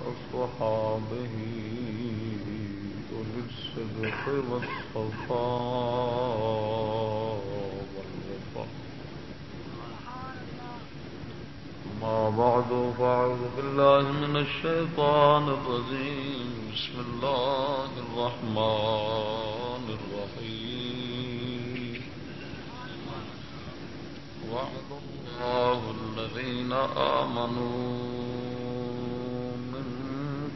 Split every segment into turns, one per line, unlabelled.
وأصحابه أولي الصدق والصفاء والوفاء ما بعد، فأعوذ بالله من الشيطان الرجيم. بسم الله الرحمن الرحيم. وعد الله الذين آمنوا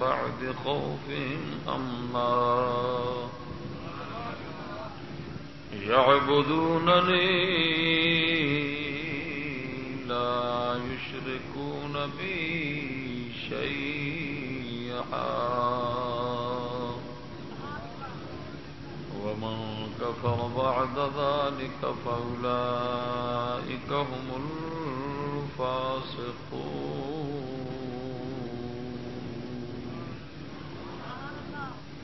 بعد خوفهم أمنا يعبدونني لا يشركون بي شيئا. ومن كفر بعد ذلك فأولئك هم الفاسقون.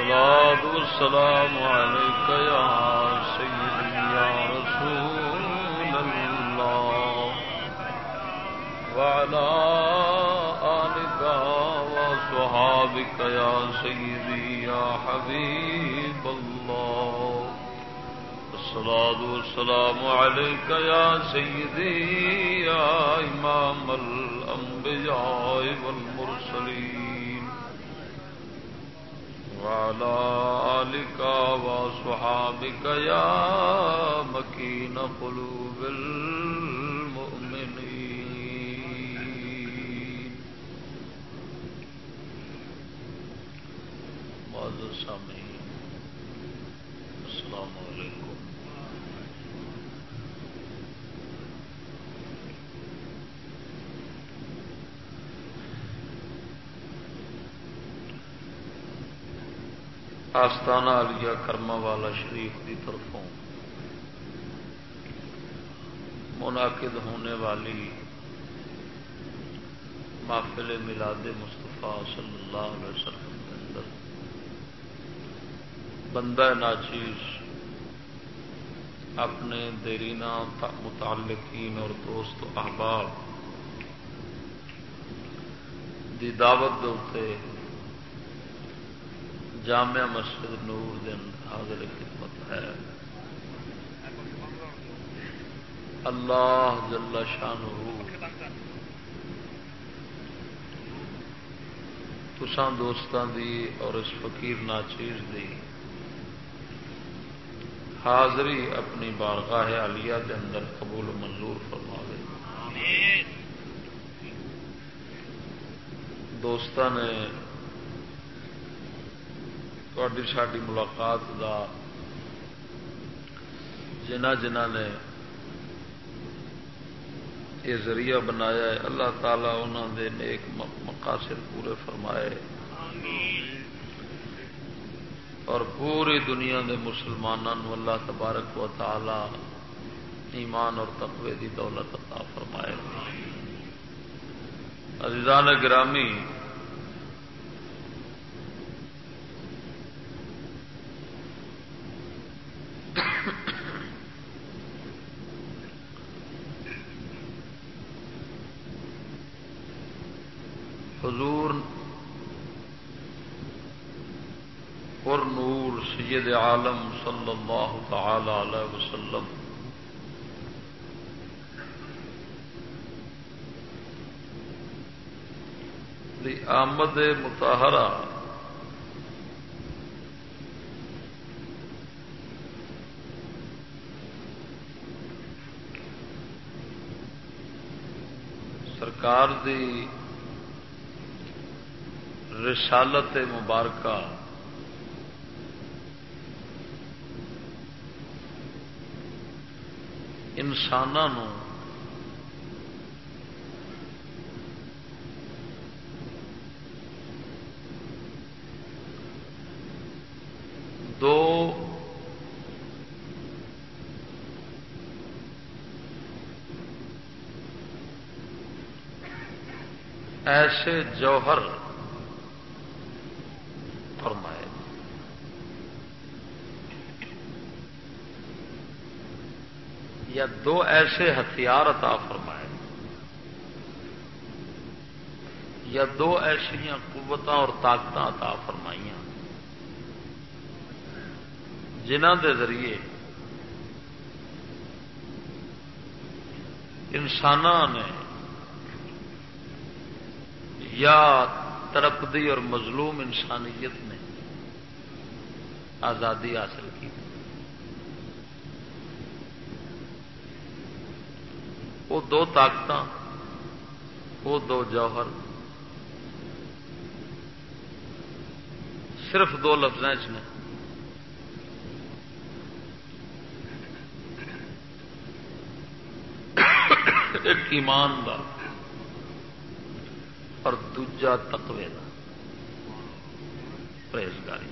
الصلاة والسلام عليك يا سيدي يا رسول الله. وعلى آلك وصحابك يا سيدي يا حبيب الله. الصلاة والسلام عليك يا سيدي يا إمام الأنبياء والمرسلين. وعلى آلك وصحابك يا مكين قلوب المؤمنين. ماذا سمع السلام عليكم آستانہ علیہ کرما والا شریف کی طرفوں منعقد ہونے والی محفل میلاد مصطفیٰ صلی اللہ علیہ وسلم کے اندر بندہ ناچیز اپنے دیرینہ متعلقین اور دوست احباب دی دعوت دے جامع مسجد نور دن حاضر خدمت ہے۔ اللہ جل شان تسان دوستان دی اور اس فقیر ناچیز دی حاضری اپنی بارگاہ عالیہ کے اندر قبول و منظور فرما دے۔ دوستان نے تھوڑی ساری ملاقات دا جنہ جنہ نے یہ ذریعہ بنایا ہے اللہ تعالی انہوں دے نیک مقاصد پورے فرمائے اور پوری دنیا دے مسلمانوں اللہ تبارک و تعالی ایمان اور تقوی دی دولت عطا فرمائے عزیزان گرامی حضور پر نور سید عالم صلی اللہ تعالی علیہ وسلم۔ دی آمد متحرہ سرکار دی رسالت مبارکہ۔ انسانوں دو ایسے جوہر فرمائے یا دو ایسے ہتھیار عطا فرمائے۔ یا دو ایسا قوت اور طاقت عطا فرمائیاں۔ جنہ دے ذریعے انسان نے یا ترپدی اور مظلوم انسانیت نے آزادی حاصل کی۔ وہ دو طاقت وہ دو جوہر۔ صرف دو لفظ نے ایک ایمان دا اور دوجا تقوی دا۔ پرہیزگاری۔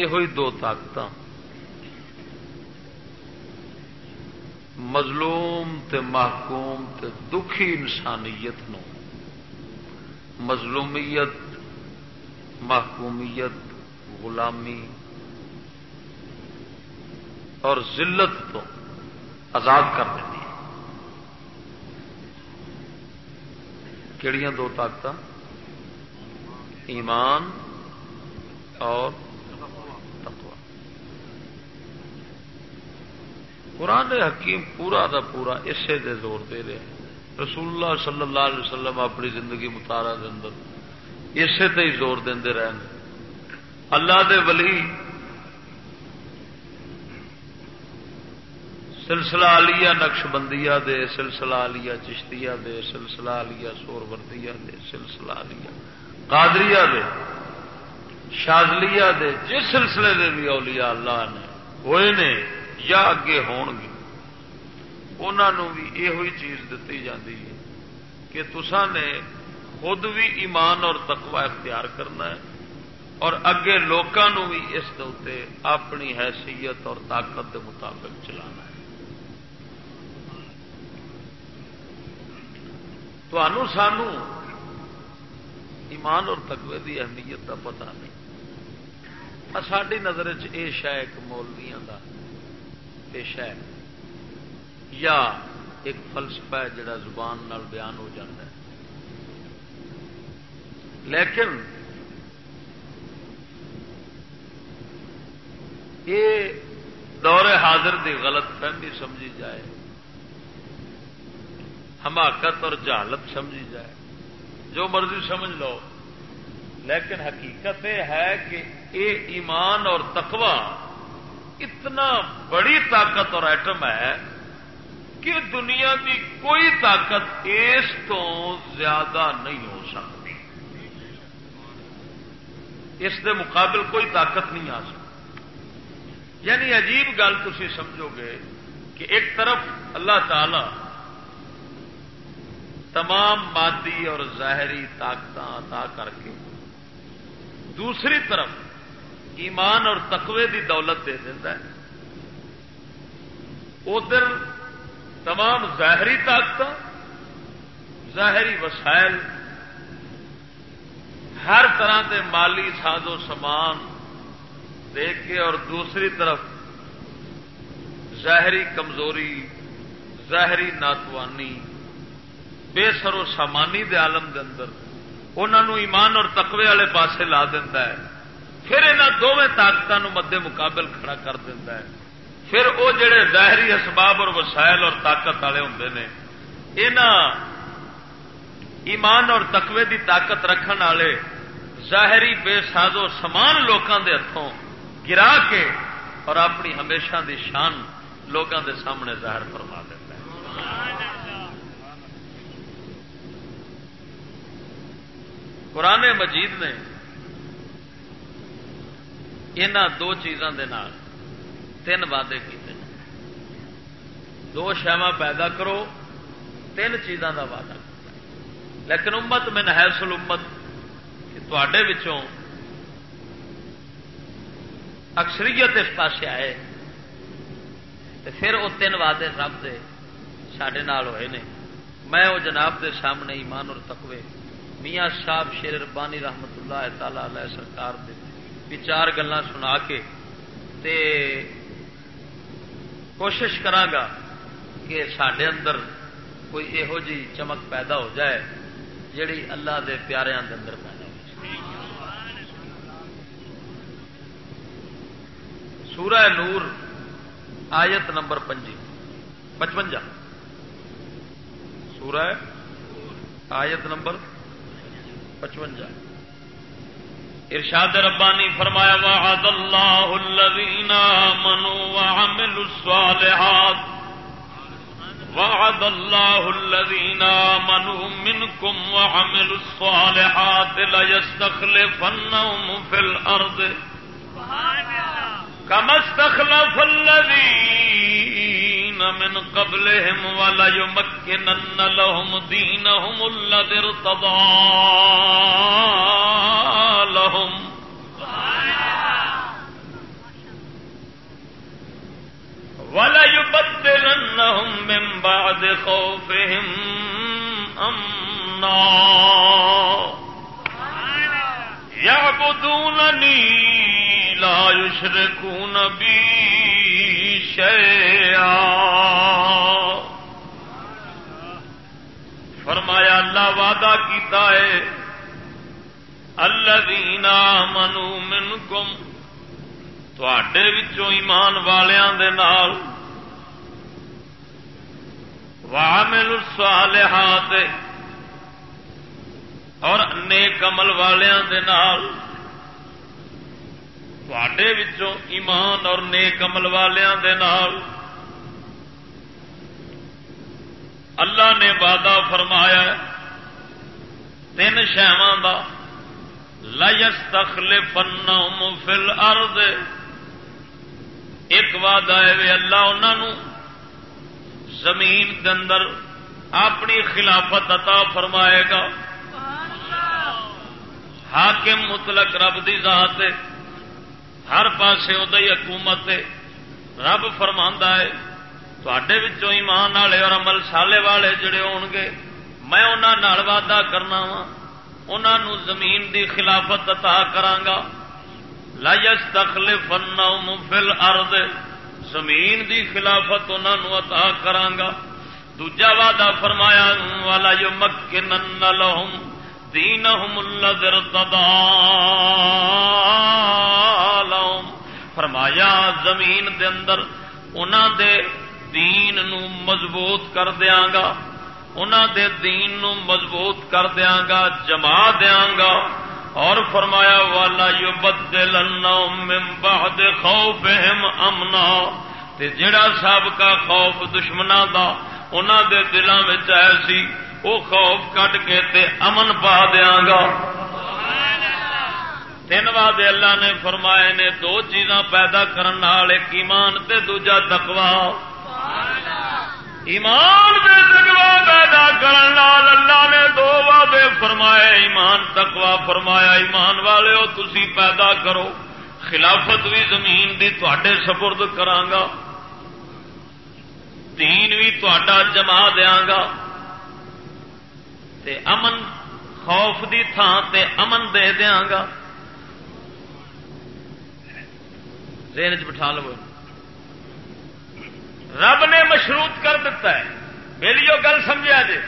یہ ہوئی دو طاقت مظلوم تے محکوم تے دکھی انسانیت نو۔ مظلومیت، محکومیت، غلامی۔ اور ذلت تو آزاد کر دیں کہڑیاں دو طاقت ایمان اور تقوی قرآن حکیم پورا دا پورا اسے دے زور دے رہے ہیں۔ رسول اللہ صلی اللہ علیہ وسلم اپنی زندگی متارا اندر اسے تے ہی زور دے رہے اللہ دے ولی سلسلہ آلیا نقش بندیا دے، سلسلہ آلیا چشتیا دے، سلسلہ آلیا سور وردیا دے، سلسلہ آلیا قادریا دے شازلیا دے، جس سلسلے دے بھی اولیاء اللہ نے، ہوئے نے یا اگے ہون گے انہوں بھی یہ چیز دیتی جاتی ہے کہ تسا نے خود بھی ایمان اور تقوی اختیار کرنا ہے اور اگے لوگوں بھی اس اپنی حیثیت اور طاقت کے مطابق چلانا ہے۔ سانو ایمان اور تقوی کی اہمیت کا پتا نہیں۔ ساری نظر چ ایک مولویا کا پیشہ ہے، یا ایک فلسفہ ہے جڑا زبان نال بیان ہو جاتا ہے۔ لیکن یہ دور حاضر دی غلط فہمی سمجھی جائے، حماقت اور جہالت سمجھی جائے۔ جو مرضی سمجھ لو، لیکن حقیقت یہ ہے کہ یہ ایمان اور تقوی اتنا بڑی طاقت اور ایٹم ہے کہ دنیا کی کوئی طاقت اس تو زیادہ نہیں ہو سکتی۔ اس دے مقابل کوئی طاقت نہیں آ سکتی۔ یعنی عجیب گل تھی سمجھو گے کہ ایک طرف اللہ تعالی تمام مادی اور ظاہری طاقت عطا کر کے دوسری طرف ایمان اور تقوی دی دولت دے دینا ہے۔ ادھر تمام ظاہری طاقت ظاہری وسائل، ہر طرح کے مالی ساز و سامان دے کے اور دوسری طرف ظاہری کمزوری، ظاہری ناتوانی، بے سرو سامانی دے عالم دے اندر انہوں ایمان اور تقوی والے پاسے لا دینا ہے۔ پھر یہاں دونوں طاقتوں مد مقابل کھڑا کر دینا ہے پھر وہ جڑے ظاہری اسباب اور وسائل اور طاقت والے ہوں نے ایمان اور تقوی دی طاقت رکھن والے ظاہری بے سازو سمان لوگوں دے ہاتھوں گرا کے اور اپنی ہمیشہ دی شان لوگوں دے سامنے ظاہر فرما دیتا ہے قرآن مجید نے یہاں دو چیزوں کے تین وعدے کیتے ہیں۔ دو شہوا پیدا کرو، تین چیزوں کا وعدہ لیکن امت میں نہل امت تے اکثریت اس پاس آئے تو پھر وہ تین وعدے رب دے سڈے ہوئے نے۔ میں وہ جناب دے سامنے ایمان اور تقوی، میاں صاحب شیر ربانی رحمت اللہ تعالی علیہ سرکار دے چار گلا سنا کے تے کوشش کرا کہ سڈے اندر کوئی یہو جی چمک پیدا ہو جائے جیڑی اللہ دے پیاروں دے اندر پیدا ہو سورہ نور آیت نمبر پنجی پچپنجا سورہ آیت نمبر پچپنجا ارشاد ربانی فرمایا، وعد اللہ الذین آمنوا وعملوا الصالحات. وعد اللہ الذین آمنوا منکم وعملوا الصالحات ليستخلفنهم فی الارض سبحان اللہ كما استخلف الذين من قبلهم ولا وليمكنن لهم دينهم الذي ارتضى لهم. ولا وليبدلنهم من بعد خوفهم أمنا. يعبدونني لا يشركون بي شيئا فرمایا، اللہ وعدہ کیتا ہے، الذین آمنوا منکم، تواڈے وچوں ایمان والیاں دے نال، وعملوا الصالحات اور نیک عمل والیاں دے نال تواڈے وچوں ایمان اور نیک عمل والیاں دے نال اللہ نے وعدہ فرمایا تین شہواں کا لس تخلے فل ارد ایک وعدہ ہے وے اللہ انہوں زمین کے اندر اپنی خلافت عطا فرمائے گا حاکم مطلق رب دی ذات ہے۔ ہر پاسے ادی حکومت ہے۔ رب فرما ہے تھے ایمان والے اور عمل سالے والے جڑے ہو گے میں انہوں وعدہ کرنا وا انہوں زمین دی خلافت عطا کرانگا۔ لائس تخلف فل ارد زمین دی خلافت انہوں عطا کرانگا۔ دوجا وعدہ فرمایا والا جو مکن لہم دین الذر لہم فرمایا، زمین دے اندر انہوں دے دین نو مضبوط کر دیاں گا انہوں دے دین نو مضبوط کر دیا گا، جما دیا گا۔ اور فرمایا والا یو بدل بعد خوفہم امنا تے جڑا سابقہ خوف دشمنا دا انہوں دے دلوں میں ایسی وہ خوف کٹ کے تے امن پا دیا گا۔ تین وعدے اللہ نے فرمائے نے، دو چیزاں پیدا کرنے والے ایمان تے دوجا تقوی۔ ایمان دے تقوا پیدا کرن اللہ نے دو وعدے فرمائے، ایمان تقوا فرمایا۔ ایمان والے ہو تسی پیدا کرو۔ خلافت بھی زمین دی تواڈے سپرد کرانگا دین بھی تواڈا جما دیاں گا۔ تے امن، خوف دی تھان تے امن دے دیاں گا۔ ذہن چ بٹھا لو۔ رب نے مشروط کر دیتا ہے۔ میری وہ گل سمجھا جی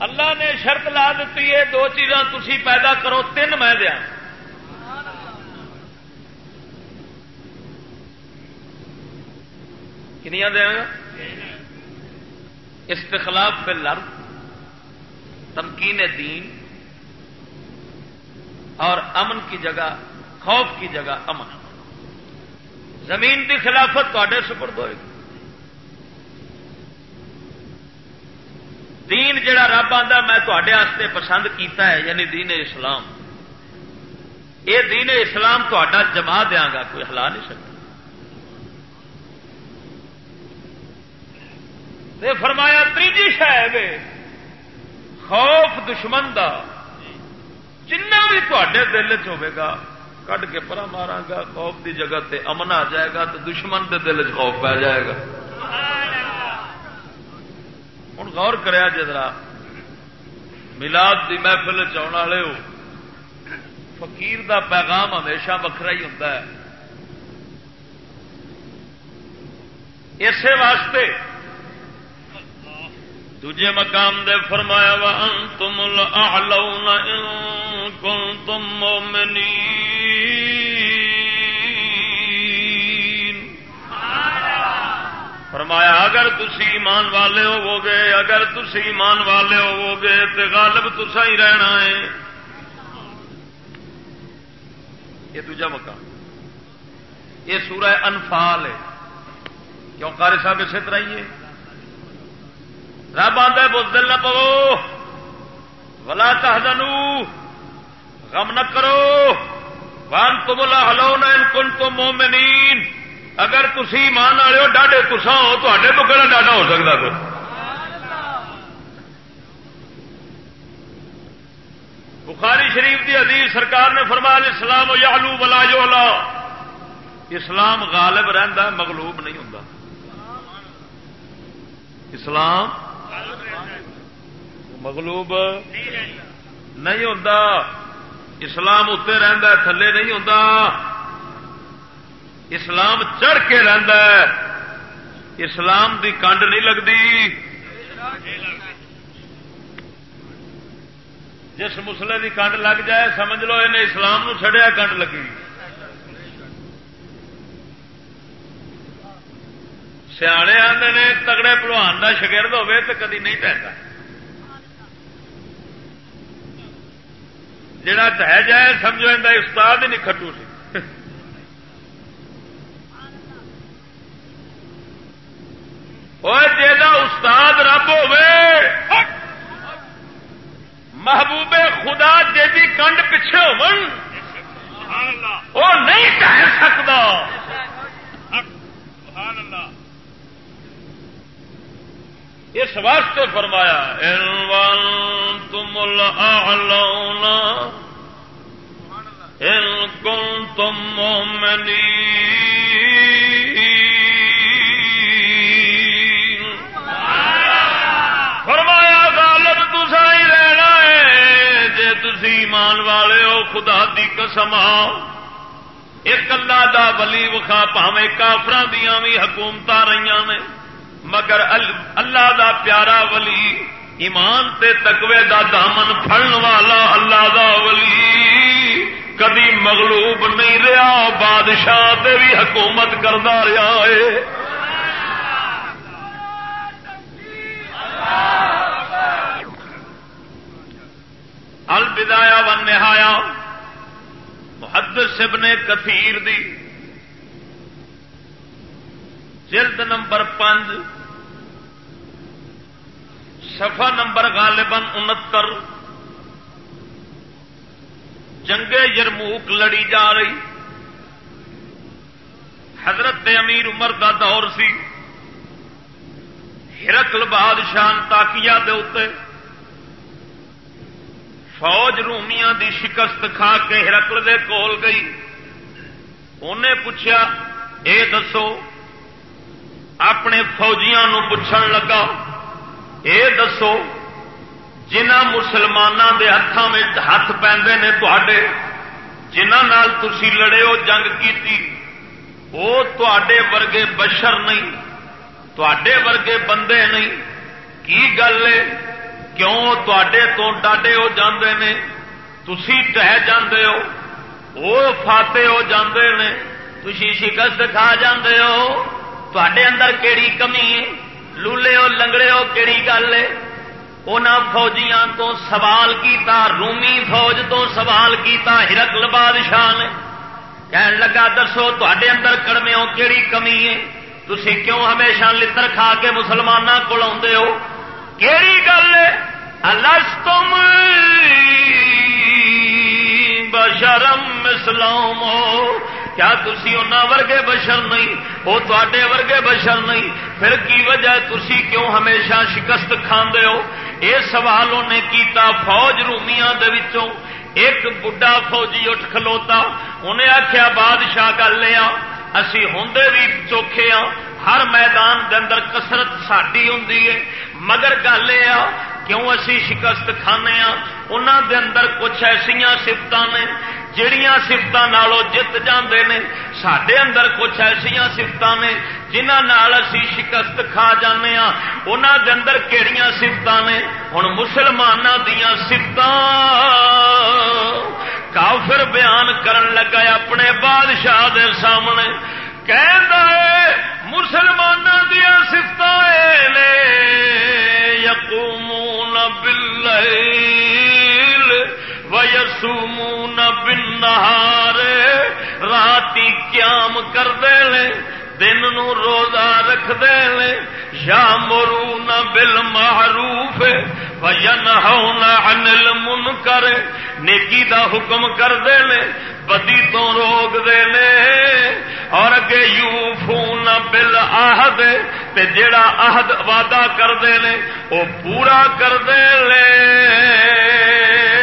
اللہ نے شرط لا دیتی ہے، دو چیزاں تھی پیدا کرو، تین میں دیا کنیا دیا گا؟ استخلاف پہ لر تمکین دین اور امن کی جگہ، خوف کی جگہ امن۔ زمین کی خلافت تے سپرد ہوئے گی دین جڑا رب آتا میں تے پسند کیتا ہے یعنی دین اسلام۔ یہ دین اسلام تا جما دیا گا، کوئی ہلا نہیں سکتا۔ فرمایا، تیجی شاید خوف دشمن دا۔ جنہ بھی تے دل چا کٹ کے پرا مارا گا، خوف دی جگہ تے امن آ جائے گا تو دشمن دے دل چ خوف پی جائے گا۔ ہوں غور کریا جرا ملاد کی محفل چاہنے والے ہو۔ فقیر دا پیغام ہمیشہ وکرا ہی ہوتا ہے۔ اسی واسطے دجے مقام دے فرمایا وا تم تم مومنی فرمایا، اگر تسی ایمان والے ہوو گے اگر تسی ایمان والے ہوو گے تو غالب تسا ہی رہنا ہے۔ یہ دوجا مقام۔ یہ سورہ انفال ہے۔ کیوں کاری صاحب اسے طرح ہی ہے؟ رب آدھا بزدل نہ پو۔ ولا تحزنو غم نہ کرو۔ وان تم لا ہلو نہ کن تم مومنین اگر تھی ایمان والے ہو، ڈاڈے تسا ہو تو کہنا ڈاڈا ہو سکتا پھر بخاری شریف کی حدیث سرکار نے فرمایا اسلام یالو بلا جو اسلام غالب رہندا مغلوب نہیں ہوں اسلام مغلوب نہیں ہوتا اسلام اتنے رہتا تھلے نہیں ہوتا اسلام چڑھ کے رہتا اسلام دی کنڈ نہیں لگتی جس مسلے دی کنڈ لگ جائے، سمجھ لو یہ اسلام نو چڑیا کنڈ لگی۔ سیانے آتے نے تگڑے پلوان کا شگرد ہوے تو کدی نہیں پہنتا جڑا ٹہ جائے سمجھو استاد ہی نہیں کھٹو سی۔ جا استاد رب ہو محبوب خدا جی کنڈ پیچھے ہو نہیں کہہ سکتا اس واسطے فرمایا، ان تم ان کن تم مومنی فرمایا، غالب تسا ہی رہنا ہے۔ جے تھی ایمان والے ہو، خدا دی قسم ایک اللہ دا ولی وخا پاوے کافر دیا بھی حکومت رہی نے۔ مگر اللہ دا پیارا ولی، ایمان تے تقوی دا دامن پھڑن والا اللہ دا ولی۔ کدی مغلوب نہیں رہا، بادشاہ تے بھی حکومت کرتا رہا ہے۔ البدایا و نہایا محدث ابن کثیر دی۔ جلد نمبر پانچ۔ سفا نمبر غالباً انہتر۔ جنگے یرموک لڑی جا رہی۔ حضرت امیر عمر کا دور سی۔ ہرکل بادشاہ تاکیا دے فوج رومیاں دی شکست کھا کے ہرکل دے کول گئی۔ انہیں پوچھا اے دسو، اپنے فوجیاں نو پوچھن لگا۔ اے دسو جنہ مسلمانوں کے ہاتھوں میں ہاتھ پہنتے نے تے جنہ تھی لڑے ہو، جنگ کی وہ تے ورگے بشر نہیں تے ورگے بندے نہیں۔ کی گل ہے؟ کیوں تے تو ڈاڈے ہو جاندے نے؟ تھی ٹہ جاندے ہو وہ فاتے ہو جاندے نے تھی شکست کھا جاندے ہو تے اندر کیڑی کمی ہے؟ لولے ہو لنگڑے ہو کہڑی گل ہے؟ ان فوجیاں تو سوال کیتا، رومی فوج تو سوال کیتا، ہرکل بادشاہ نے۔ کہن لگا، دسو تے اندر کڑمیوں کیڑی کمی ہے؟ تھی کیوں ہمیشہ لڑ کھا کے مسلمانوں کو ہو؟ کہڑی گل تم بشرم اسلام کیا تھی ورگے بشر نہیں؟ وہ تے ورگے بشر نہیں۔ پھر کی وجہ تھی کیوں ہمیشہ شکست کھانے ہو؟ یہ سوال انہیں کیتا فوج رومیاں دے وچوں۔ ایک بڑھا فوجی اٹھ کھلوتا۔ انہیں آخیا بادشاہ گل لیا اسی ہوں بھی چوکھے ہاں ہر میدان دے اندر کسرت ساری ہوں مگر گل یہ کیوں اسی شکست کھانے ہاں انہوں دے اندر کچھ ایسا سفت نے۔ جہیا سفت جت جاندے نے سڈے اندر کچھ ایسا سفت نے جنہ اسی شکست کھا جانے ہاں انہوں دے اندر کہڑی سفت نے؟ ہوں مسلمانوں دیا سفت کافر بیان کرن لگا اپنے بادشاہ دے سامنے۔ مسلمانوں دیا سفت یقومون باللیل۔ ویسومون بن بالنہار راتی قیام کر دے لے، دن نو روزہ رکھ دے لے یا مرون بل معروف وینہون عن المنکر، نیکی دا حکم کر دے لے، بدی تو روک دے لے، اور اگے یو فون بل آہد جڑا آہد وعدہ کر دے لے وہ پورا کر دے لے۔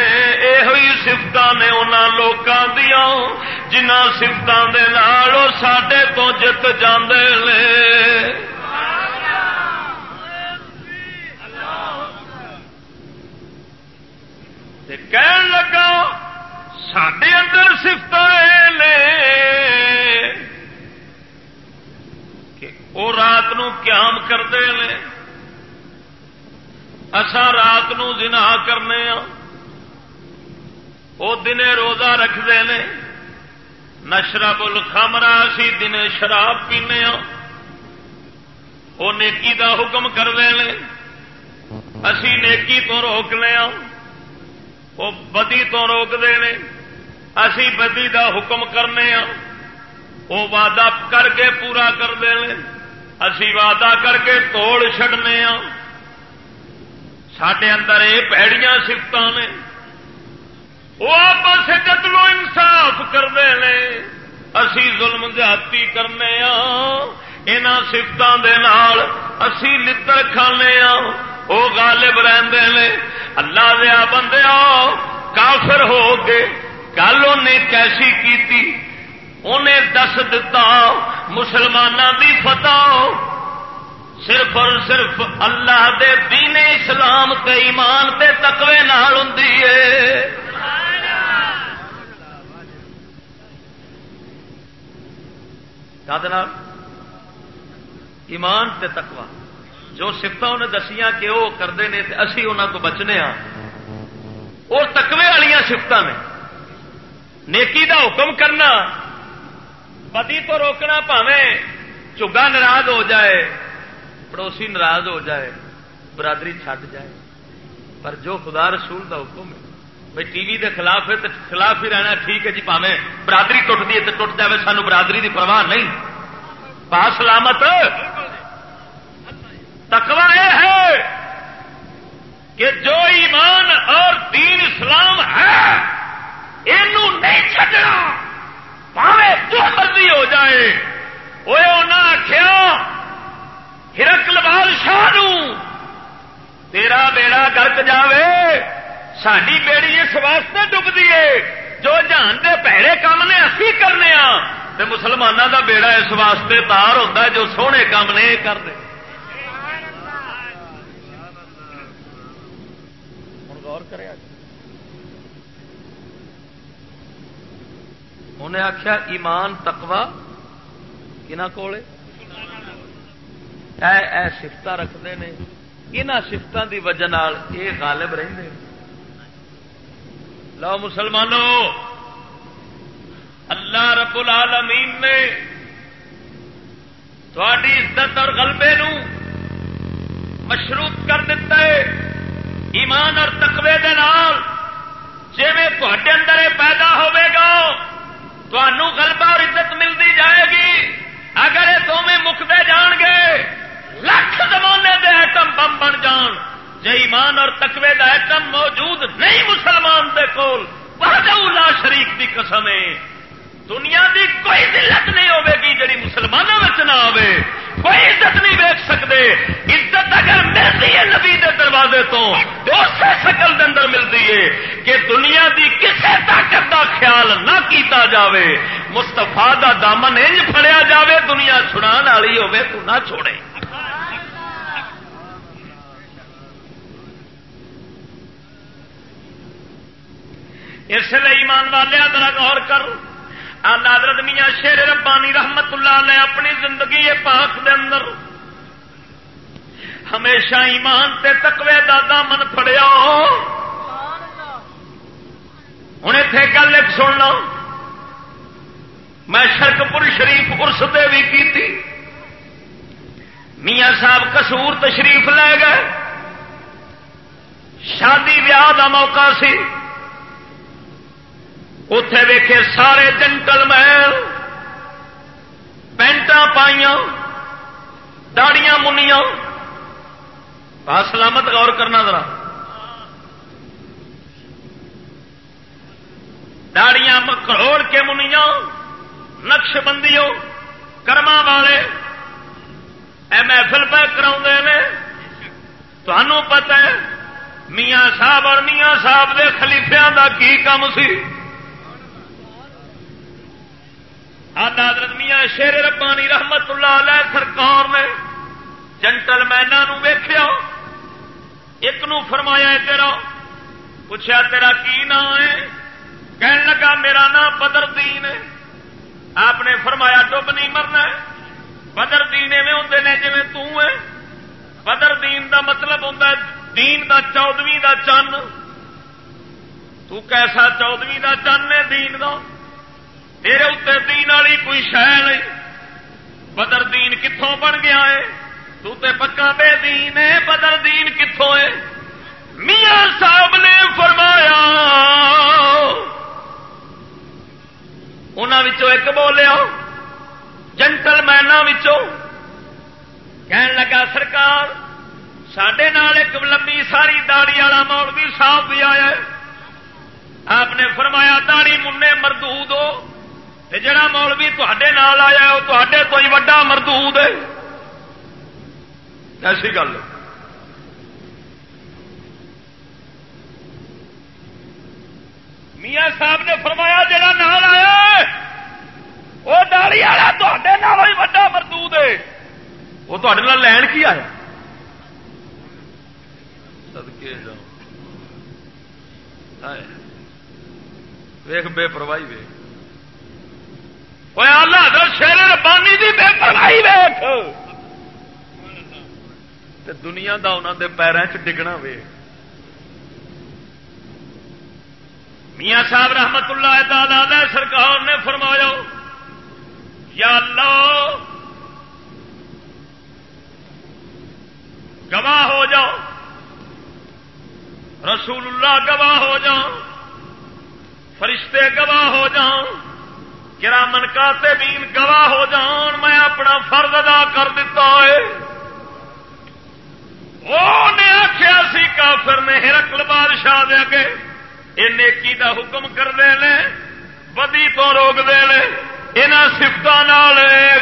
یہ سفت نے ان لوگوں دیا جنہ سفتوں کے نال سڈے تو جت جاندے لے کہن لگا سڈے اندر سفت کہ وہ رات نو قیام کرتے ہیں اسا رات نو جنا کرنے ہاں وہ دنے روزہ رکھتے ہیں۔ نشرا بل خامرا سی دن شراب پینے ہاں۔ وہ نیکی دا حکم کرتے ہیں۔ اسی نیکی تو روکنے ہاں۔ وہ بدی تو روکتے ہیں۔ اسی بدی دا حکم کرنے ہاں۔ وہ وعدہ کر کے پورا کرتے ہیں۔ اسی وعدہ کر کے توڑ چڈنے ہاں۔ سڈے اندر یہ پیڑیاں سفت نے وہ آپس قتل و انصاف کرتے ہیں اسی ظلم زیادتی کرنے ہاں ان سفتوں کے اسی لڑ کھانے ہاں وہ غالب رہتے ہیں اللہ دیا بندے کافر ہو گئے گل انہیں کیسی کی انہیں دس دتا مسلمانوں کی فتح۔ صرف اور صرف اللہ دے دین اسلام تے ایمان تے تقوی نال ہوں ایمان تے تقوی۔ جو سفت انہیں دسیاں کہ وہ کرتے ہیں اسی انہوں کو بچنے ہاں۔ وہ تقوی والی سفت نے۔ نیکی دا حکم کرنا، بدی تو روکنا پاوے چگا ناراض ہو جائے، پڑوسی ناراض ہو جائے، برادری چھٹ جائے۔ پر جو خدا رسول دا حکم ہے بھائی ٹی وی دے خلاف ہے تو خلاف ہی رہنا ٹھیک ہے جی پاوے برادری ٹوٹتی ہے تو ٹوٹ جائے سانو برادری دی پرواہ نہیں۔ پا سلامت۔ تکوا یہ ہے کہ جو ایمان اور دین اسلام ہے یہ نہیں چڈنا پاوے جو مرضی ہو جائے۔ وہ آخیا ہرکل بادشاہ تیرا بیڑا گرک جاوے۔ ساری بیڑی اس واسطے ڈبتی ہے، جو جان دے پیڑے کام نے اسی کرنے ہاں تے مسلمانوں دا بیڑا اس واسطے تار ہوتا ہے جو سونے کام نے کرتے غور کرے انہیں آخیا ایمان تقوا کہنا کولے؟ سفت رکھتے ہیں یہاں سفتوں کی وجہ یہ غالب رہتے لو مسلمانوں اللہ رب العالمین نے تھوڑی عزت اور غلبے نو مشروط کر دیتا ہے، ایمان اور تقوی دے نال۔ جی تے اندر یہ پیدا ہوے گا تمہوں غلبہ اور عزت ملتی جائے گی۔ اگر یہ دونیں مکتے جان گے، لکھ زمانے دے ایٹم بم بن جان۔ جی ایمان اور تقوی دا ایٹم موجود نہیں مسلمان دے کول لا شریف کی قسم ہے۔ دنیا دی کوئی دلت نہیں ہوے گی جڑی مسلمانوں میں نہ آئے کوئی عزت نہیں ویک سکتے عزت اگر ملتی ہے نبی دے دروازے تو اسی شکل دے اندر ملتی ہے کہ دنیا دی کسے طاقت دا خیال نہ کیتا جاوے۔ مستفا دا دامن انج پڑیا جاوے، دنیا چھڑا والی ہوے تو نہ چھوڑے۔ اس لیے ایمان والے ادرا غور کر حضرت میاں شیر ربانی رحمت اللہ علیہ اپنی زندگی پاک دے اندر۔ ہمیشہ ایمان تے تقوی دا دامن پڑیا ہوں اتے گل ایک سننا۔ میں شرکپور شریف ارس دے بھی کی میاں صاحب کسور تشریف لے گئے۔ شادی ویاہ کا موقع سی۔ اتے ویکے سارے جنٹل محل پینٹا پائیا داڑیاں منیا سلامت غور کرنا ذرا۔ داڑیاں کروڑ کے منیا نقش بندیوں کرما والے۔ اے محفل پہ کرا پتہ ہے، میاں صاحب اور میاں صاحب دے خلیفیا کا کی کام سی؟ حضرت میاں شیر ربانی رحمت اللہ علیہ سرکار نے جنٹل مینہ ویخیا ایک نو فرمایا تیرا پوچھا تیرا کی نام ہے؟ کہنے لگا میرا نام بدر دین ہے۔ آپ نے فرمایا ڈب نہیں مرنا بدر دین میں ہوں نے جی تے بدر دین دا مطلب ہوں دین دا چودویں دا چن۔ تو کیسا چودویں دا چن ہے دین دا؟ تیرے اتنے دین والی کوئی شہ نہیں۔ بدر دین کتوں بن گیا ہے؟ تو تے پکا بے دین ہے، بدر دین کتوں ہے؟ میاں صاحب نے فرمایا انہوں ایک بولیا جنٹل مینوں کہن لگا، سرکار سڈے ایک لمبی ساری داڑی والا مولوی صاحب بھی آیا آپ نے فرمایا داڑی منہ مردود ہو۔ جڑا مولوی تے نال آیا وہ تے کوئی وڈا مردود ہے۔ ایسی گل میاں صاحب نے فرمایا، جڑا نال آیا وہ ڈالی والا تے وڈا مردود ہے۔ وہ تے لین کی آیا؟ سدکے جاؤ ویخ بے پرواہی ویخ اللہ شیر ربانی دی بے پرواہی ویخ دنیا دا انہوں دے پیروں چ ڈگنا وے میاں صاحب رحمت اللہ تعالی سرکار نے فرمایا یا اللہ گواہ ہو جاؤ رسول اللہ گواہ ہو جاؤ فرشتے گواہ ہو جاؤ گرامن کاتے بین گواہ ہو جان، میں اپنا فرد ادا کر دیتا ہے۔ آخیا سی، کافر نے ہرکل بادشاہ دے کے یہ نیکی دا حکم کر دے لے، بدی تو روک دے لے ان سفت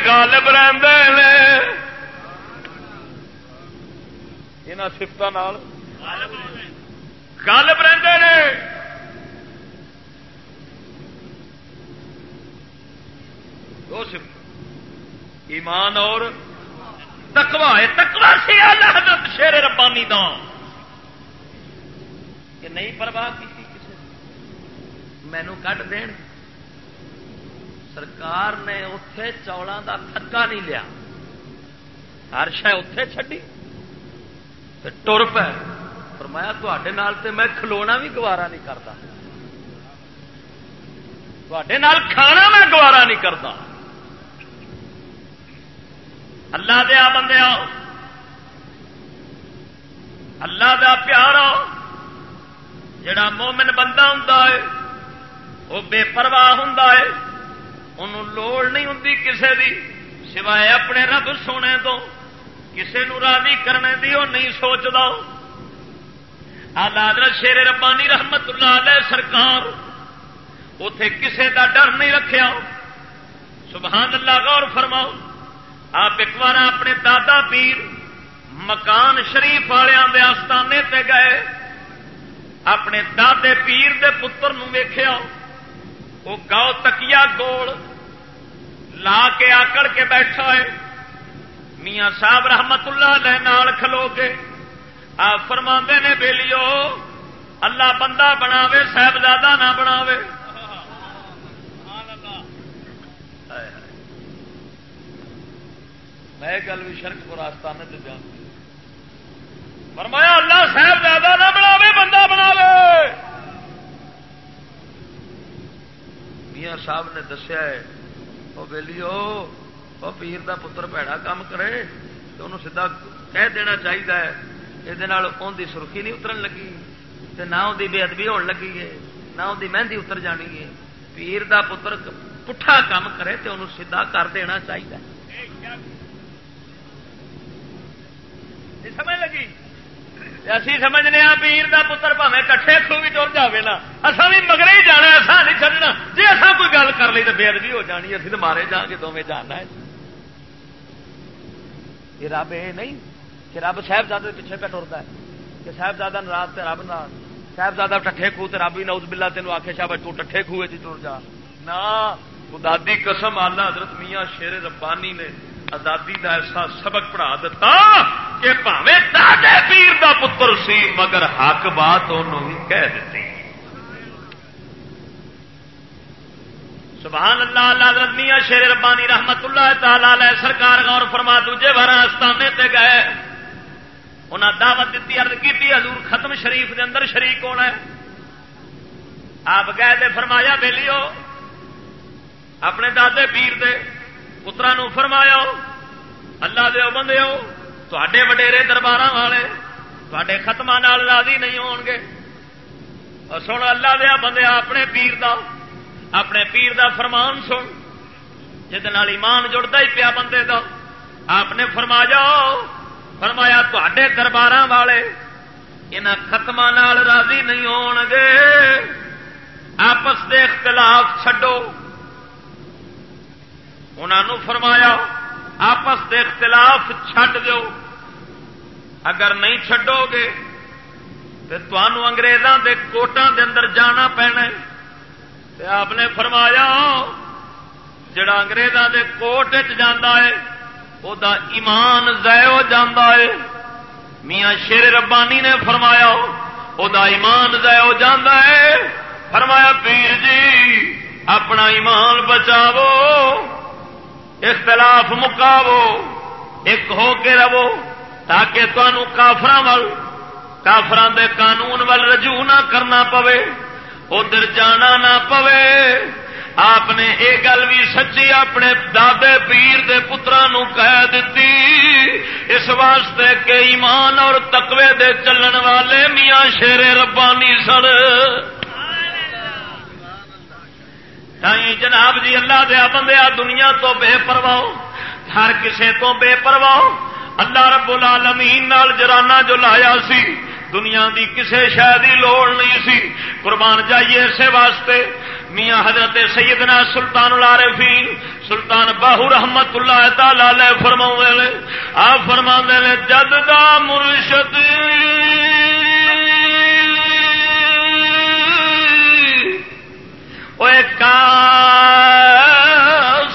غالب رہتے لے۔ ان سفت غالب رہتے ہیں دو صرف ایمان اور تکوا ہے. تکوا سے حضرت شیر ربانی دا. کہ نہیں پرواہ کی کسی مینو کٹ دین. سرکار نے اتے چولوں کا تھکا نہیں لیا. ہر شہ اتے چڈی ٹر پہ فرمایا تے میں کھلونا بھی گوارا نہیں کرتا کھانا میں گوارا نہیں کرتا اللہ دیا بندے آؤ۔ اللہ دا پیارا جڑا مومن بندہ ہوں وہ بے پرواہ ہوں انہوں لوڑ نہیں ہوں کسے دی، سوائے اپنے رب سونے تو کسے نو راضی کرنے دی وہ نہیں سوچتا آلاد شیر ربانی رحمت اللہ علیہ سرکار اتے کسے دا ڈر نہیں رکھیا۔ سبحان اللہ، غور فرماؤ۔ آپ ایک بار اپنے دادا پیر مکان شریف والوں کے آستانے تے گئے، اپنے دادے پیر دے پتر نو ویخیا وہ گاؤ تکیا گول لا کے آکڑ کے بیٹھا ہے۔ میاں صاحب رحمت اللہ نال کھلو کے آپ فرما نے بےلیو اللہ بندہ بناوے، صاحبزادہ نہ بناوے۔ میں گل بھی شرک پور آستانے سے جان فرمایا اللہ صاحب زیادہ نہ بناوے، بندہ بنا لے میاں صاحب نے دسیا ہے وہ بہلی وہ پیر دا پتر پیڑا کام کرے تو انہوں سیدا کہہ دینا چاہیے یہ دی سرخی نہیں اترن لگی تے نہ وہ بے ادبی ہون لگی ہے، نہ وہ مہندی اتر جانی ہے۔ پیر دا پتر پٹھا کام کرے تو انہوں سیدا کر دینا چاہیے سمجھ لگی؟ اسی سمجھنے ہاں پیر دا پتر پاوے کٹھے خو بھی تر جائے نا۔ اصا بھی مگر ہی جانا ایسا نہیں چڑھنا جی اصا کوئی گل کر لی تو بے ادبی ہو جانی، اسی تو مارے جا کے دونوں جاننا ہے۔ یہ رب یہ نہیں کہ رب صاحبزادے پیچھے پہ ٹرتا ہے۔ کہ صاحبزادہ ناراض تے رب ناراض۔ صاحبزادہ ٹھے خو رب ہی نوز بلا تین آخے شاہ تو ٹھے خوہ چ ٹر جا۔ نہ خدادی قسم آلہ حضرت میاں شیر ربانی نے آزادی کا ایسا سبق پڑھا دیتا کہ پاوے تاجے پیر دا پتر سی، مگر حق بات انہوں کہہ دیتی سبحان اللہ اللہ رمیہ شیر ربانی رحمت اللہ تعالی سرکار غور فرما، دوجے بار آستانے تے گئے۔ انہیں دعوت دیتی ارد کی حضور ختم شریف دے اندر شریک ہونا ہے۔ آپ گئے دے فرمایا بیلیو اپنے دادے پیر دے پترا فرمایا اللہ دے بندے تے وڈیرے دربار والے تے ختم راضی نہیں ہو گے اور سن اللہ دیا بندے اپنے پیر دا اپنے پیر دا فرمان سن جہد ایمان جڑتا ہی پیا بندے دا آپ نے فرما جاؤ فرمایا تے دربار والے یہاں ختم راضی نہیں ہو گے آپس دے اختلاف چڈو انہوں فرمایا، آپس دے اختلاف چھڈ دو اگر نہیں چڈو گے تو تمہوں اگریزوں کے کوٹان دے اندر جانا پینا آپ نے فرمایا، جڑا اگریزوں کے کوٹ جانا ہے وہ ایمان ضائع ہو جاتا ہے۔ میاں شیر ربانی نے فرمایا وہ ایمان ضائع ہو جاتا ہے۔ فرمایا، پیر جی اپنا ایمان بچاو اختلاف مکاو، ایک ہو کے رہو تاکہ تمہوں کافر ول کافران دے قانون ول رجوع نہ کرنا پوے، ادھر جانا نہ پوے۔ آپ نے یہ گل بھی سچی اپنے دادے پیر دے پترا نو کہہ دیتی اس واسطے کہ ایمان اور تقوی دے چلن والے میاں شیر ربانی سر جناب جی اللہ دیا بندیا دنیا تو بے پرواہ، ہر کسے تو بے پرواہ۔ اللہ رب العالمین نال جرانا جو لایا سی، دنیا دی کسے شہ دی لوڑ نہیں سی۔ قربان جائیے اسے واسطے۔ میاں حضرت سیدنا سلطان العارفین، سلطان باہو رحمت اللہ تعالی فرما آ فرما جد دا مرشد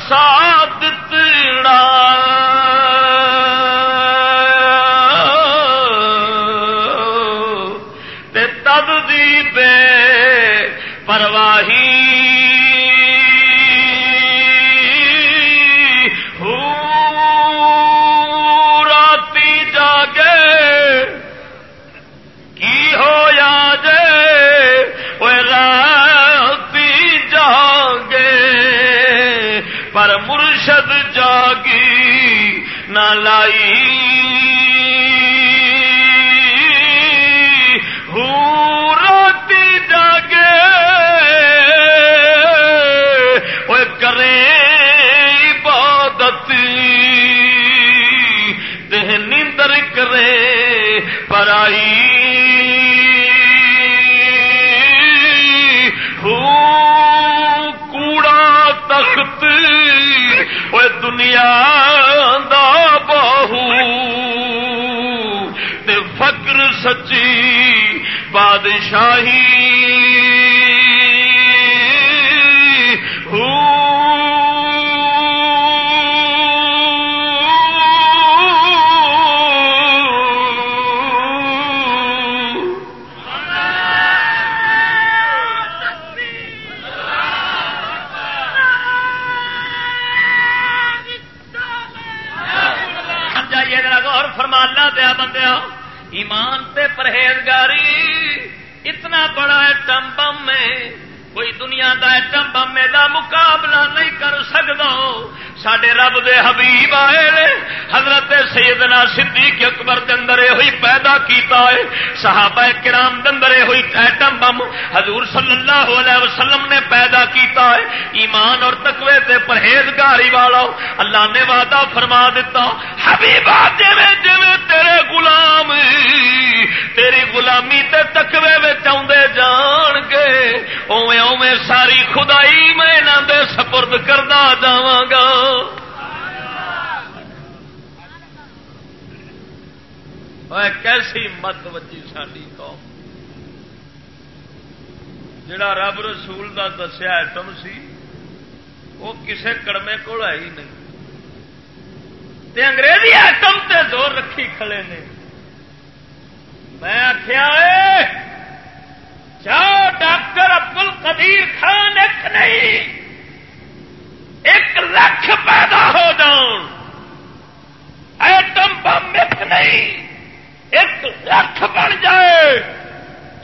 سات تیڑا ارشد جاگی نہ لائی۔ ہوں جاگے۔ وہ کرے پرائی۔ تخت۔ وہ دنیا دا بہو تے فکر سچی بادشاہی دیا بندیا ایمان تے پرہیزگاری اتنا بڑا ایٹم بم ہے کوئی دنیا دا ایٹم بم دا مقابلہ نہیں کر سکتا سڈے رب دے حبیب آئے حضرت سیدنا صدیق اکبر دندر ہوئی پیدا کیتا ہے، صحابہ کرام دندر ہوئی ایٹم بم حضور صلی اللہ علیہ وسلم نے پیدا کیتا ہے۔ ایمان اور تقوی تے پرہیزگاری والا، اللہ نے وعدہ فرما دیتا حبیبا جی جی تیرے غلام، تیری غلامی تے تقوی آدھے جان گے۔ اوے اوے ساری خدائی میں دے سپرد کردا جاواں کیسی مت وجی ساری قوم جڑا رب رسول دا دسیا ایٹم سی وہ کسے کڑمے کو ہے ہی نہیں تے انگریزی ایٹم تے زور رکھی کھڑے نے میں آخیا جاؤ ڈاکٹر ابدل قدیر خان ایک نہیں ایک لکھ پیدا ہو جان ایٹم بم ایک نہیں، ایک لکھ بن جائے۔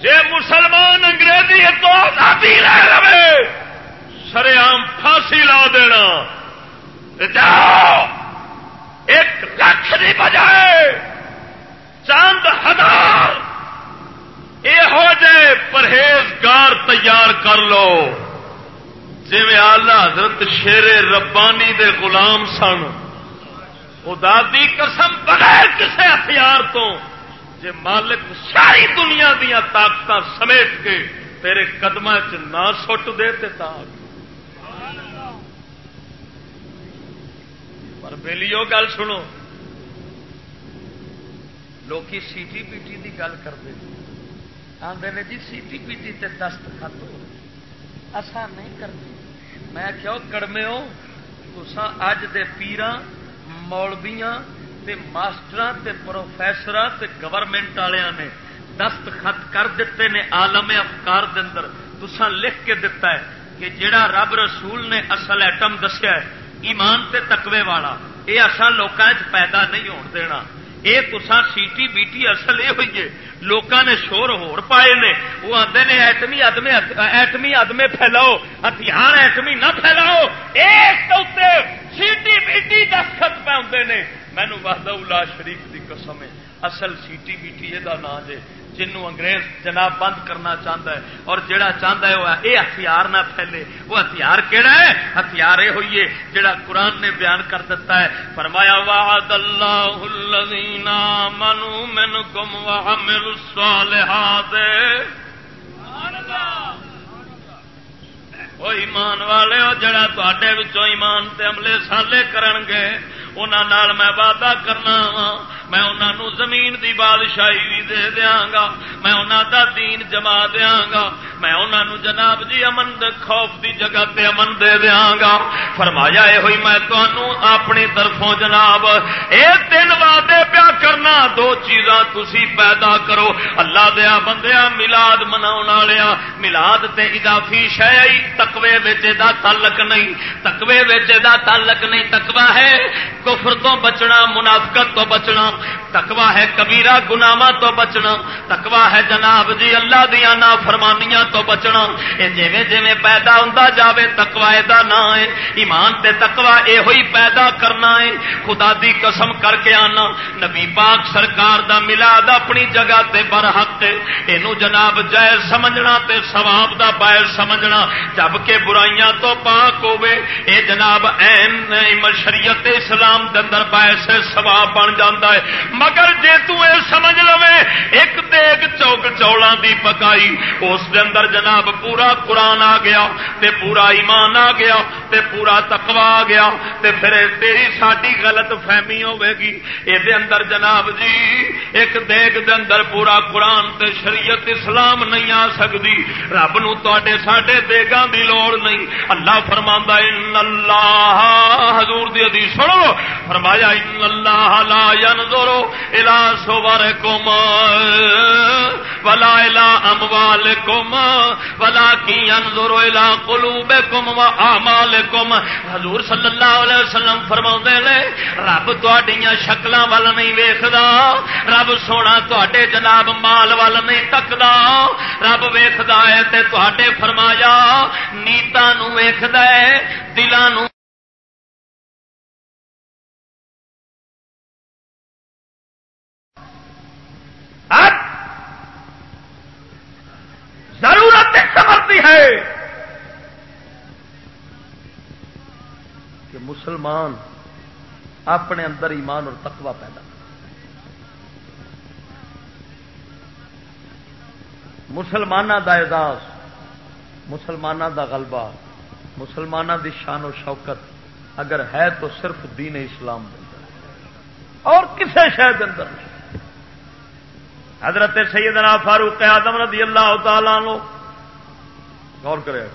جی مسلمان انگریزی تو آزادی لے رہے سر عام پھانسی لا دینا۔ جاؤ، ایک لکھ نہیں بجائے۔ چاند ہزار۔ یہ ہو جائے پرہیزگار تیار کر لو۔ جی آلہ حضرت شیر ربانی دے غلام سن دی قسم بغیر کسے ہتھیار تو جے مالک ساری دنیا دیا طاقت سمیٹ کے تیرے قدم چ نہ سٹ دے تے پر بےلیو گل سنو، لوکی سی ٹی پی ٹی کی گل کرتے آدھے نے جی سی ٹی پی ٹی تے دست خط ہو۔ نہیں کرتے میں کیوں کڑمے ہو تسا اج دے پیران مولبیاں تے ماسٹر تے پروفیسر تے گورنمنٹ والوں نے دستخط کر دیتے نے آلم افکار دے اندر۔ تسا لکھ کے دتا ہے کہ جڑا رب رسول نے اصل ایٹم دسیا ہے، ایمان تے تقوی والا یہ اصل لوکاں پیدا نہیں ہون دینا۔ یہ تسا سیٹی بیٹی اصل یہ ہوئی ہے لوگوں نے شور ہور پائے نے۔ وہ آتے نے، ایٹمی ادمے ایٹمی ادمے پھیلاؤ، ہتھیار ایٹمی نہ پھیلاؤ۔ ایک سی ٹی بی دستخط پہ آتے ہیں مینو وحدہ شریف کی قسم ہے۔ اصل سیٹی بیٹی یہ نام جی جنوں انگریز جناب بند کرنا چاہتا ہے اور جڑا چاہتا ہے وہ یہ ہتھیار نہ پھیلے۔ وہ ہتھیار کہڑا ہے؟ ہتھیار یہ ہوئی ہے جڑا قرآن نے بیان کر دیتا ہے۔ فرمایا، وعد اللہ الذین آمنوا منکم وعملوا الصالحات۔ وہ ایمان والے ہو جڑا تے ایمان تے عملے سالے کرن گے انہوں میں وعدہ کرنا وا۔ میں انہوں زمین دی بادشاہی بھی دے دیا گا۔ میں انہوں دا دین جما دیا گا۔ میں انہوں جناب جی امن خوف دی جگہ تے امن دے دیا گا۔ فرمایا یہ ہوئی میں تمہوں اپنی طرفوں جناب، اے تین وعدے پیا کرنا۔ دو چیزاں تسی پیدا کرو۔ اللہ دیا بندیا ملاد منا ملاد تے اضافی شہ تکوے دا تعلق نہیں۔ تکوے دا تعلق نہیں تکوا ہے۔ کفر تو بچنا، منافقت تو بچنا تکوا ہے کبیرا گناوا تو بچنا تکوا ہے جناب جی اللہ دیا نا فرمانیاں
تو بچنا۔ یہ جیویں جیویں پیدا ہوں جاوے تکوا یہ نہ ہے ایمان تے تکوا یہ پیدا کرنا ہے خدا دی قسم کر کے آنا۔ نبی پاک سرکار دا ملاد اپنی جگہ تے برحق یہ جناب جائز سمجھنا تے ثواب دا باعث سمجھنا۔ جبکہ برائیاں تو پاک ہوے اے جناب، این شریعت اسلام دے اندر باعث ثواب بن جاتا ہے۔ مگر جے تو اے سمجھ لو ایک دیگ چوک چولا دی پکائی، اس دے اندر جناب پورا قرآن آ گیا، تے پورا ایمان آ گیا، تے پورا تقوا آ گیا، تے پھر تیری ساری غلط فہمی ہوے گی۔ یہ اندر جناب جی ایک دیگ دے اندر پورا قرآن تے شریعت اسلام نہیں آ سکتی رب نو تے ساڈے دیگاں دی لوڑ نہیں۔ اللہ فرما ان اللہ حضور دی حدیث سنو۔ فرمایا ان اللہ لا ينظر الى صورکم ولا الى اموالکم ولكن ينظر الى قلوبکم واعمالکم حضور صلی اللہ علیہ وسلم فرماوندے نے، رب تہاڈیاں شکلاں ول نہیں ویکھدا، رب سونا تہاڈے جناب مال ول نہیں تکدا، رب ویکھدا ہے تے تہاڈے فرمایا، نیتاں نو ویکھدا ہے، دلاں نو ضرورت سمجھتی ہے
کہ مسلمان اپنے اندر ایمان اور تقوی پیدا مسلمانوں دا اعزاز مسلمانوں دا غلبہ مسلمانوں دی شان و شوکت اگر ہے تو صرف دین اسلام اور کسے شہر اندر نہیں۔ حضرت سیدنا فاروق آدم رضی اللہ تعالی لو غور کرے۔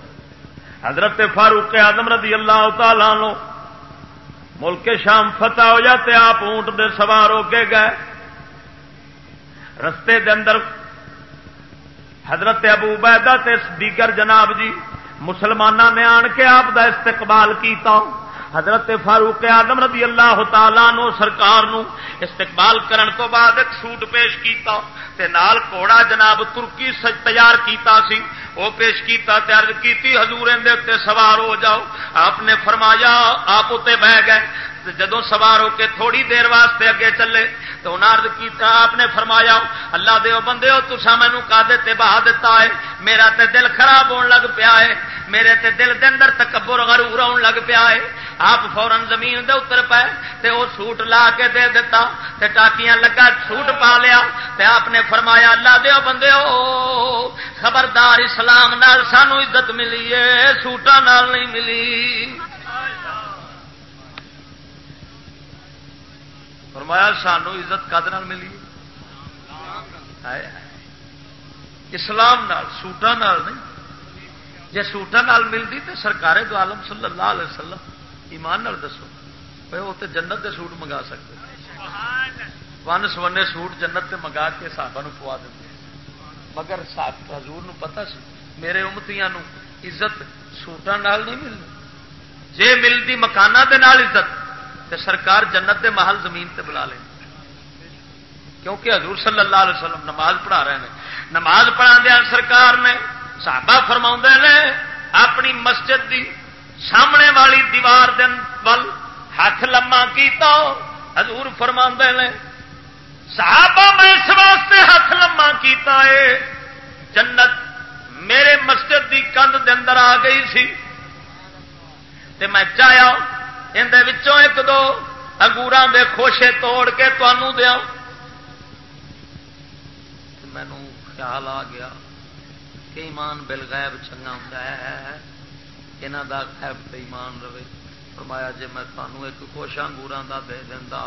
حضرت فاروق آدم رضی اللہ تعالی لو ملک شام فتح ہو جاتے آپ اونٹ دے سوار ہو کے گئے۔ رستے دے اندر حضرت ابو بیدہ تے دیگر جناب جی مسلمانوں نے آن کے آپ دا استقبال کیتا۔ حضرت فاروق آدم رضی اللہ تعالی نو سرکار نو استقبال کرن تو بعد ایک سوٹ پیش کیتا تے نال کوڑا جناب ترکی تیار کیتا سی۔ وہ پیش کیتا تیار کیتی، حضور تے سوار ہو جاؤ۔ آپ نے فرمایا، آپ اتنے بہ گئے۔ جدو سوار ہو کے تھوڑی دیر واسطے اگے چلے، تو انہیں کیتا، آپ نے فرمایا، اللہ دیو بندے ہو تسا مینو کا بہا دیتا ہے، میرا تے دل خراب ہون لگ پیا ہے، میرے تے دل دے اندر تکبر غرور آن لگ پیا ہے، آپ فورن زمین دے اتر پے، تے وہ سوٹ لا کے دے دیتا تے ٹاکیاں لگا، سوٹ پا لیا، تے آپ نے فرمایا، اللہ دیو بندے ہو خبردار اسلام نال سانو عزت ملی ہے سوٹا نال نہیں ملی۔ فرمایا سانو عزت کد ملی؟ اسلام نال سوٹا نال نہیں۔ جی سوٹا نال ملتی تو سرکار دو عالم صلی اللہ علیہ وسلم ایمان نال دسو۔ بھائی وہ تو جنت کے سوٹ منگا سکتے ون سونے سوٹ جنت سے منگا کے صحابہ نو پوا دیں مگر حضور نو پتا سی، میرے امتیاں نو عزت سوٹا نال نہیں ملنی۔ جی ملتی مکانہ دے نال عزت تے سرکار جنت دے محل زمین تے بلا لیں کیونکہ حضور صلی اللہ علیہ وسلم نماز پڑھا رہے ہیں نماز پڑھا دیا سرکار نے۔ صحابہ فرما نے، اپنی مسجد دی سامنے والی دیوار دن ول ہاتھ لما کیتا۔ حضور فرما نے، صحابہ میں اس واسطے ہاتھ لما کیتا ہے۔ جنت میرے مسجد دی کندھ دے اندر آ گئی سی۔ تے میں چاہیا اندر ایک دو انگور دے خوشے توڑ کے تنوع دیا مینو خیال آ گیا کہ ایمان بل چنگا ہوں یہاں کا خیب ایمان رہے۔ فرمایا جی میں تمہوں ایک خوش انگور کا دے دینا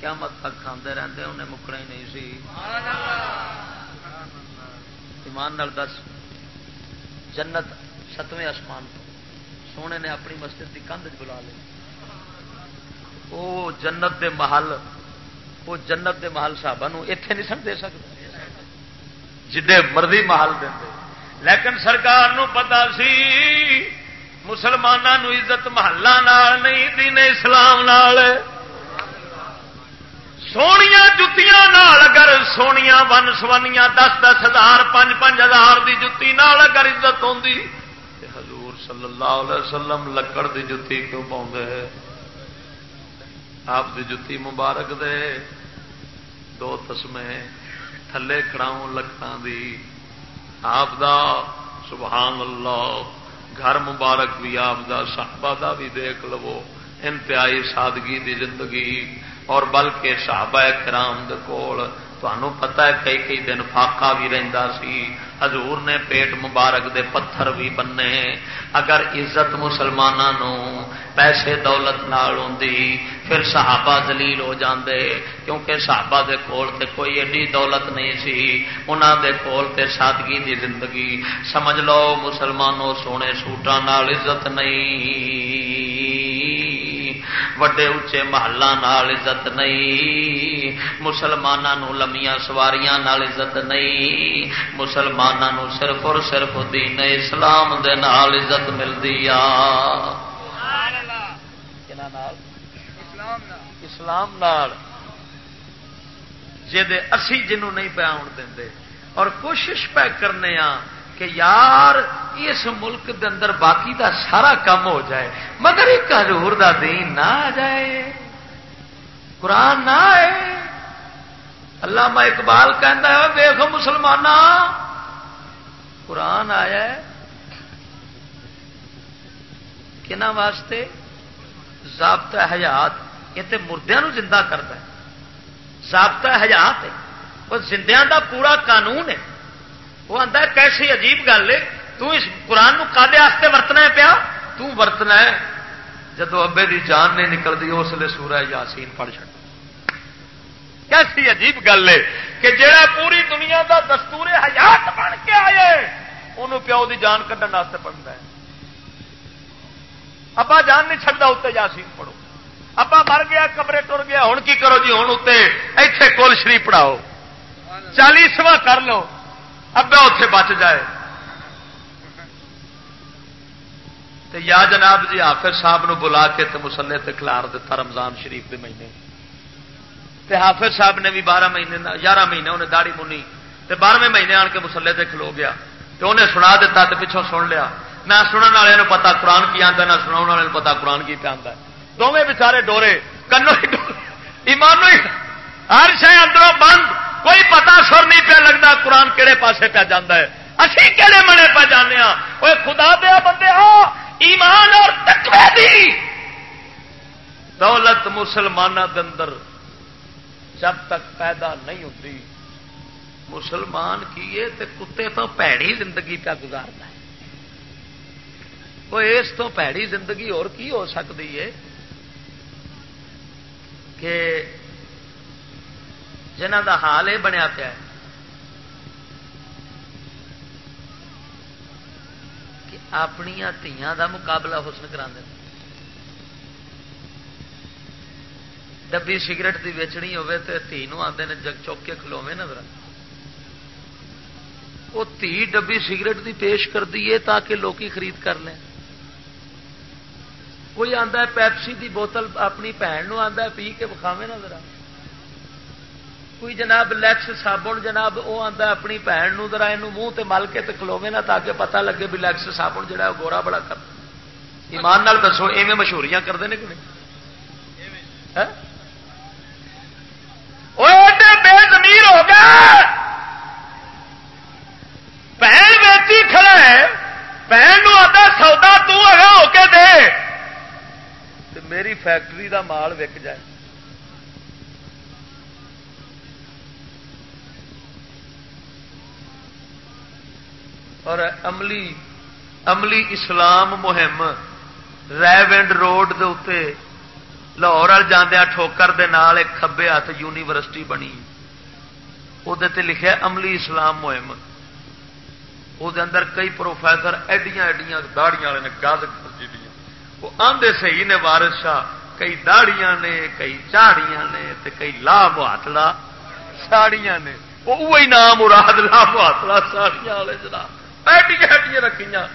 کیا مت تک کھانے رہتے انہیں مکنا ہی نہیں سی۔ ایمان دس، جنت ستویں آسمان تو۔ سونے نے اپنی مسجد کی کندھ بلا لی۔ وہ جنت دے محل وہ جنت دے محل صاحب اتے نہیں سن دے سکتے جدے مرضی محل دے۔ لیکن سرکار نو پتا سی مسلمانوں عزت محلہ نہیں، دین اسلام نال۔ سویا جتیاں اگر سویا ون سونیاں دس دس ہزار پانچ پانچ ہزار کی جتی اگر عزت ہوتی صلی اللہ علیہ وسلم لکڑ کی جتی کیوں پاؤں آپ کی جتی مبارک دے، دو تسمے، تھلے کھڑاؤں لکھان دی۔ آپ دا سبحان اللہ گھر مبارک بھی آپ دا، صحابہ دا بھی دیکھ لو، انتہائی سادگی دی زندگی۔ اور بلکہ صحابہ کرام دے کول تمہوں پتا ہے کئی کئی دن فاقا بھی رہتا سی۔ حضور نے پیٹ مبارک دے پتھر بھی بننے۔ اگر عزت مسلمانوں پیسے دولت نال ہوندی، پھر صحابہ دلیل ہو جاندے۔ کیونکہ صحابہ دے کول تے کوئی ایڈی دولت نہیں سی۔ انہاں دے کول تے سادگی دی زندگی۔ سمجھ لو مسلمانوں سونے سوٹاں نال عزت نہیں۔ وڈے اچے محلہ نال عزت نہیں مسلمانوں لمیاں سواریاں نال عزت نہیں مسلمانوں صرف اور صرف دین اسلام دے نال عزت ملتی اسلام نال جی اسی جنوں نہیں پیا آن دیں اور کوشش پہ کرنے ہاں کہ یار اس ملک دے اندر باقی دا سارا کام ہو جائے، مگر ایک ہزور دا دین نہ آ جائے، قرآن نہ آئے۔ اللہ میں اقبال کہہ دیکھو مسلمان قرآن آیا ہے۔ کہنا واسطے ضابطہ حیات، یہ تو مردیا زندہ کرتا ہے۔ ضابطہ حیات ہے۔ وہ زندیاں دا پورا قانون ہے۔ وہ آتا کیسی عجیب گل ہے۔ تو اس قرآن کالے واسطے ورتنا ہے پیا؟ تو ورتنا ہے۔ جدو ابے دی جان نہیں نکلتی اس لیے سورا یاسین پڑھ چڑ کیسی عجیب گل ہے کہ جڑا پوری دنیا دا دستور حیات بن کے آئے انہوں پیو دی جان کھڈن واسطے پڑھتا ہے۔ ابا جان نہیں چڑھتا اتنے یاسین پڑھو۔ ابا مر گیا کمرے ٹر گیا ہوں کی کرو جی؟ ہوں اتنے ایتھے کول شریف پڑھاؤ۔ چالیسواں کر لو۔ ابا اتے بچ جائے۔ تے یا جناب جی حافظ صاحب نو بلا کے تے مسلے تے کھلار دیتا رمضان شریف دے مہینے۔ تے حافظ صاحب نے بھی بارہ مہینے یارہ مہینے انہیں داڑی منی تے بارہویں مہینے آن کے مسلے تے کھلو گیا۔ تے انہیں سنا دیتا تے پچھوں سن لیا۔ نہ سننے والے پتا قرآن کی آتا نہ سنا والے پتا قرآن کی پہ آتا دونوں بچارے ڈورے۔ کنو ایمان ہر شہ اندروں بند۔ کوئی پتا سر نہیں پیا لگتا قرآن کہڑے پاسے پہ جانا ہے۔ اسی کہڑے منے پہ جانے ہاں۔ وہ خدا دیا بندے ہاں ایمان اور تقوی دی۔ دولت مسلمانوں کے اندر جب تک پیدا نہیں ہوتی مسلمان کیے تے کتے تو پیڑی زندگی پہ گزارتا ہے۔ وہ اس تو پیڑی زندگی اور کی ہو سکتی ہے کہ جنہ دا حال یہ بنیا پیا کہ اپنی دیا دا مقابلہ حسن کرا ڈبی سگرٹ کی ویچنی ہوے تو تھی آتے ہیں جگ چوک کے کھلوے نظر وہ تھی ڈبی سگرٹ کی پیش کر دیے تاکہ لوکی خرید کر لیں۔ کوئی آتا پیپسی کی بوتل اپنی بھن آتا پی کے بخاوے نظر آ کوئی جناب لیکس صابن، جناب وہ آتا اپنی بھن ذرا یہ منہ تے مل کے کھلوے نہ تاکہ پتہ لگے بھی لیکس صابن جڑا وہ گورا بڑا کر ایمان نال دسو، ایویں مشہوریاں کرتے ہیں کہ نہیں؟ ہاں؟ بے زمیر ہو گیا بہن بیچی کھڑا ہے، بہن آتا سودا تگا ہو کے دے۔ میری فیکٹری دا مال وک جائے۔ اور عملی عملی اسلام مہم ریونڈ روڈ دے اتنے لاہور جاندیا ٹھوکر دے نال ایک کھبے ہاتھ یونیورسٹی بنی۔ وہ لکھا عملی اسلام مہم۔ وہ اندر کئی پروفیسر ایڈیاں ایڈیاں داڑیاں والے نے گد وہ آدھے صحیح نے وارس شاہ، کئی داڑیاں نے، کئی چاڑیاں نے تے کئی لا محتلا ساڑیاں نے۔ وہ نام مراد لا محتلا ساڑیاں والے جناب۔ ایڈیاں ایڈیاں رکھیاں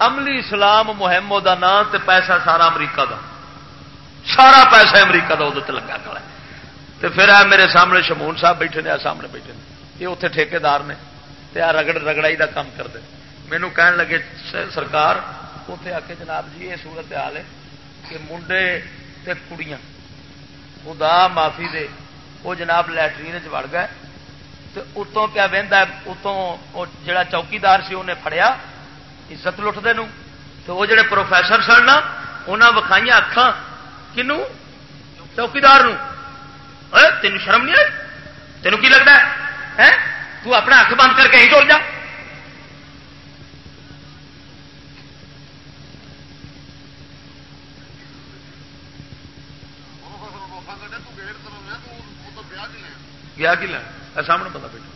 عملی اسلام مہم دا نام تے پیسہ سارا امریکہ دا سارا پیسہ امریکہ دا لگا کھڑا تو پھر آ میرے سامنے شمون صاحب بیٹھے نے آ سامنے بیٹھے نے یہ اتنے ٹھیکار نے آ رگڑ رگڑائی کا کام کرتے مینو کہن لگے سرکار اتے آ کے جناب جی یہ سورت حال ہے کہ منڈے تے کڑیاں خدا معافی دے وہ جناب لٹرین چڑ گئے اتوں پیا وہدا اتوں جڑا چوکیدار سی انہیں فڑیا عزت لٹتے تو وہ جڑے پروفیسر سن نا انہیں وکھائی اکھان کنو چوکیدار تین شرم نہیں آئی تینوں کی لگتا ہے تو اپنا اکھ بند کر کے ہی ٹول جا گیا کی لینا سامنے بندہ بیٹھا۔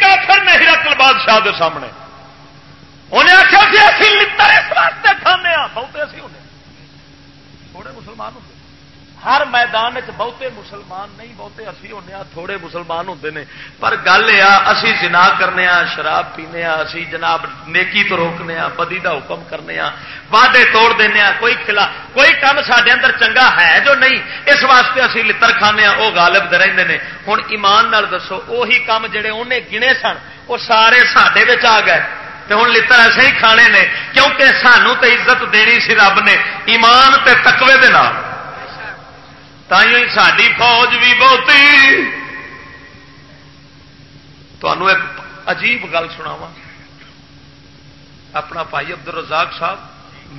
کافر نہیں رکل بادشاہ دے سامنے۔ انہیں آخیا سی اچھی لڑ اس واسطے کھانے بہتے اسی ہونے تھوڑے مسلمان ہوں۔ ہر میدان چ بہتے مسلمان نہیں، بہتے اسی ہونے تھوڑے مسلمان ہوتے ہیں پر گل یہ اسی جنا کرنے شراب پینے اسی جناب نیکی تو روکنے بدی کا حکم کرنے وعدے توڑ دینا کوئی کلا، کوئی کام سڈے اندر چنگا ہے جو نہیں، اس واسطے اسی لڑ کھانے وہ گالب رہتے ہیں ہوں ایمان نال دسو وہی کام جڑے انہیں گنے سن وہ سارے سڈے آ گئے۔ تو ہوں لڑ ایسے ہی کھانے نے، کیونکہ سانو تو عزت دینی سی رب نے، ایمان تے تقوی دے نام تھی ساری فوج بھی بہتی تمہوں ایک عجیب گل سناوا اپنا بھائی عبد الرزاق صاحب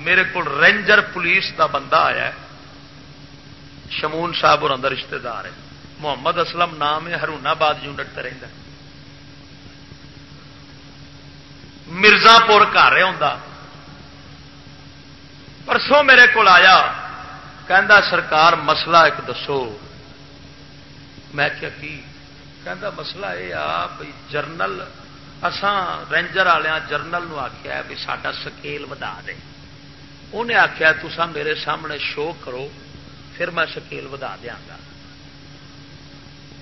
میرے کو رینجر پولیس دا بندہ آیا ہے شمون صاحب اور اندر رشتے دار ہے محمد اسلم نام ہے ہرون آباد یونٹ رہتا مرزا پور گھر ہوں پرسوں میرے کو آیا کہندا سرکار مسئلہ ایک دسو میں کیا کی کہندا مسئلہ یہ آ بھائی جرنل اسان رینجر والے جرنل نو آخیا بھی سڈا سکیل ودا دے انہیں آخیا تسا میرے سامنے شو کرو پھر میں سکیل ودا دیا گا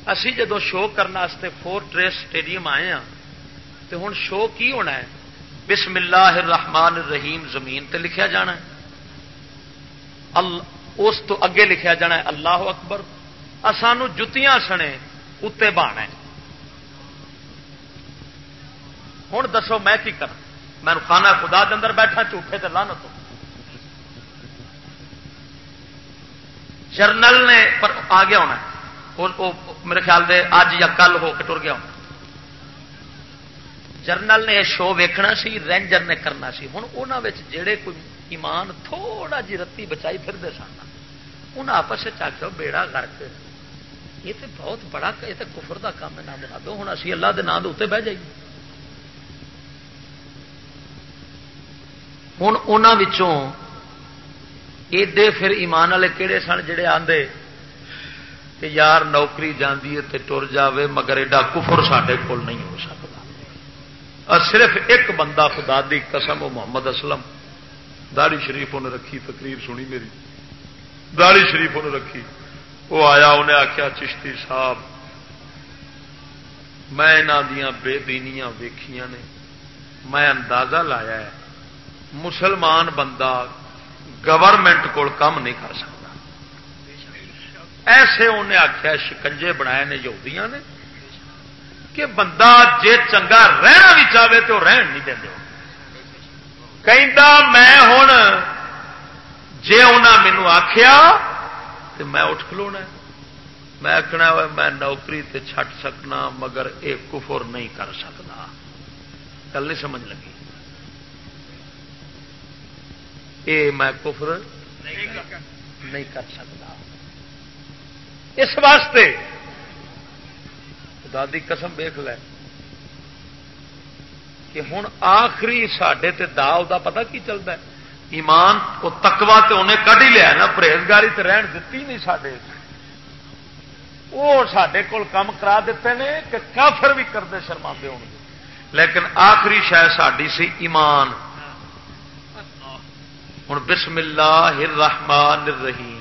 اسی جدو شو کرنے فور ٹریس اسٹیڈیم آئے ہاں تو ہوں شو کی ہونا ہے بسم اللہ الرحمن الرحیم زمین تے لکھیا جانا ہے اللہ اس تو اگے لکھیا جانا ہے، اللہ اکبر۔ سانو جتیاں سنے اتنے ہے۔ ہوں دسو میں کی کر میں خانہ خدا کے اندر بیٹھا، جھوٹے تو لانا تو جرنل نے پر آ گیا ہونا میرے خیال دے اج یا کل ہو کے ٹر گیا ہونا جرنل نے یہ شو ویکھنا سی، رینجر نے کرنا سی۔ ہوں انہوں جڑے کوئی ایمان تھوڑا جی رتی بچائی پھرتے سن۔ انہیں آپس آخر بیڑا گرک یہ تو بہت بڑا یہ تو کفر کا کام ہے نام دو ہوں اسی اللہ کے نام اتنے بہ جائیے ہوں انہوں ایڈے پھر ایمان والے کہڑے سن جڑے آندے کہ یار نوکری جاندی ہے تے ٹر جاوے مگر ایڈا کفر سڈے کول نہیں ہو سکتا صرف ایک بندہ خدا دی قسم محمد اسلم داڑی شریف انہیں رکھی تقریر سنی میری داڑی شریف انہیں رکھی۔ وہ آیا، انہیں آخیا چشتی صاحب، میں یہاں دیا بے دینیاں ویخیا نے۔ میں اندازہ لایا ہے، مسلمان بندہ گورنمنٹ کو کام نہیں کر سکتا۔ ایسے انہیں آخیا شکنجے بنائے نے یہودیاں نے، کہ بندہ جے چنگا رہنا بھی چاہے تو رہن نہیں دیں کہ میں ہوں جی انہیں مینو آخیا تو میں اٹھ کھلونا میں آخنا میں نوکری تے چھٹ سکنا مگر یہ کفر نہیں کر سکتا کل نہیں سمجھ لگی۔ یہ میں کفر نہیں کر سکتا اس واسطے دادی قسم دیکھ لے کہ ہوں آخری سڈے دا پتا کی چلتا ہے؟ ایمان، وہ تکوا تو انہیں کھ ہی لیا نا، پرہیزگاری تو رہن دیتی نہیں سڈے وہ سڈے کول کام کرا دیتے ہیں کہ کافر بھی کرتے شرما ہو لیکن آخری شاید ساری سی ایمان۔ ہوں بسم اللہ الرحمن الرحیم۔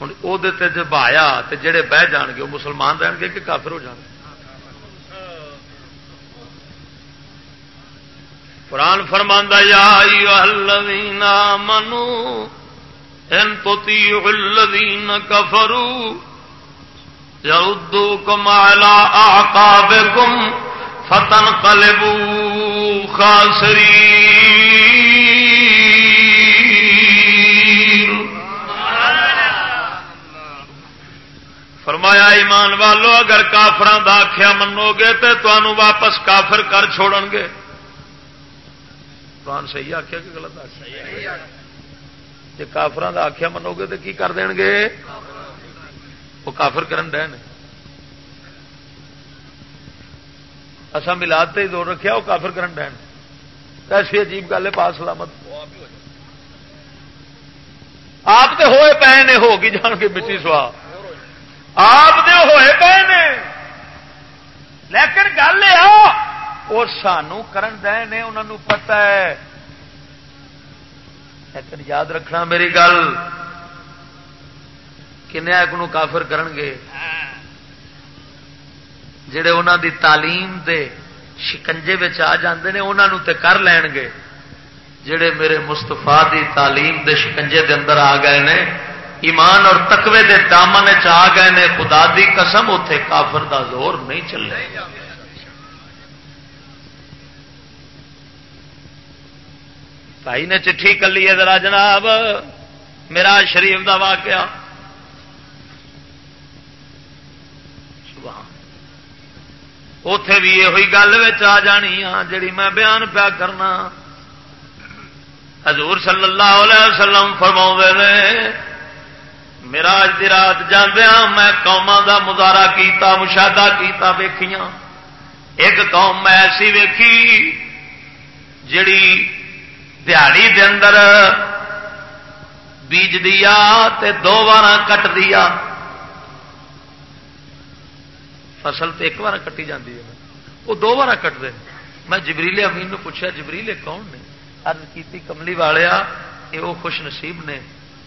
ہوں وہ جب آیا تو جڑے بہ جان گے، وہ مسلمان رہن گے کہ کافر ہو جان گے؟ قرآن فرماندہ، یا منو ان تطيعوا الذين كفروا يردوكم على اعقابكم فتنقلبوا خاسرين فرمایا، ایمان والو، اگر کافران دا آخیا منو گے تو تمہوں واپس کافر کر چھوڑن گے قرآن صحیح آخیا کہ غلط آخیا جی کافران کا آخیا منو گے تو کی کر دیں گے؟ وہ کافر کرن ڈے اصا ملاد تے دور رکھیا، وہ کافر کرن ڈے ایسی عجیب گل ہے پاس سلامت۔ آپ تو ہوئے پے نے، ہو گی جان کے مٹی سوا۔ آپ ہوئے پے نے۔ لیکن گل یہ وہ سانو کرن دے نے انہوں پتا ہے۔ لیکن یاد رکھنا میری گل۔ کنیا کافر کرن گے۔ جڑے انہوں دی تعلیم دے شکنجے آ جاندے نے انہوں تے کر لین گے۔ جڑے میرے مستفا دی تعلیم دے شکنجے دے اندر آ گئے نے، ایمان اور تقوی دے دامن آ گئے نے، خدا دی قسم اتے کافر دا زور نہیں چلے۔ بھائی نے چٹھی کلی ہے ذرا جناب۔ میرا شریف کا واقعہ۔ اتے بھی یہ گل آ جانی ہاں جڑی میں بیان پیا کرنا۔ حضور صلی اللہ علیہ وسلم فرما نے، میرا دی رات جاندیا میں قوما دا مظاہرہ کیتا، مشاہدہ کیتا ویکھیاں۔ ایک قوم میں ایسی ویکھی، جڑی دیہڑی دے اندر بیج دیا تے دو بار کٹ دیا فصل تو ایک بار کٹی جاتی ہے وہ دو بار کٹ دے میں جبریلے امین نو پوچھا جبریلے کون نے ارد کی کملی والیا یہ وہ خوش نصیب نے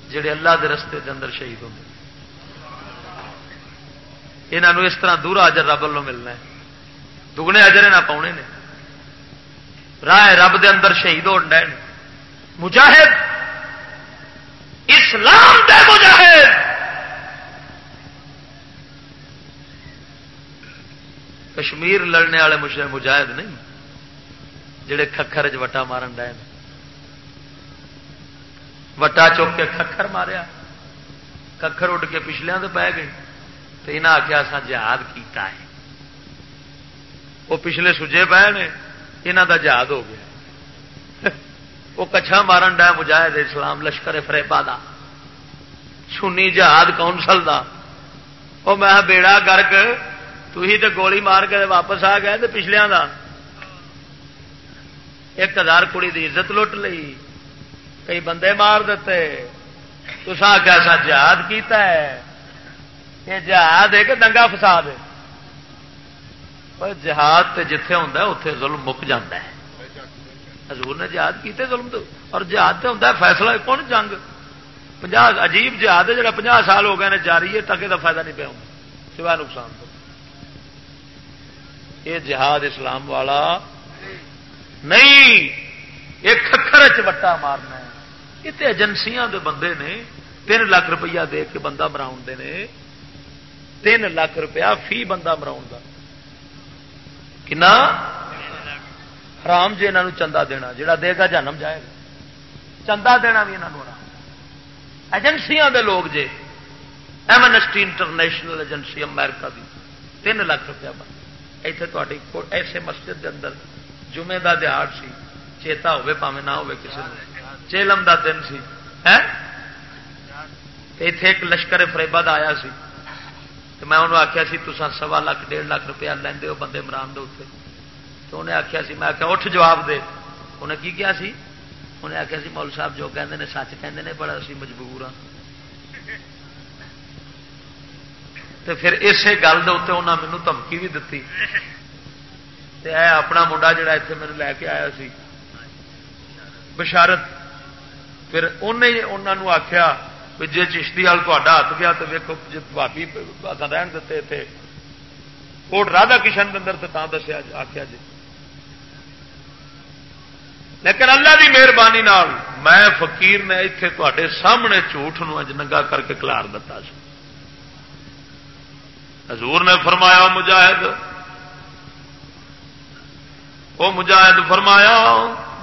جڑے اللہ دے رستے دے اندر شہید ہوتے یہاں اس طرح دورا اجر رب والوں ملنا ہے دگنے اجر نہ پاؤنے نے راہ رب دے اندر شہید ہو ڈے مجاہد، اسلام دے مجاہد۔ کشمیر لڑنے والے مجاہد نہیں، جڑے ککھر وٹا مارن ڈے وٹا چک کے ککھر ماریا۔ ککھر اڈ کے پچھلے تو پی گئے۔ تو انہیں آخیا سا جہاد کیتا ہے۔ وہ پچھلے سجے پے نے یہاں کا جہاد ہو گیا۔ وہ کچھا مارن ڈا مجاہد اسلام، لشکر فریبا دا۔ سنی جہاد کونسل دا وہ میں بیڑا گرک تھی تو گولی مار کے واپس آ گئے تو پچھلیا دا۔ ایک ہزار کڑی دی عزت لٹ لی۔ کئی بندے مار دیتے۔ تسا کیسا جہاد کیتا ہے۔ یہ جہاد ہے کہ دنگا فساد ہے۔ جہاد جتھے ہوں اتے ظلم مک جاتا ہے۔ حضور نے جہاد کیتے ظلم تو۔ اور جہاد تو ہوتا ہے فیصلہ کون جنگ؟ پناہ عجیب جہاد ہے، جڑا پناہ سال ہو گئے جاری ہے ٹکے کا فائدہ نہیں پیا سوائے نقصان تو۔ یہ جہاد اسلام والا نہیں یہ ککھر چٹا مارنا ہے۔ یہ تو ایجنسیاں دے بندے نے تین لاکھ روپیہ دے کے بندہ مراؤ نے، تین لاکھ روپیہ فی بندہ مراؤ کا کنا؟ حرام جی یہاں چندہ دینا جڑا دے گا جنم جائے گا۔ چندہ دینا بھی یہاں حرام۔ ایجنسیاں دے لوگ جے ایمنسٹی انٹرنیشنل ایجنسی امریکہ دی، تین لاکھ روپیہ بن۔ اتنے ایسے مسجد دے اندر جمعے دا دہاڑ سی، چیتا ہوے پاوے نہ ہوے کسی چیلم دا دن سی۔ اتے ایک لشکر فریبا آیا سی۔ تو میں انہوں آخیا سی تو سوا لاکھ، ڈیڑھ لاکھ روپیہ لیندے ہو بندے مران دے اتنے تو انہیں آخیا سی، میں آخیا اٹھ جواب دے۔ انہیں کی کیا سی؟ انہیں آخیا سی مول صاحب جو کہتے ہیں سچ کہتے ہیں بڑا سی مجبور ہاں۔ تو پھر اسی گل کے اتنے انہیں مینو دھمکی بھی دتی۔ اے اپنا منڈا جڑا اتنے میرے لے کے آیا سی۔ بشارت، پھر انہیں انہوں آخیا بھی جی چشتی وال تا ہاتھ گیا تو ویکو جی بھابی رہن دیتے اتنے کوٹ رادا کشن اندر تو دسیا آخیا جی لیکن اللہ کی مہربانی میں فقیر نے اتے تے سامنے جھوٹ نو اج ننگا کر کے کلار دتا حضور نے فرمایا مجاہد وہ مجاہد فرمایا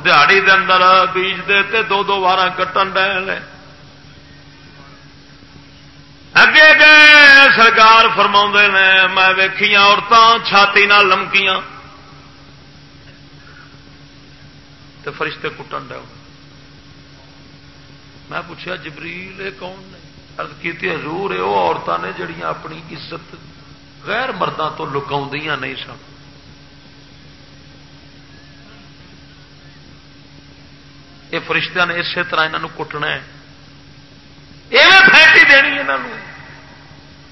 دہڑی دے اندر بیج دے تے دو دو وار کٹن ڈے اگے گئے، سرکار فرما نے، میں ویخیا عورتوں چھاتی نہ لمکیاں۔ تو فرشتے کٹن ڈے میں پوچھا جبریل، یہ کون نے؟ ارد کی حضور ہے وہ عورتوں نے جڑیاں اپنی عزت غیر مردوں تو لکا نہیں سن۔ یہ فرشتہ نے اسی طرح یہاں کٹنا ہے۔ یہ فیٹی دینی یہاں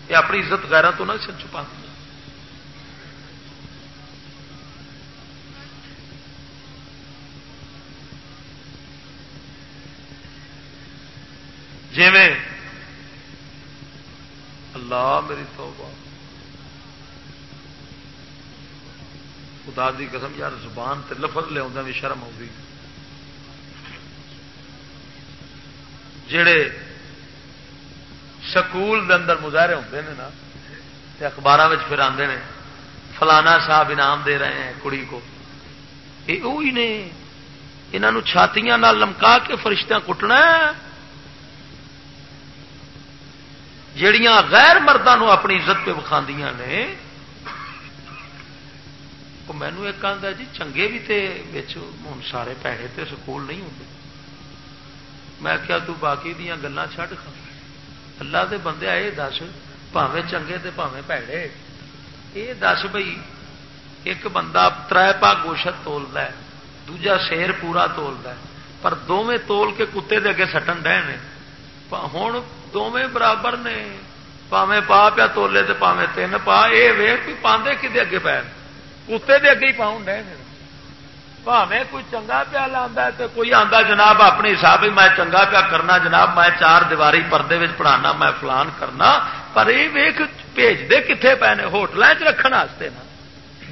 یہ اپنی عزت غیروں تو نہ چھپا جی اللہ میری توبہ۔ خدا دی قسم یار، زبان تے لفظ لیا بھی شرم ہوگی جڑے سکول دے اندر مظاہرے ہوتے ہیں نا اخبار پھر آتے ہیں فلانا صاحب انعام دے رہے ہیں کڑی کو۔ یہ وہی نے یہاں چھاتیاں لمکا کے فرشتہ کٹنا جڑیاں غیر مردوں اپنی عزت پہ وکھا نے مینو ایک آدھا جی چنگے بھی تے ہوں سارے پیڑے تے سکول نہیں ہوں میں کیا تو باقی دیا گلان چھڈ کھا۔ اللہ دے بندے آئے، دس پاوے چنگے تے پاوے پیڑے۔ یہ دس بھائی ایک بندہ تر پا گوشت تولد ہے، دوجا شیر پورا تولد ہے، پر دونیں تول کے کتے دے اگے سٹن ڈے ہوں دونیں برابر نے۔ پاوے پا پیا تولے تو پاوے تین پا۔ یہ ویخ بھی پاندے کدے اگے پے کتے دے اگے ہی پاؤں ڈے پاوے کوئی چنگا پیا لا تو کوئی آتا جناب اپنے حساب ہی میں چنگا پیا کرنا، جناب میں چار دیواری پردے پڑھانا، میں فلان کرنا۔ پر یہ ویخ بھیج دے کتنے پے نے ہوٹل چ رکھنے نا۔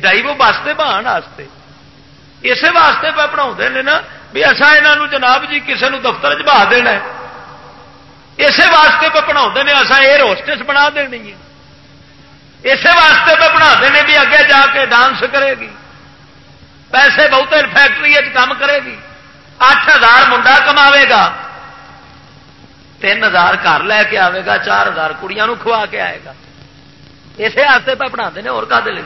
ڈائی وہ بستے بہان اسی واسطے پہ پڑھا نا، بھی اصا یہ جناب جی کسی دفتر چ بہا دینا اسی واسطے پہ پڑھا نے اصا ایئر ہوسٹس بنا دینی ہے اسی واسطے پہ پڑھا ہیں بھی اگے جا کے ڈانس کرے گی پیسے بہت فیکٹری کام کرے گی اٹھ ہزار منڈا کما گا تین ہزار گھر لے کے آئے گا چار ہزار کڑیاں کھوا کے آئے گا اسی واسطے پہ پڑھا ہیں اور کا دل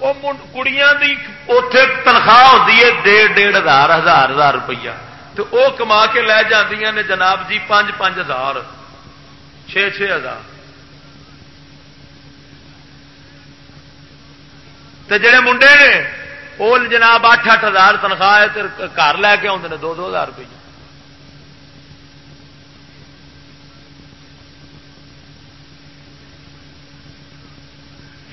آہو کڑیاں دی اتے تنخواہ ہوتی ہے ڈیڑھ ڈیڑھ ہزار ہزار ہزار روپیہ۔ تو وہ کما کے لے جی نے جناب جی پانچ پانچ ہزار۔ چھ چھ ہزار۔ جڑے منڈے نے وہ جناب اٹھ اٹھ ہزار تنخواہ ہے گھر لے کے آدھے دو دو ہزار روپیہ۔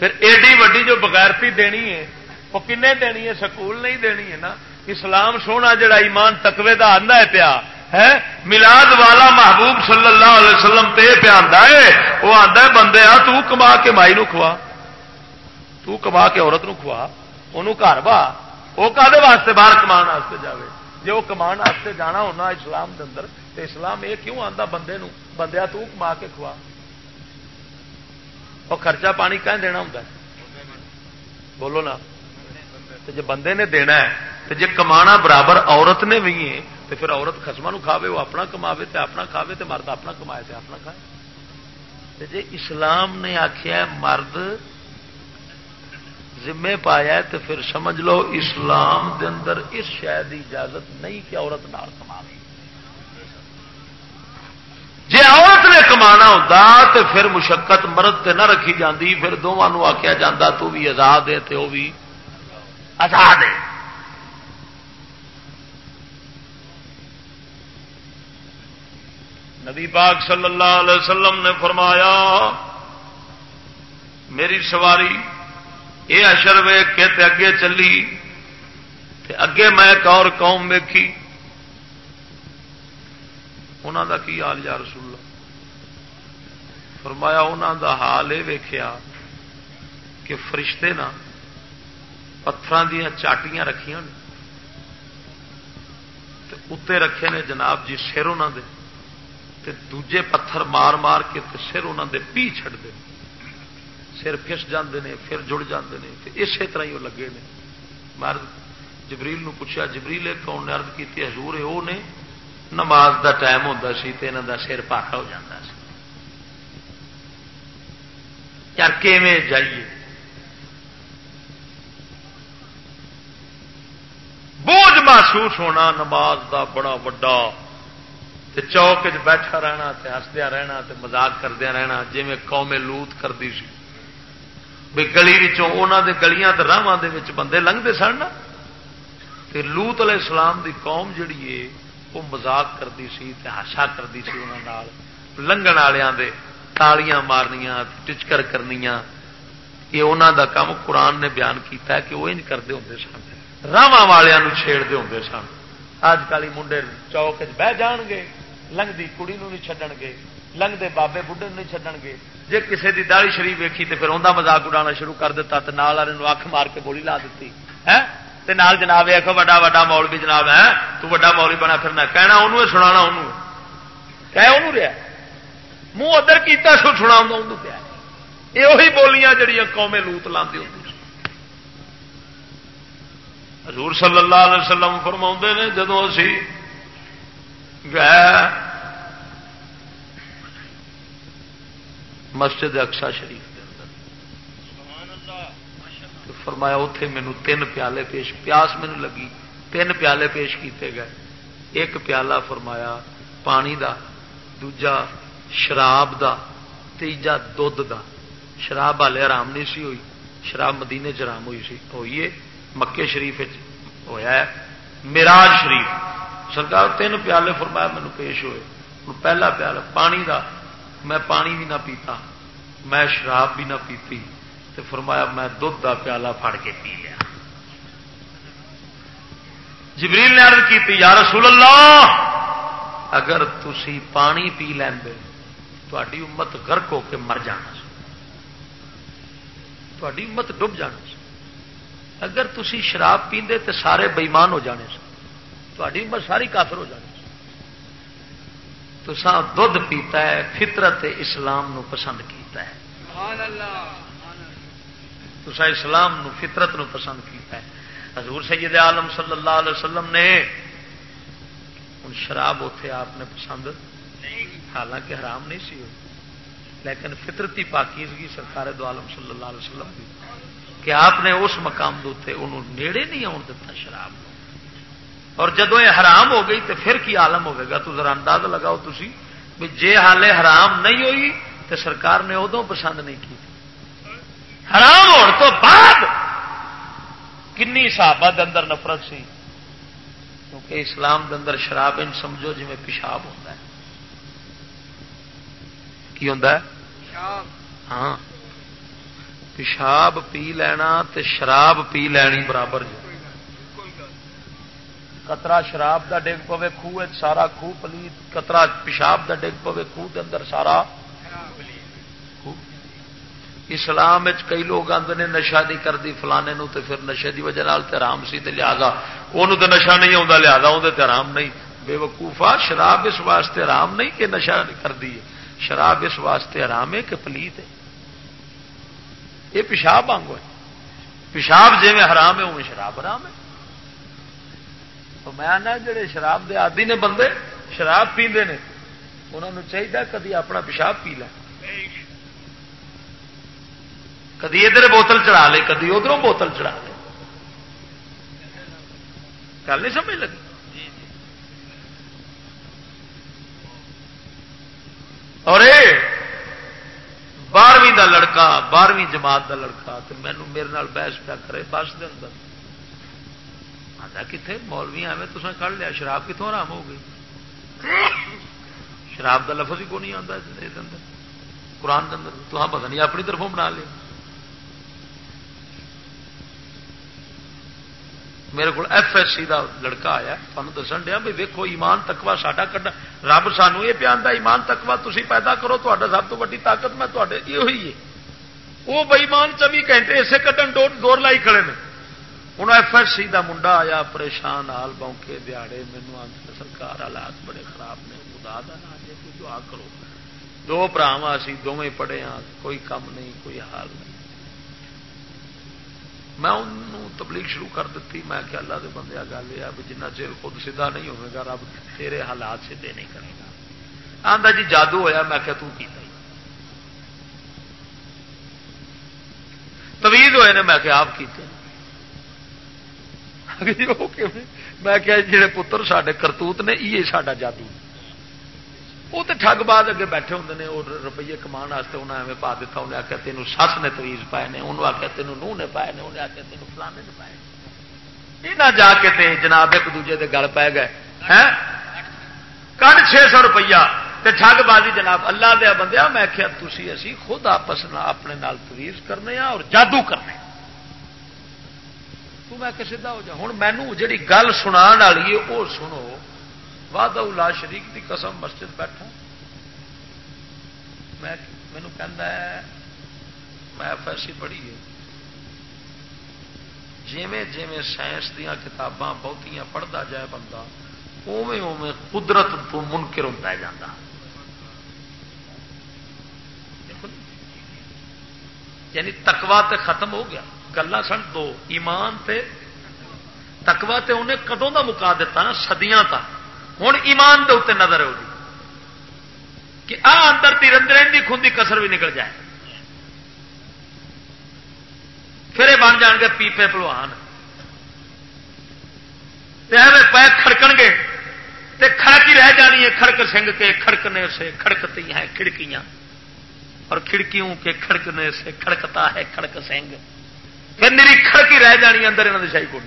پھر ایڈی وڈی جو بغیرتی دینی ہے، وہ کن دینی ہے؟ سکول نہیں دینی ہے نا؟ اسلام سونا جڑا ایمان تکوے کا آدھا ہے پیا، ہے؟ ملاد والا محبوب صلی اللہ علیہ وسلم تے پیا ہے، وہ آدھا بندے آ، تو کما کے مائی نو کھوا۔ تو کما کے عورت نو کھوا انہوں گھر با وہ کدے واسطے باہر کما جائے جی وہ کما جانا ہونا اسلام کے اندر تو اسلام یہ کیوں آتا بندے نو؟ بندیا تو کما کے کھوا۔ وہ خرچہ پانی کہ دینا ہوں بولو نا۔ تو جی بندے نے دینا ہے تو جی کما برابر عورت نے بھی ہے تو پھر عورت خسما کھاوے، وہ اپنا کما اپنا کھاوے تو مرد اپنا کمائے تو اپنا کھائے۔ تو جی اسلام نے آخیا مرد ذمے پایا ہے تو پھر سمجھ لو اسلام دے اندر اس شہر کی اجازت نہیں کہ عورت نال کما جی کما ہوتا تو پھر مشقت مرد تے نہ رکھی جاندی، پھر دونوں آخیا جا تو بھی آزاد ہے تو بھی آزاد ہے۔ نبی پاک صلی اللہ علیہ وسلم نے فرمایا، میری سواری یہ اشر ویگ کے تے اگے چلی، تے اگے میں ایک اور قوم ویکھی۔ انہوں کا کی حال یا رسول فرمایا انہوں دا حال یہ ویخیا کہ فرشتے نا پتھر دیا چاٹیاں رکھیا اتنے رکھے نے جناب جی سر انہوں دے۔ تے دوجے پتھر مار مار کے تے سر انہوں دے پی چڑتے سر پس جاندے نے، پھر جڑ جاندے نے۔ تے اسی طرح ہی وہ لگے نے۔ مرد جبریل نو پوچھا جبریل کون نے ارد کی حضور ہے وہ نے۔ نماز دا ٹائم ہوتا سی تے انہوں دا سر پاکا ہو جاتا سی۔ یار کیویں جائیے۔ بوجھ محسوس ہونا نماز دا بڑا وڈا تے چوک چ بیٹھا رہنا تے ہسدیا رہنا تے مزاق کردیا رہنا جی میں قوم لوت کرتی سی۔ بھی گلی دے گلیاں راہ بندے لنگتے سن نا۔ تے لوت علیہ السلام دی قوم جڑی ہے وہ مزاق کرتی سی تے ہاشا کرتی سی انہوں لنگن والوں دے۔ تالیاں مارنیاں، ٹچکر کرنیاں۔ یہ انہوں دا کام قرآن نے بیان کیتا ہے کہ وہ انج کرتے ہوں سن۔ راہ والوں چھیڑتے ہوں سن۔ اج کل منڈے چوک بہ جان گے۔ لنگتی کڑی نہیں چڈن گے۔ لنگتے بابے بڑھے نہیں چڈن گے۔ جی کسی کی داڑی شریف ویکھی تو پھر انہیں مزاق اڑانا شروع کر دیتا تو نال والے اکھ مار کے گولی لا دیتی۔ ہے تے نال جناب ایک وا وا مول بھی جناب ہے تو وا مول بنا پھرنا کہنا انہوں سنا انہوں کہ انہوں رہا منہ ادھر کیتا سو سنا پیا یہ بولیاں جڑیاں قومیں لوت لاندی ہوتی حضور صلی اللہ علیہ وسلم فرما نے جدو اسی گئے مسجد اکسا شریف کے اندر فرمایا اتے مینو تین پیالے پیش، پیاس مینو لگی، تین پیالے پیش کیتے گئے۔ ایک پیالہ فرمایا، پانی دا، دوجا شراب دا، تیجا دھد دا۔ شراب والے آرام نہیں سی ہوئی۔ شراب مدینے چرام ہوئی سی۔ ہوئی ہے۔ مکے شریف ہوا ہے۔ میراج شریف۔ سرکار تین پیالے فرمایا مینو پیش ہوئے۔ پہلا پیالہ، پانی دا۔ میں پانی بھی نہ پیتا۔ میں شراب بھی نہ پیتی۔ تو فرمایا میں دھد کا پیالہ پھڑ کے پی لیا۔ جبریل نے عرض کی یا رسول اللہ، اگر تسی پانی پی لین تاری امت گرک ہو کے مر جانا تاری امت ڈب جانا اگر تھی شراب پیندے تو سارے بئیمان ہو جانے تاری عمر ساری کافر ہو جانی تو دھد پیتا ہے فطرت اسلام نو پسند کیتا ہے۔ تو اسلام نو فطرت نو پسند کیتا ہے۔ حضور سید عالم صلی اللہ علیہ وسلم نے ہوں شراب اتے آپ نے پسند حالانکہ حرام نہیں سی لیکن فطرتی پاکیزگی سرکار دو عالم صلی اللہ علیہ وسلم کی کہ آپ نے اس مقام دے انہوں نیڑے نہیں آن دتا شراب۔ اور جدو یہ حرام ہو گئی تو پھر کی عالم ہوئے گا؟ تو ذرا انداز لگاؤ تھی بھی جے حالے حرام نہیں ہوئی تو سرکار نے ادو پسند نہیں کی۔ حرام ہونے تو بعد کنی صحابہ دے اندر نفرت سی۔ کیونکہ اسلام دے اندر شراب ان سمجھو جی میں پیشاب ہوتا ہے۔ کی ہے؟ ہاں۔ پیشاب پی لینا تے شراب پی لینی برابر جی کترا شراب دا ڈگ پوے خوہ سارا خوہ پلیت کترا پیشاب دا ڈگ پوے خوہ دے اندر سارا۔ اسلام کئی لوگ آتے نے نشا نہیں کرتی فلانے نو تے پھر نشے دی وجہ تے آرام سی تے لہذا۔ وہ تو نشا نہیں آتا لہذا وہ آرام نہیں۔ بے وقوفا شراب اس واسطے آرام نہیں کہ نشا کرتی ہے۔ شراب اس واسطے آرام ہے کہ پلیت ہے۔ یہ پیشاب وانگو ہے۔ پیشاب جی میں حرام ہے وہ شراب حرام ہے۔ تو میں آنا جڑے شراب دے آدی نے بندے شراب پیندے نے انہوں نے چاہیے کدی اپنا پیشاب پی لے۔ کدی ادھر بوتل چڑھا لے، کدی ادھر بوتل چڑھا لے۔ گل نہیں سمجھ لگی؟ اور بارہویں دا لڑکا، بارہویں جماعت دا لڑکا تو مینو میرے بحث پیا کرے، بس دے اندر۔ آدھا کتنے مولوی ایویں تو کھڑ لیا، شراب کتوں آرام ہو گئی؟ شراب دا لفظ ہی کو نہیں آتا اندر؟ قرآن کے اندر تو پتہ نہیں، اپنی طرفوں بنا لیا۔ میرے کو ایف ایس سی کا لڑکا آیا تمہیں دسن دیا بھی ویکو ایمان تکوا ساڈا کھا رب سانو یہ پیا ایمان تکوا تھی پیدا کرو تا سب تو ویڈی طاقت میں یہ ہوئی ہے۔ وہ بئیمان چوبی گھنٹے اسے کٹن دور لائی کھڑے نے۔ ہوں ایف ایس سی کا منڈا آیا، پریشان حال بونکے دیہڑے مینو سرکار حالات بڑے خراب نے، خدا دا نہ جی دعا کرو۔ دو براوا اسی دونوں پڑھے ہاں کوئی کم نہیں، کوئی حال نہیں۔ میں انہوں تبلیغ شروع کر دیتی، میں کہ اللہ دے بندے گل یہ بھی جنہ چیر خود سیدھا نہیں ہوگا رب تیرے حالات سیدھے نہیں کرے گا۔ آدھا جی جادو ہوا میں کہ تیتا تویز ہوئے نے، میں کہ آپ کیتے جی، میں کہ جڑے پتر سڈے کرتوت نے یہ سڈا جادو۔ وہ تو ٹگ بعد اگے بیٹھے ہوں نے، وہ روپیے کما انہیں ایویں پا دیتا انہیں آخیا تینوں سس نے تویز پائے نے، انہوں آخیا تینوں نوہ نے پائے نے انہیں آخیا تینوں فلانے نے پائے یہ نہ جا کے تے جناب ایک دوجے کے گل پی گئے۔ ہاں؟ کٹ چھ سو روپیہ؟ ٹگ بازی جناب اللہ دیا بندیا میں آخیا تھی اسی خود آپس اپنے نال تویز کرنے ہاں اور جادو کرنے۔ تو میں کہ سیدھا ہو جا۔ ہوں مینو جی گل سنا والی ہے وہ سنو۔ واد لا شریک کی قسم مسجد بیٹھا میں مینو کہ میں ایف ایس سی پڑھی ہے۔ جیویں جیویں سائنس دیا کتاباں بہتیاں پڑھتا جائے بندہ اوے اوے قدرت تو منکر ہوتا جاتا یعنی تکوا تے ختم ہو گیا۔ گلا سن دو، ایمان تے تکوا تے انہیں کدوں کا مکا دیتا نا سدیاں تک ہوں ایمان دے اتنے نظر ہوگی کہ آ اندر تیرندر کی خون کی کسر بھی نکل جائے۔ پھر یہ بن جان گے پیپے پلوان۔ پے کھڑکن گے۔ تے کھڑک ہی رہ جانی ہے، کھڑک سنگ کے کھڑکنے سے کھڑکتی ہیں کھڑکیاں۔ اور کھڑکیوں کے کھڑکنے سے کھڑکتا ہے کھڑک سنگ۔ پھر میری کھڑکی رہ جانی اندر یہاں شاہی کو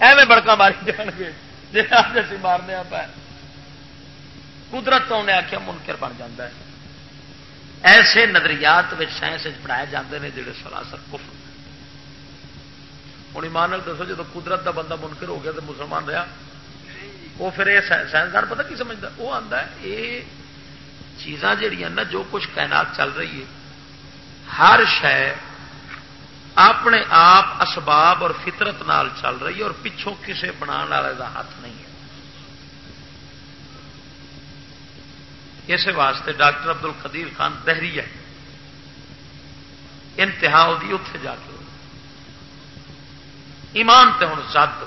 ایویں بڑکا ماری جان گے۔ جی اسی مارنے پہ قدرت تو انہیں آخیا منکر بن جاتا ہے۔ ایسے نظریات سائنس پڑھائے جاتے ہیں جڑے سراسر کفر ہوں ایمان دسو جب قدرت دا بندہ منکر ہو گیا تو مسلمان رہا وہ پھر یہ سائنسدان پتہ کی سمجھتا وہ آتا ہے یہ چیزاں جہیا نا جو کچھ کائنات چل رہی ہے، ہر شہ اپنے آپ اسباب اور فطرت نال چل رہی ہے اور پچھوں کسے بنا والے کا ہاتھ نہیں ہے۔ اس واسطے ڈاکٹر ابدل قدیر خان دہری ہے۔ انتہا اتے جا کے۔ ایمان تے ہوں زد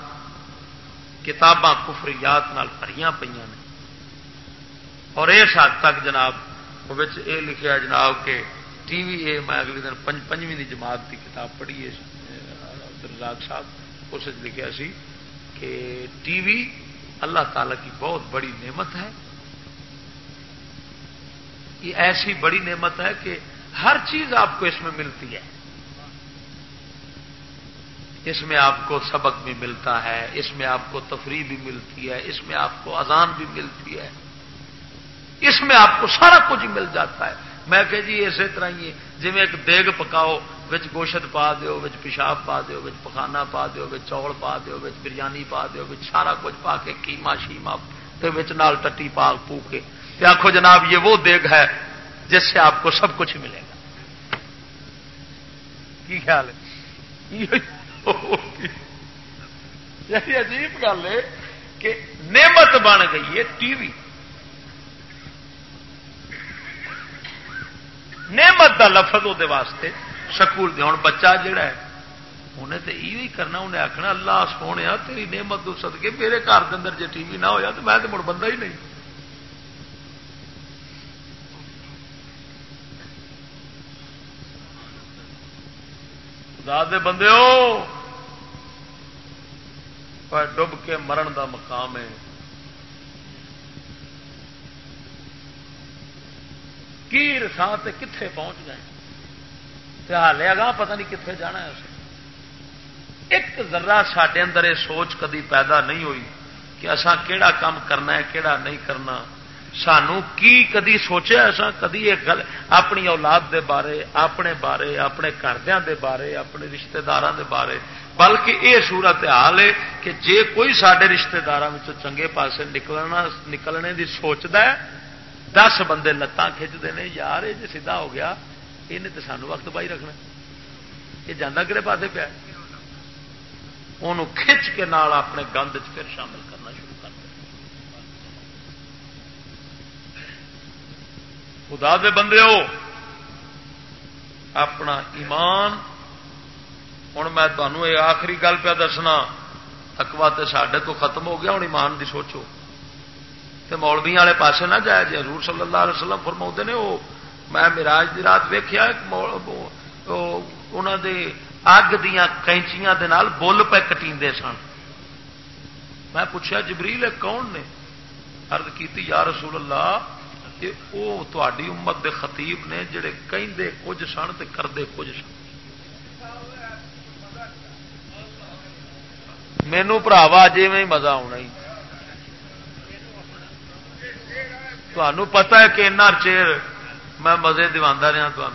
کتاباں کفریات بھری پہ اور اس حد تک جناب یہ لکھا جناب کہ ٹی وی اے میں اگلے دن پنجویں جماعت کی کتاب پڑھی ہے، عبدالرزاق صاحب، اس لکھا سی کہ ٹی وی اللہ تعالی کی بہت بڑی نعمت ہے۔ یہ ایسی بڑی نعمت ہے کہ ہر چیز آپ کو اس میں ملتی ہے۔ اس میں آپ کو سبق بھی ملتا ہے، اس میں آپ کو تفریح بھی ملتی ہے، اس میں آپ کو اذان بھی ملتی ہے۔ اس میں آپ کو سارا کچھ مل جاتا ہے۔ میں کہ جی اسی طرح ہی جی ایک دیگ پکاؤ گوشت پا دیو بچ پیشاب پا دیو بچ پخانا پا دیو بچ چوڑ پا دیو بچ بریانی پا دیو بچ سارا کچھ پا کے کیما شیما نال ٹٹی پا پو کے۔ آخو جناب، یہ وہ دیگ ہے جس سے آپ کو سب کچھ ملے گا۔ کی خیال ہے؟ یعنی عجیب گل ہے کہ نعمت بن گئی ہے ٹی وی۔ نعمت دا لفظ وہ واسطے سکول دے ہوں بچہ جڑا ہے انہیں تو یہ کرنا انہیں آخنا اللہ سونے تیری نعمت دو سد کے میرے گھر کے اندر جی ٹی وی نہ ہوا تو میں تو مڑ بندہ ہی نہیں۔ دے بندے ہو ڈب کے مرن دا مقام ہے۔ کی رسا کتنے پہنچ گئے؟ ہال اگاں پتہ نہیں کتنے جانا ہے اسے۔ ایک ذرا سڈے اندر یہ سوچ کدی پیدا نہیں ہوئی کہ اسا کیڑا کام کرنا ہے، کیڑا نہیں کرنا۔ سانو کی کدی سوچا ایسا کدی یہ گل اپنی اولاد دے بارے، اپنے بارے، اپنے گھردیا دے بارے، اپنے رشتہ دار دے بارے۔ بلکہ یہ صورت حال ہے کہ جے کوئی سڈے رشتے دار چنگے پاسے نکلنا، نکلنے کی سوچتا ہے دس بندے لتان کھچتے ہیں، یار، یہ سیدھا ہو گیا یہ تو سانو وقت پائی رکھنا۔ یہ جانا کہڑے پاس پیا کھچ کے نال اپنے گند پھر شامل کرنا شروع کر دیا۔ خدا دے بندے ہو اپنا ایمان ہوں میں تمہوں یہ آخری گل پہ دسنا اکوا تو سڈے تو ختم ہو گیا ہوں ایمان دی سوچو۔ تے مولوی والے پاسے نہ جایا جی حضور صلی اللہ علیہ وسلم فرما نے وہ میں مراج کی رات ویخیا انہوں دے اگ دیا کینچیاں دے نال بل پہ کٹی سن۔ میں پوچھا جبریل کون نے؟ ارد کی یا رسول اللہ کہ وہ تاری امت دے خطیب نے جڑے کہیں کچھ سن تے کرتے کچھ سن۔ مینو پراوا جی میں مزہ آنا ہی۔ تمہوں پتا ہے کہ ایسا چیر میں مزے دوا رہا تمہوں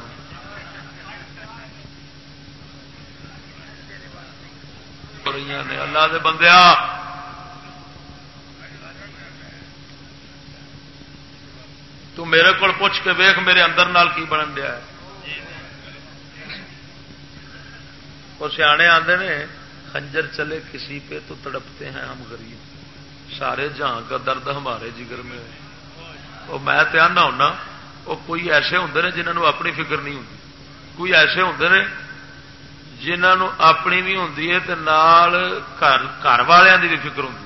نے اللہ دے بندیا تو میرے کو پوچھ کے ویخ میرے اندر نال کی بنن دیا ہے وہ سیانے آتے نے خنجر چلے کسی پہ تو تڑپتے ہیں ہم غریب سارے جہاں کا درد ہمارے جگر میں وہ میں آنا ہونا وہ کوئی ایسے ہوں نے جنہوں اپنی فکر نہیں ہوتی کوئی ایسے ہوں نے جنہوں اپنی بھی ہوں گھر والوں کی بھی فکر ہوں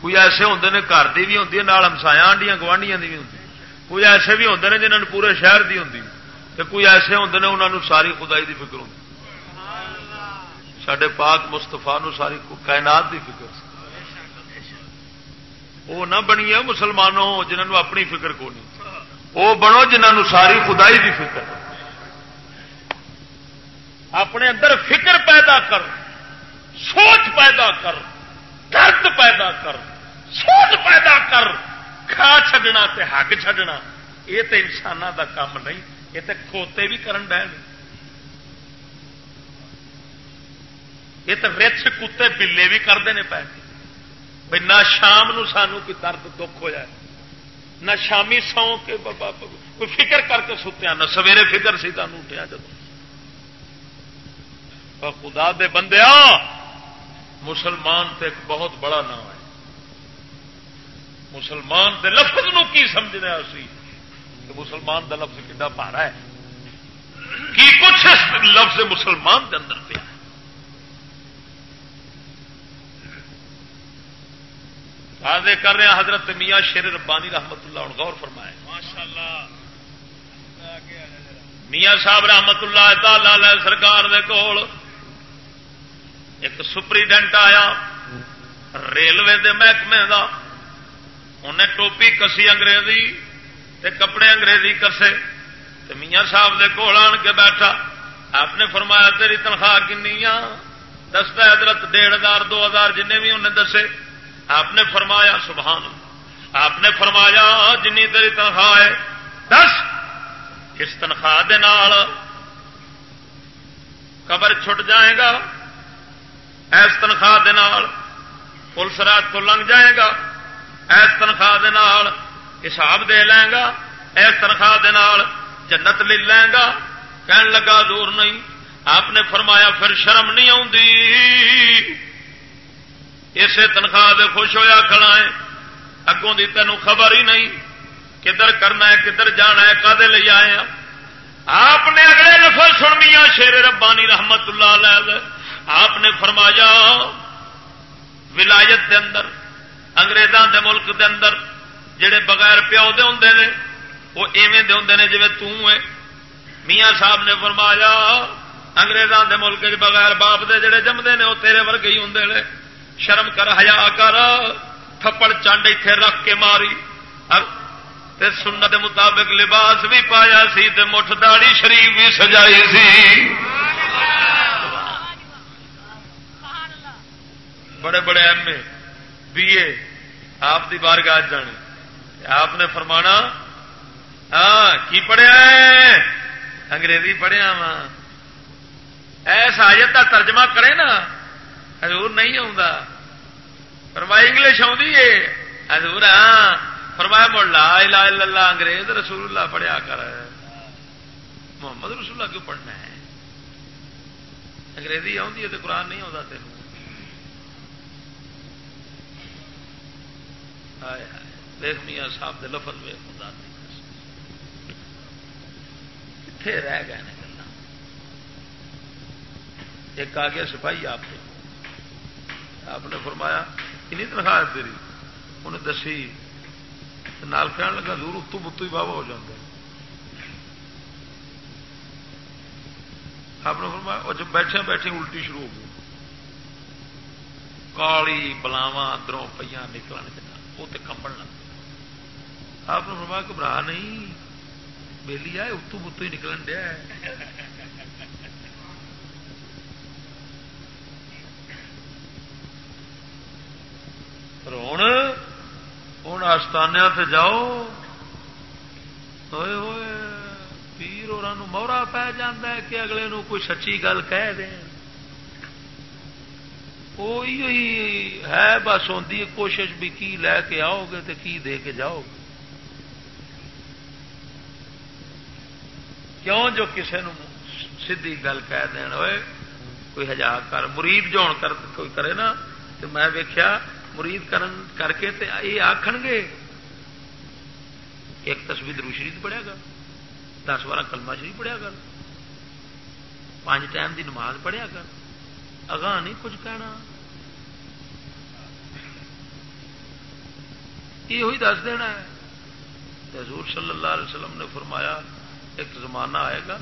کوئی ایسے ہوں نے گھر کی بھی ہوں ہمسایا آنڈیاں گوانڈیاں کی بھی ہوں کوئی ایسے بھی ہوں نے جنہوں پورے شہر کی ہوں کوئی ایسے ہوں نے انہوں ساری خدائی کی فکر ہوں سڈے پاک مستفا ساری کائنات کی فکر وہ نہ بنی ہے مسلمانوں، جنہوں اپنی فکر کو نہیں۔ وہ بنو جنہوں ساری خدائی کی فکر۔ اپنے اندر فکر پیدا کر، سوچ پیدا کر، درد پیدا کر، سوچ پیدا کر، کھا چڈنا حق چڈنا یہ تو انسان کا کام نہیں، یہ تو کھوتے بھی کرن ڈے یہ تو رچ کتے بلے بھی کرتے ہیں پہ بھائی، نہ شام نو سانو کوئی درد دکھ ہوا نہ شامی سو کے بابا، کوئی فکر کر کے ستیا نہ سویرے فکر سی تمہیں اٹھیا جب خدا دے بندے مسلمان تے ایک بہت بڑا نام ہے۔ مسلمان دے لفظ نو کی سمجھنا اسی کہ مسلمان دا لفظ کتا پارا ہے۔ کی کچھ لفظ مسلمان دے اندر پیا؟ واضح کر رہے ہیں حضرت میاں شیر ربانی رحمت اللہ غور فرمائے۔ میاں صاحب رحمت اللہ تعالی سرکار دے کول ایک سپریڈنٹ آیا ریلوے دے محکمے دا۔ انہیں ٹوپی کسی انگریزی تے کپڑے انگریزی کسے۔ تے میاں صاحب دے کول آن کے بیٹھا۔ آپ نے فرمایا تیری تنخواہ کنی دستا حضرت ڈیڑھ ہزار دو ہزار جن بھی انہیں دسے۔ آپ نے فرمایا سبحان آپ نے فرمایا جنی تیری تنخواہ ہے، دس۔ اس تنخواہ دے نال قبر چھٹ جائے گا۔ ایس تنخواہ دے نال پولیس رات تو لنگ جائے گا۔ ایس تنخواہ دے نال حساب دے لیں گا۔ ایس تنخواہ دے نال جنت لے لیں گا۔ کہن لگا دور نہیں۔ آپ نے فرمایا پھر شرم نہیں آ اسے تنخواہ دے خوش ہویا کھڑا ہے۔ اگوں دی تینوں خبر ہی نہیں کدھر کرنا ہے، کدھر جانا ہے کدے لے آئے ہیں آپ نے اگلے لفظ سننیا شیر ربانی رحمت اللہ علیہ آپ نے فرمایا، ولایت دے اندر، انگریزاں دے ملک دے اندر جڑے بغیر پیو دے ہوں نے، وہ ایویں دے ہوں نے جی ہے۔ میاں صاحب نے فرمایا، انگریزاں دے ملک بغیر باپ دے جڑے جمدے نے، وہ تیرے ورگے ہی ہوں نے۔ شرم کر ہیا کر، تھپڑ چانڈ اتے رکھ کے ماری۔ سنت مطابق لباس بھی پایا سی مٹھ داڑی شریف بھی سجائی سی۔ بڑے بڑے ایم اے، بی اے، آپ کی بارگاہ جانے۔ آپ نے فرمانا ہاں کی پڑھیا ہے؟ انگریزی پڑھیا وا ایس آیت کا ترجمہ کرے نا۔ حضور نہیں آتا فرمایا انگلش آدھی ہے۔ حضور ہاں۔ فرمایا مڑ لا الہ الا اللہ، انگریز رسول اللہ پڑھیا کر۔ محمد رسول اللہ کیوں پڑھنا ہے؟ انگریزی آتی ہے تو قرآن نہیں آتا تین دیکھ میاں صاحب دے لفظ میں خدا کتنے رہ گئے گلا ایک آ گیا سپاہی آپ کے آپ نے فرمایا کنی تنخواہ ہے تیری انہیں دسی نال کہنے لگا، دور اتو بتو ہی بابا ہو جاتا آپ نے فرمایا وہ جب بیٹھے بیٹھے الٹی شروع ہو گئی۔ کالی بلاوا اندروں پہ نکل وہ تو کمبن لگ آپ نے فرمایا، گھبراہ نہیں۔ بہلی آئے، اتو بتو ہی نکلن دیا ہوں ہوں آستانیا سے جاؤ ہوئے ہوئے پیر اور مورا پی جا کہ اگلے نو کوئی سچی گل کہہ دیں کوئی ہے بس آدھی کوشش بھی کی لے کے آؤ گے تو کی دے کے جاؤ گے کیوں جو کسی نو سی گل کہہ دین ہوئے کوئی ہزار کر مرید جو کر کوئی کرے نا تو میں ویکیا مرید کرن کر کے تے یہ آخ گے، ایک تصویر درو شریف پڑھیا گا دس بارہ کلمہ شریف پڑھیا گا پانچ ٹائم دی نماز پڑھیا گا اگاں نہیں کچھ کہنا۔ یہ دس دینا ہے۔ حضور صلی اللہ علیہ وسلم نے فرمایا، ایک زمانہ آئے گا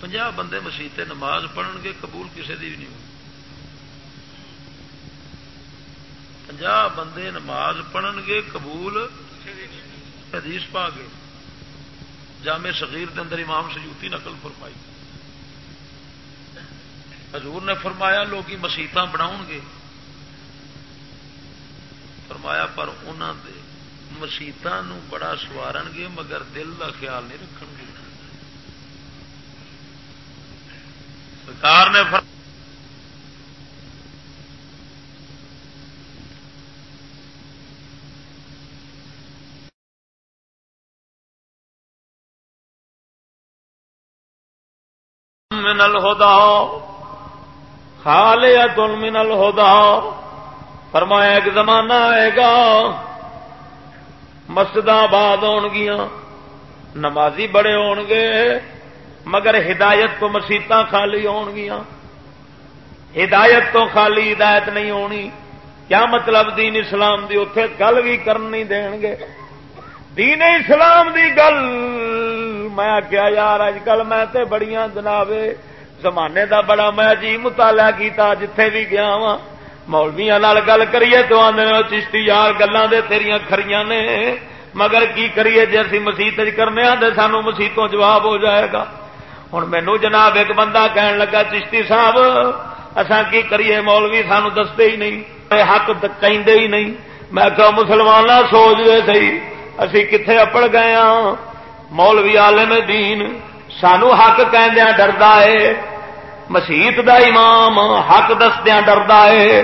پنجا بندے مسیطے نماز پڑھن گے، قبول کسی بھی نہیں ہوگی۔ پنجا بندے نماز پڑھن گے قبول؟ حدیث پا گے جامع صغیر دے اندر امام سجوتی نقل فرمائی۔ حضور نے فرمایا لوگ مسیت بناؤ گے فرمایا، پر انہوں دے مسیطان بڑا سوارن گے مگر دل کا خیال نہیں رکھ گے سرکار نے فرمایا من الہدا خالیت من الہدا فرمایا ایک زمانہ آئے گا۔ مسجد آباد ہون گیا نمازی بڑے ہون گے۔ مگر ہدایت تو مسیت خالی ہون گیا ہدایت تو خالی ہدایت نہیں ہونی۔ کیا مطلب دین اسلام دی؟ اتے گل بھی کرنی دین گے۔ دین اسلام دی گل. میں کیا یار اج کل میں تے بڑیاں جناب زمانے دا بڑا میں جی مطالعہ کیتا، جتھے بھی گیا وا مولویا گل کریے تو آدھے چشتی یار گلان دے تیریاں کھریاں نے۔ مگر کی کریے جی اسی مسیت کرنے تو سانو مسیتوں جواب ہو جائے گا۔ ہوں مینو جناب ایک بندہ کہن لگا، چشتی صاحب اسا کی کریے مولوی؟ سانو دستے ہی نہیں حق کہیں ہی نہیں۔ میں کہ مسلمان سوچ دے سی اسی کتنے اپڑ گئے ہاں۔ مولوی عالم دین، سانو حق کہندیا ڈردا ہے۔ مسیت دا امام، حق دسدیا ڈردا ہے۔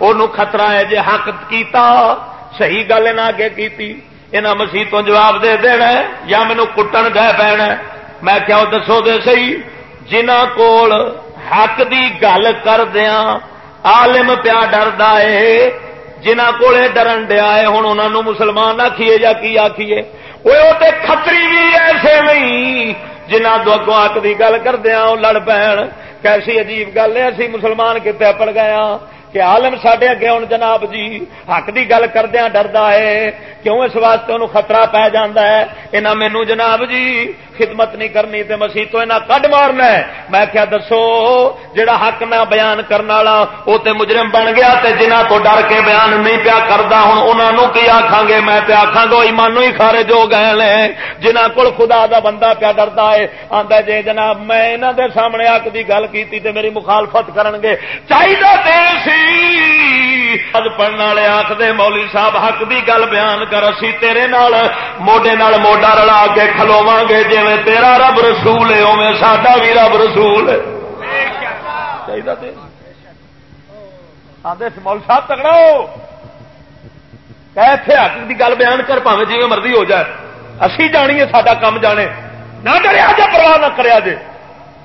وہ خطرہ ہے جے حق کیتا، صحیح گل نہ اگے کیتی۔ یہاں مسیتوں جواب دے دینا ہے یا مینو کٹن دہ پینا میں کیا دسو دے سی جنہ کول حق دی گل کر دیا عالم پیا ڈردا ہے۔ جنہ کول ڈرن دیا ہے ہوں انہوں مسلمان آخیے یا کی آخیے وہ کتری بھی ایسے نہیں جنہ دو اگوں آک کی گل کردیا وہ لڑ پین کیسی عجیب گل ہے اسی مسلمان کتنے پڑ گیا ہاں کہ عالم سڈے اگے ہوں جناب جی حق کی گل کردیا ڈردا ہے کیوں اس واسطے انہوں خطرہ پی جا ہے یہاں مینو جناب جی خدمت نہیں کرنی تے مسیح تو یہاں کڈ مارنا ہے؟ میں کیا دسو جڑا حق میں بیان کرنے والا وہ تے مجرم بن گیا تے جنہ تو ڈر کے بیان نہیں پیا کرتا ہوں انہوں کی آخان گے؟ میں پیا آخا گا ایمانو ہی خارج ہو گئے ہیں جنہ کول خدا دا بندہ پیا ڈرتا ہے آتا جی جناب، میں یہاں دے سامنے حق کی گل کی میری مخالفت کرن گے۔ چاہیے پڑھنے والے آخر مولی صاحب، حق کی گل بیان کر، اسی تیرے نال، موڈے نال موڈا رلا کے کھلوا گے۔ جی تیرا رب رسول ہے اوے ساڈا بھی رب رسول ہے۔ آدھے مول صاحب تگڑا ہو۔ کہ حق کی گل بیان کر پاوے جی مرضی ہو جائے۔ اسی جانی ہے کام جانے۔ نہ ڈریا جا، پرواہ نہ کریا جے۔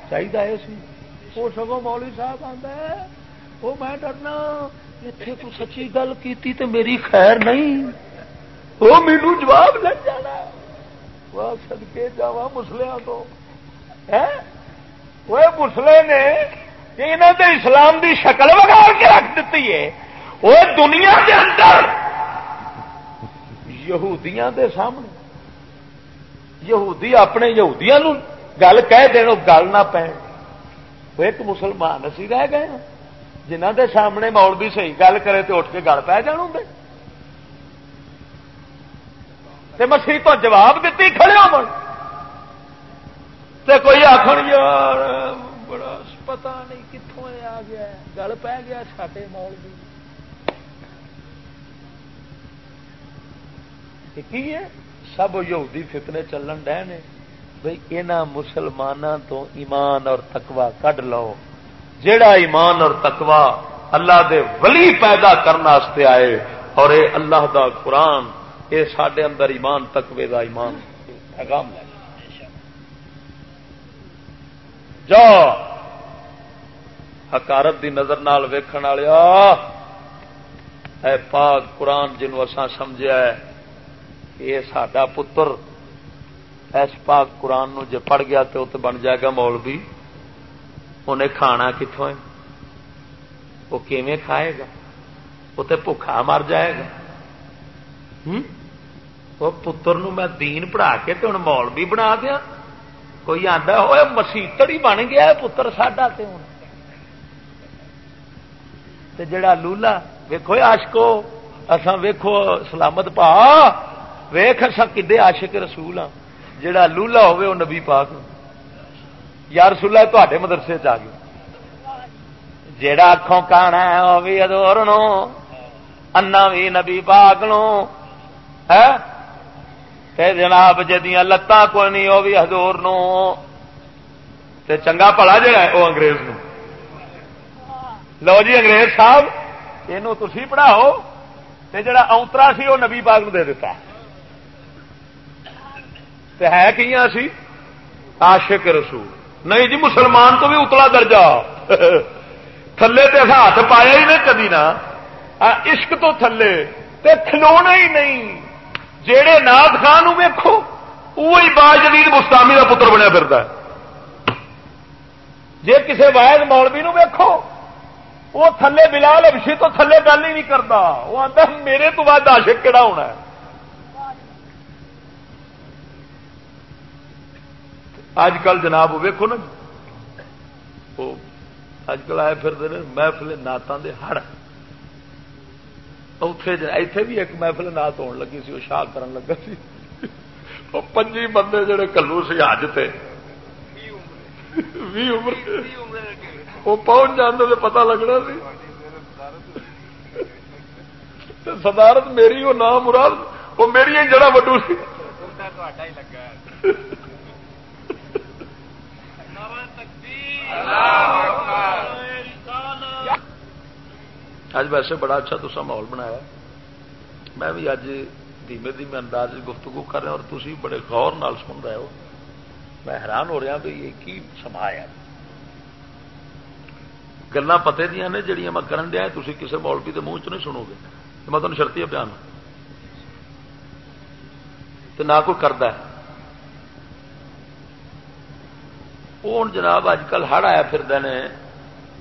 چاہیے وہ سگو مولوی صاحب آتا وہ میں ڈرنا اتنے تو سچی گل کی میری خیر نہیں۔ وہ میرو جواب لگ جانا۔ وہ سدکے جا مسلیا تو۔ وہ مسلے نے کہ انہوں نے اسلام دی شکل بگاڑ کے رکھ دیتی ہے۔ وہ دنیا کے اندر یہودیاں دے سامنے۔ یہودی اپنے یہودیاں گل کہہ دین گل نہ پے وہ ایک مسلمان اسی رہ گئے ہاں۔ جنہ دے سامنے مول بھی صحیح گل کرے تو اٹھ کے گل پی جان ہوں مسیح تو جواب دیتی کھڑے ہو کوئی آخر یار، بڑا پتا نہیں کتوں آ گیا گل پی گیا ساٹے مول بھی کی ہے؟ سب یہودی فتنے چلن ڈے نے۔ بھائی یہاں مسلمانوں تو ایمان اور تکوا کڈ لو۔ جیڑا ایمان اور تکوا اللہ دے ولی پیدا کرنے آئے، اور اے اللہ دا قرآن یہ سڈے اندر ایمان تکوے دا ایمان پیغام لے جا۔ حکارت دی نظر نال ویکھن والیا، اے پاک قرآن جنوں اساں سمجھا ہے یہ سڈا پتر، اس پاک قرآن نو جے پڑھ گیا تو بن جائے گا مولوی۔ انہیں کھانا کتوں ہے؟ وہ کیویں کھائے گا؟ وہ تو بھوکھا مر جائے گا۔ وہ پتر نو میں دین پڑھا کے تو ہوں مولوی بنا دیا کوئی آتا ہوئے مسیتڑ ہی بن گیا پتر ساڈا ہوں جڑا لولا ویکو آشکو اصا ویکو سلامت پا ویخ اصا کدے آشک رسول ہاں جڑا لولا ہوے وہ نبی پاک یا رسول اللہ تے مدرسے چ آ گیا جڑا اکھوں کانا ہے وہ بھی ادور نو انا بھی نبی پاک نو تے جناب جدیاں لتاں کوئی نہیں وہ بھی ہزور نو۔ تے چنگا پڑا جڑا ہے وہ انگریز نو۔ لو جی انگریز صاحب یہ تھی پڑھاؤ، تے جڑا اونترا سی وہ نبی پاک نو دے دیتا ہے۔ ہے کی سی؟ عاشق رسول۔ نہیں جی مسلمان تو بھی اتلا درجہ۔ تھلے تے ہاتھ پایا ہی نہیں کدی نہ عشق تو تھلے، تے کھلونا ہی نہیں۔ جہے ناد خان ویکو وہی باج جدید مستامی کا پتر بنیا پھر جی کسی واحد مولوی نو ویکو وہ تھلے بلال ابشی تو تھلے گل ہی نہیں کرتا وہ آتا میرے تو بعد عاشق کہڑا ہونا ہے؟ اج کل جناب ویکو نا وہ اج کل آئے پھر محفل نعتوں کے ہڑ۔ اتے بھی ایک محفل نعت ہون لگی سی وہ شاہ کرن لگا سی وہ پنجی بندے جڑے کلو سی حج تے عمر وہ پہنچ جانے تو پتا لگنا سی صدارت میری وہ نام مراد وہ میری جڑا وڈو سی لگا اج ویسے بڑا اچھا تصا ماحول بنایا میں بھی اج دھیمے دھیمے انداز گفتگو کر رہا اور تھی بڑے غور نال سن رہے ہو۔ میں حیران ہو رہا بھی یہ کی سما ہے۔ گلا پتے دیا نے جہیا میں کرن دیا تھی کسی مولوی کے منہ چ نہیں سنو گے۔ میں تمہیں شرطی بیان تو نہ کوئی کرتا ہے۔ ہوں جناب اج کل ہڑ آیا پھر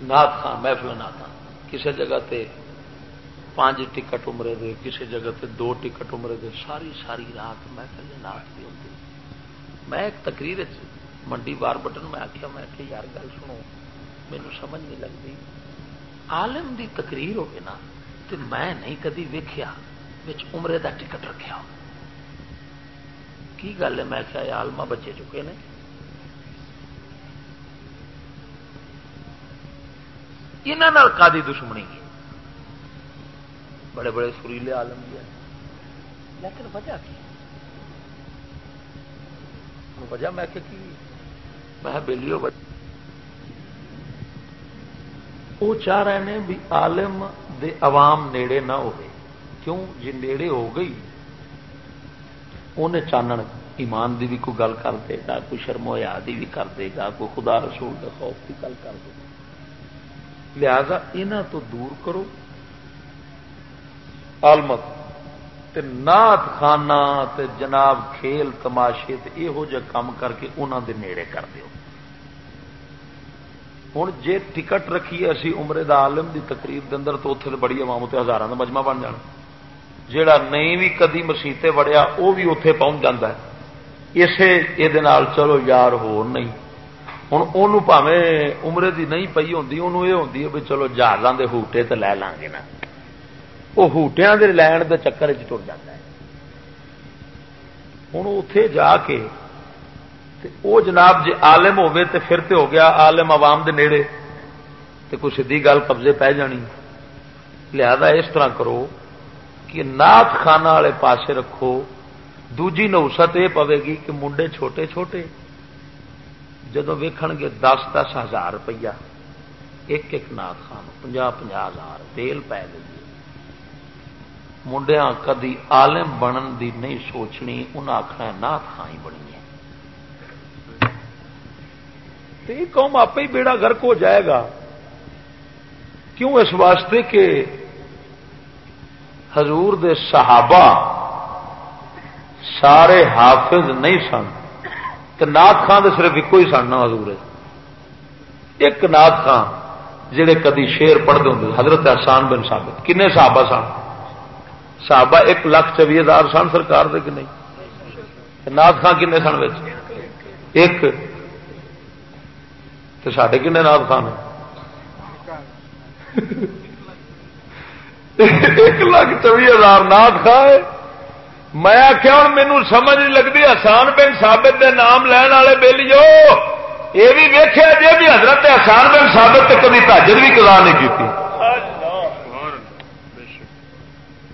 نات خان، محفل نات کسی جگہ تے پانچ ٹکٹ عمرے دے کسی جگہ تے دو ٹکٹ عمرے دے، ساری ساری رات محفل نات بھی ہوتی میں ایک تقریر منڈی بار بٹن میں آخیا میں کہ یار گل سنو مینو سمجھ نہیں لگتی عالم دی تقریر ہوگی نا تو میں نہیں کدی ویخیا عمرے دا ٹکٹ رکھا کی گل ہے؟ میں کیا آلما بچے چکے نے؟ یہاں کا دشمنی بڑے بڑے سریلے آلم بھی لیکن وجہ کی؟ وجہ میں کہ میں بےلیو وہ چاہ رہے ہیں بھی عالم دے عوام نیڑے نہ ہوئے۔ کیوں؟ جی نیڑے ہو گئی۔ انہیں چانن ایمان دی بھی کوئی گل کر دے گا، کوئی شرم حیا دی بھی کر دے گا، کوئی خدا رسول کے خوف کی گل کر دے گا۔ لہذا یہاں تو دور کرو۔ آلمت نات خانہ تے جناب کھیل تماشے یہو جہ کام کر کے انہوں دے نیڑے کر دیو۔ ہوں جے ٹکٹ رکھیے اسی عمرے دا عالم دی تقریب دے اندر تو اتنے بڑی عوام اتنے ہزار کا مجمع بن جانا۔ جیڑا نہیں بھی کدی مسیطے وڑیا وہ بھی اتے پہنچ جاتا ہے۔ اسے یہ چلو یار ہو نہیں۔ ہوں وہ پاوے عمرے دی نہیں پی ہوتی انہوں یہ ہوتی ہے بھی چلو جہازوں کے ہوٹے تو لے لیں گے نا وہ ہوٹیا کے لین کے چکر چر جاتا ہے ہوں اتے جا کے وہ جناب جی آلم ہوے تو پھر تو ہو گیا آلم عوام دے نیڑے تو کوئی سیدھی گل قبضے پہ جانی لہذا اس طرح کرو کہ نات خانہ والے پاسے رکھو دوجی نوست یہ پوے گی کہ منڈے چھوٹے چھوٹے جدو ویکھ گے دس دس ہزار روپیہ، ایک ایک نات خان پنجا پنجا ہزار، تیل پی گئی منڈیا کدی آلم بنن دی نہیں سوچنی انہیں آخنا نات خان ہی بنی ہے۔ یہ قوم آپ ہی بیڑا گرک ہو جائے گا۔ کیوں اس واسطے کہ حضور دے صحابہ سارے حافظ نہیں سن؟ تو نات خان دے صرف ایک ہی سن نا حضور ایک نات خان جہے کدی شیر پڑھتے ہوں حضرت احسان بن ثابت کنے صحابہ سن صحابہ ایک لاکھ چوی ہزار سن سرکار دے کہ نہیں نات خان کنے سن ایک سڈے کنے نات خان ایک لاکھ چوبی ہزار نات خان میں آخیا ہوں مینو سمجھ نہیں لگتی آسان بن سابت کے نام لین والے بہلیو یہ بھی ویخیا جی بھی حضرت آسان بن سابت کبھی تاجر بھی کلا نہیں کی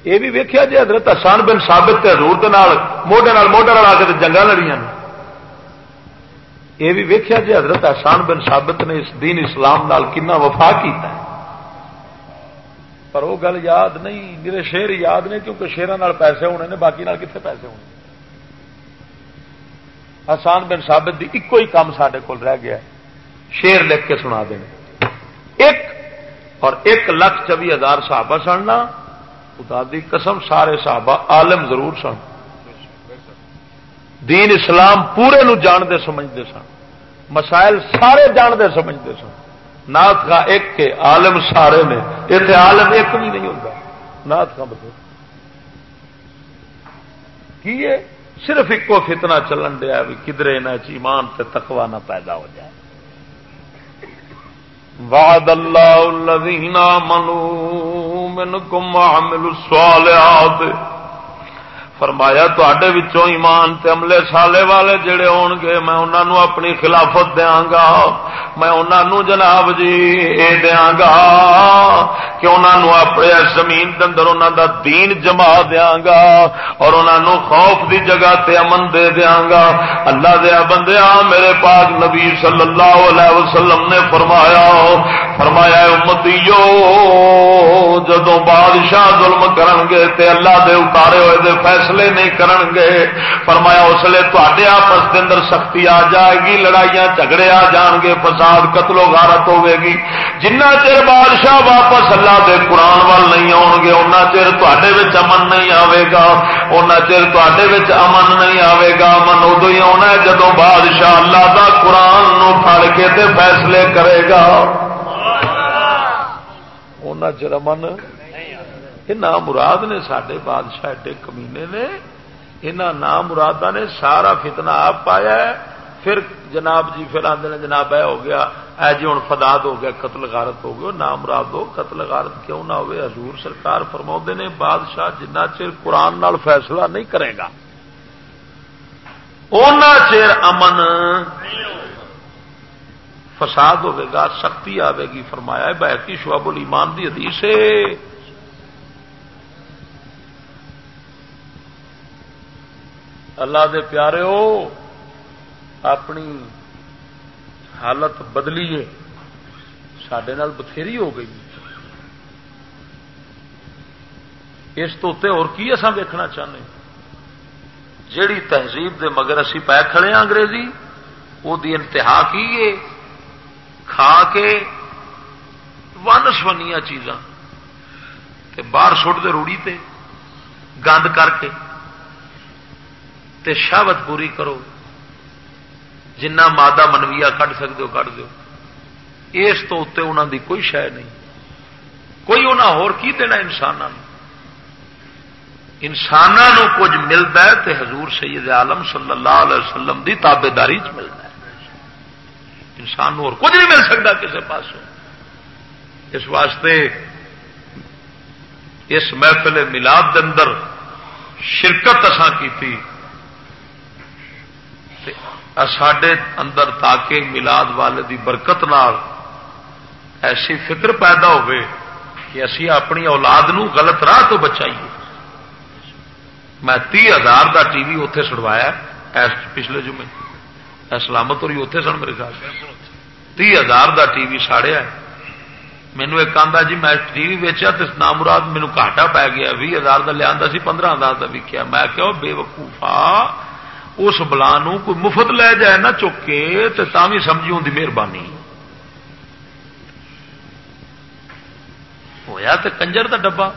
یہ بھی ویخیا جی حضرت آسان بن سابت حضور موڈے موڈر لا کے جنگا لڑیاں یہ بھی ویخیا جی حضرت احسان بن ثابت نے اس دین اسلام نال کنا وفا کیتا ہے۔ پر وہ گل یاد نہیں، میرے شیر یاد نے کیونکہ شیران پیسے ہونے نے، باقی نال کتنے پیسے ہونے؟ احسان بن ثابت دی ایک ہی کام سڈے کول رہ گیا شیر لکھ کے سنا دیں۔ ایک اور ایک لاکھ چوبی ہزار صحابہ سننا، خدا دی قسم سارے صحابہ عالم ضرور سن۔ دین اسلام پورے نو جانتے، سمجھتے سن۔ مسائل سارے جانتے، سمجھتے سن۔ نات کا ایک کے عالم سارے نے اتنے عالم ایک بھی نہیں ہوتا۔ نات کا مطلب۔ کی صرف ایک فتنا چلن دیا بھی کدرے نہ ایمان سے تکوا نہ پیدا ہو جائے۔ وعد اللہ الذین آمنوا منکم وعملوا الصالحات۔ فرمایا تے ایمان تے عملے سالے والے جڑے ہون گے میں انہوں اپنی خلافت دیا گا میں انہوں جناب جی اے دیا گا کہ انہوں اپنے زمین کے اندر انہوں دا دین جما دیا گا اور انہوں خوف دی جگہ تے امن دے دیا گا اللہ دیا بندیا میرے پاک نبی صلی اللہ علیہ وسلم نے فرمایا فرمایا امتیو جدو بادشاہ ظلم کرن گے تے اللہ دے اتارے ہوئے دے فیصلے نہیں کرن گے۔ فرمایا اس لیے تے آپس کے اندر سختی آ جائے گی لڑائیاں جھگڑے آ جان گے فساد قتل و غارت ہوے گی۔ جنہ چر بادشاہ واپس اللہ دے قرآن وال نہیں آن گے ان چر تے امن نہیں آئے گا۔ ان چر تے امن نہیں آئے گا۔ امن ادو ہی آنا ہے جدو بادشاہ اللہ دا قرآن نو پڑ کے تے فیصلے کرے گا۔ چر امن یہ نام مراد نے سڈے بادشاہ ایڈے کمینے نے یہاں نام مراد نے سارا فتنا آپ پایا ہے۔ پھر جناب جی پھر آدھے نے، جناب اے ہو گیا، اے جی ہوں فداد ہو گیا، قتل غارت ہو گیا نام مراد ہو، قتل غارت کیوں نہ ہوئے؟ حضور سرکار فرما نے، بادشاہ جنہ چر قرآن نال فیصلہ نہیں کرے گا چر امن فساد ہوے گا، سختی آئے گی۔ فرمایا بحقی شعب الایمان دی حدیث اللہ دے پیارے ہو، اپنی حالت بدلیے سڈے بتھیری ہو گئی۔ اس تو اور کی اصا ویکنا چاہتے جیڑی تہذیب دے مگر اسی پی کھڑے ہیں انگریزی وہ دی انتہا کی ہے؟ کھا کے ون سنیا چیزاں۔ باہر سٹ دے روڑی تے، گند کر کے۔ تے شہوت پوری کرو۔ جنہ مادہ منویا کھ سکتے ہو کھ دو اس تو اتنے انہوں دی کوئی شہ نہیں۔ کوئی انہیں ہور کی دینا انسانوں انسانوں کچھ ملتا ہے تو حضور سید عالم صلی اللہ علیہ وسلم دی تابے داری ملتا ہے۔ انسان اور کچھ نہیں مل سکتا کسی پاس اس واسطے اس محفل ملاد اندر شرکت کی ساڈے اندر تاکہ ملاد والے دی برکت نال ایسی فکر پیدا کہ اسی اپنی اولاد نو غلط راہ تو بچائیے۔ میں تی ہزار کا ٹی وی اتے سڑوایا پچھلے جمعے۔ سلامت ہوئی اتے سن میرے خیال تی ہزار کا ٹی وی ساڑیا مینو ایک آدھا جی میں ٹی وی ویچیا تو نام مراد مینو گاٹا پی گیا بھی ہزار کا لیا سی، پندرہ ہزار کا وکیا میں کہ بے وقوفا اس بلا کوئی مفت لے جائے نہ چکے تو بھی سمجھی ہوں مہربانی۔ ہوا تو کنجر کا ڈبا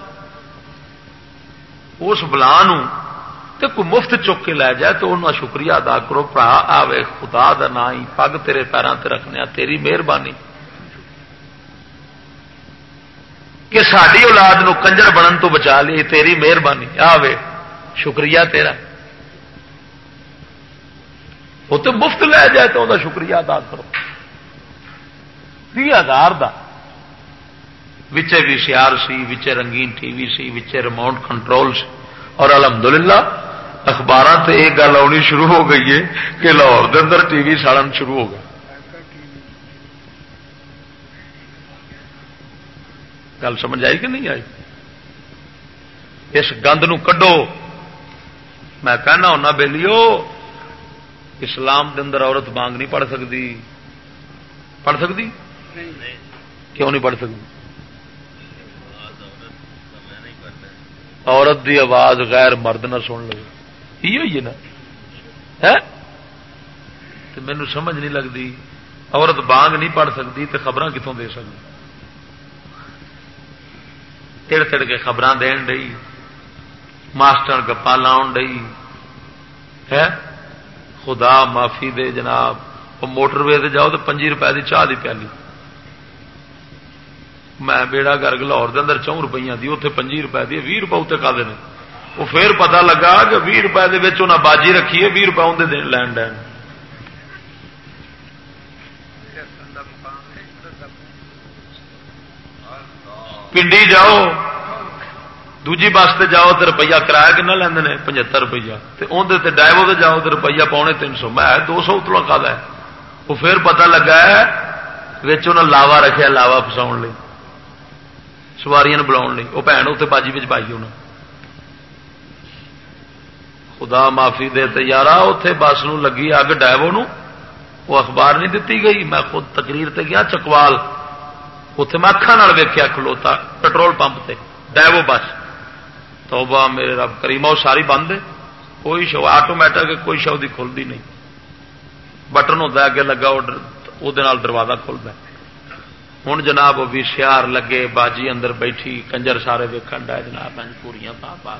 اس بلا کوئی مفت چک کے لے جائے تو انہوں شکریہ ادا کرو برا آوے، خدا دا نا ہی، پگ تیرے پیروں تے رکھنے تیری مہربانی۔ کہ ساری اولاد نو کنجر بنن تو بچا لی تیری مہربانی۔ آوے، شکریہ تیرا۔ وہ تو مفت لے جائے تو وہ شکریہ ادا کرو۔ تی ہزار وچے وی سی آر سی، وچے رنگین ٹی وی سی، وچے ریموٹ کنٹرول سی۔ اور الحمدللہ اخبار سے یہ گل آنی شروع ہو گئی ہے کہ لاہور کے اندر ٹی وی سڑن شروع ہو گیا۔ گل سمجھ آئی کہ نہیں آئی؟ اس گند کڈو۔ میں کہنا ہونا بہلیو اسلام کے اندر عورت مانگ نہیں پڑھ سکتی۔ پڑھ سکتی؟ کیوں نہیں پڑھ سکتی؟ عورت دی آواز غیر مرد نہ سن لو یہ نا؟ مینو سمجھ نہیں لگتی۔ عورت بانگ نہیں پڑھ سکتی تو خبر کتوں دے سکتی؟ تڑ تڑ کے خبر دین ڈئی۔ ماسٹر گپا لاؤن ڈئی۔ ہے؟ خدا معافی دے جناب۔ وہ موٹر وے سے جاؤ تو پنجی روپئے کی چاہ دی پیالی میں بیڑا گرگ لاہور کے اندر چون روپیہ دی اتنے پنجی روپئے دی بھی روپئے اتنے کھا دے وہ پھر پتا لگا کہ بھی روپئے باجی رکھی ہے بھی روپئے اندر لین دین۔ پنڈی جاؤ۔ دوجی بس سے جاؤ تو روپیہ کرایہ کنا لینا پچہتر روپیہ اندر ڈائیو سے جاؤ تو روپیہ پونے تین سو میں دو سو اتنا کا وہ پھر پتا لگا لاوا رکھا لاوا فساؤ سواریاں بلا وہ بھن اتنے باجی پائی ہونا خدا معافی دے تو یار اتے بس نو لگی اگ ڈائیو نو وہ اخبار نہیں دیتی گئی میں خود تقریر تے گیا چکوال اتے میں اکھان ویکیا کھلوتا پٹرول پمپ تے ڈائیو بس تو میرے رب کریم وہ ساری بند ہے۔ کوئی شو آٹومیٹک کوئی شو دی کھلتی نہیں۔ بٹن ہوتا اگے لگا، وہ دروازہ کھلتا ہوں جناب بھی سیار لگے، باجی اندر بیٹھی، کنجر سارے ویکن ڈائے جناب پوریا پا پا۔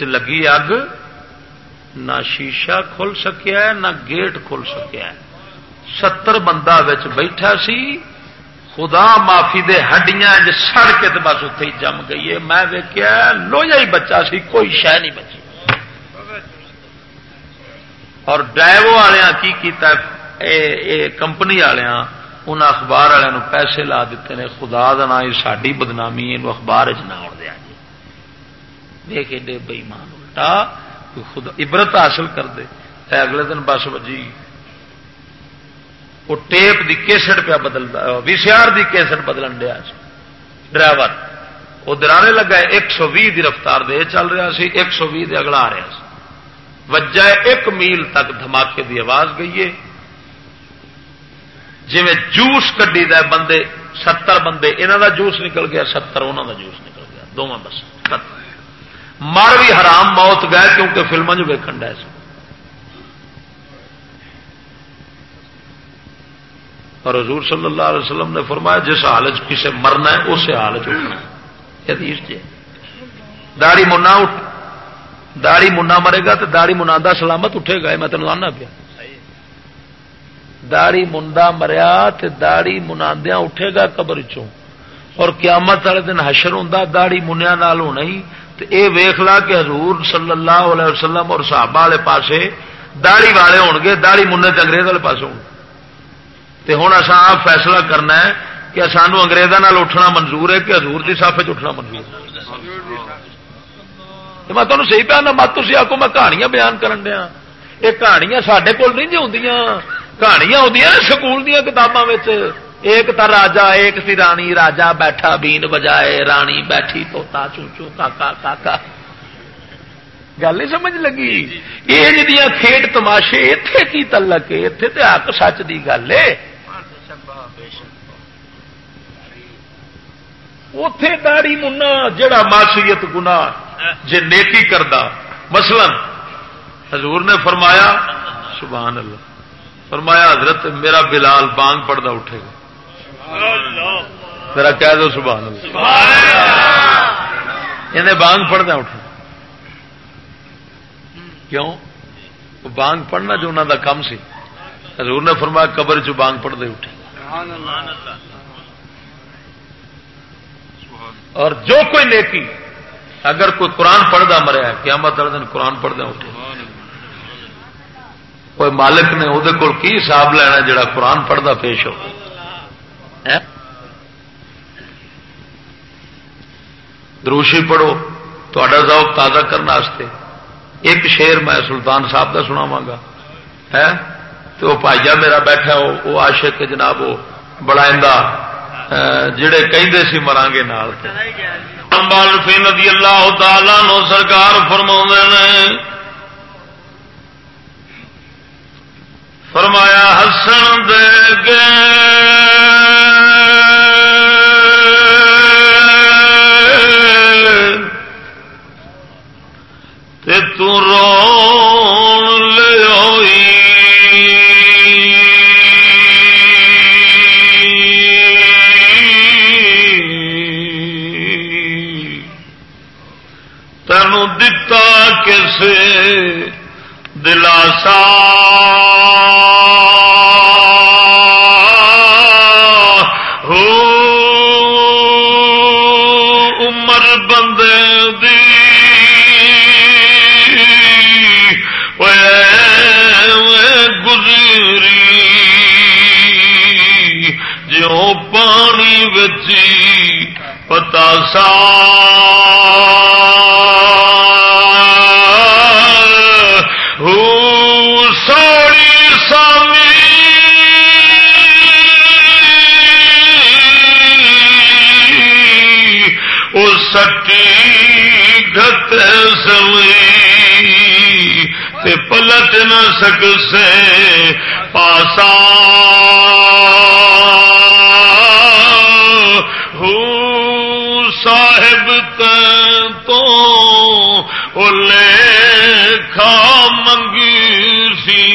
لگی اگ، نہ شیشہ کھل سکیا نہ گیٹ کھل سکیا ستر بندہ بیٹھا سی۔ خدا معافی دے ہڈیاں سڑ کے تو بس اتے ہی جم گئی ہے۔ میں دیکھا لوہا ہی بچہ سی، کوئی شہ نہیں بچی۔ اور ڈرائیو والوں کی کیتا اے اے کمپنی والوں ان اخبار والوں پیسے لا دیتے ہیں خدا دنا ساری بدنامی یہ اخبار چ نہ دیا جی۔ دیکھ ایڈے بئیمان الٹا خود عبرت حاصل کر دے۔ اگلے دن بس وجی وہ ٹیپ دی کیسٹ پیا بدلتا وی سی آر دی کیسٹ بدلن دیا ڈرائیور، وہ درانے لگا ایک سو بھی رفتار دے چل رہا سی، ایک سو بھی اگلا آ رہا سی۔ وجہ ایک میل تک دھماکے دی آواز گئی ہے۔ جی جوس کڈی د بندے ستر بندے انہوں دا جوس نکل گیا، ستر انہوں دا جوس نکل گیا۔ دونوں بس مر بھی حرام، موت گئے کیونکہ فلموں جو ویکن ڈے اور حضور صلی اللہ علیہ وسلم نے فرمایا، جس حالت کسے مرنا ہے اس حالت اٹھنا حدیث جی۔ داڑی منا اٹھ داڑی منا مرے گا تو داڑی منا سلامت اٹھے گا۔ میں تین آنا پیا۔ داڑی منڈا مریا تو داڑی منادیا اٹھے گا قبر چوں۔ اور قیامت والے دن حشر ہوں داڑی منیا نال ہونا ہی۔ تو اے ویخ لا کہ حضور صلی اللہ علیہ وسلم اور صحابہ والے پاسے داڑی والے ہو گے داڑی منہ انگریز والے پاس ہوں ہوں اصا آپ فیصلہ کرنا ہے کہ سانو اگریزوں اٹھنا منظور ہے کہ حضور کی سافے اٹھنا منظور ہے؟ میں تمہیں صحیح پیا نہ مت تھی آکو میں کہانیاں بیان کرن دیا۔ یہ کہانیاں سڈے کول نہیں جی ہوں کہانیاں آدی سکول دیا کتابوں ایک تا راجا، ایک سی رانی۔ راجا بیٹھا، بین بجائے، رانی بیٹھی توتا چوچو کاکا کاکا گل نہیں سمجھ لگی؟ یہ جی کھیڈ تماشے اتے کی تلک اتے تو حق سچ کی گل ہے۔ اتے داڑی منا جڑا معصیت گنا جے نیکی کردا۔ مثلا حضور نے فرمایا سبحان اللہ فرمایا حضرت میرا بلال بانگ پڑتا اٹھے گا۔ میرا کہہ دو سبحان اللہ انہیں بانگ پڑھنا اٹھ کیوں؟ بانگ پڑھنا جو انہوں کا کم سی۔ حضور نے فرمایا قبر چ بانگ پڑھتے اٹھے۔ اور جو کوئی نیکی اگر کوئی قرآن پڑھتا مریا کیا مطلب دن قرآن پڑھدا اٹھے کوئی مالک نے وہ کی حساب لینا جڑا قرآن پڑھتا پیش ہو؟ دروشی پڑھو تا ذوق تازہ کرنے ایک شیر میں سلطان صاحب کا سناوا گا۔ ہے؟ تو وہ پائیا میرا بیٹھا وہ آشک جناب، وہ بڑا جڑے کہیں سی مران گے نال نبی اللہ تعالی نو سرکار فرما نے، فرمایا ہسن دے گے دلاسا سک سے پاسا صاحب تو کھا منگی سی۔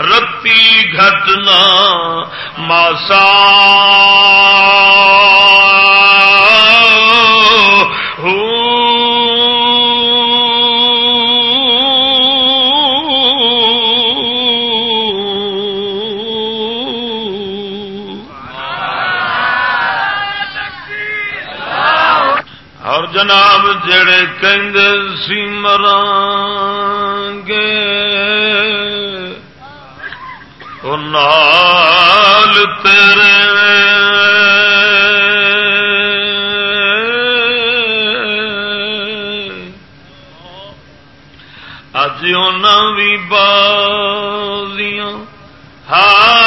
رتی گھٹنا ماسا۔ جناب جڑے سی گے نال تیرے اج بھی بازیاں دن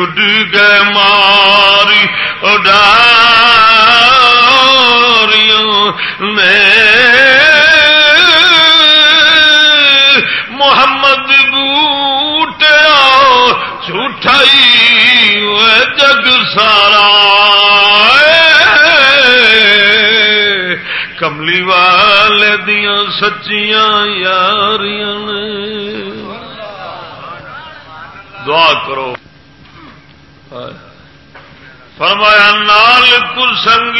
اڈ گئے ماری اڈاریوں میں۔ محمد بوٹیا جھوٹائی وہ جگ سارا۔ کملی والے دیا سچیاں یاریاں دعا کرو فرمایا سنگ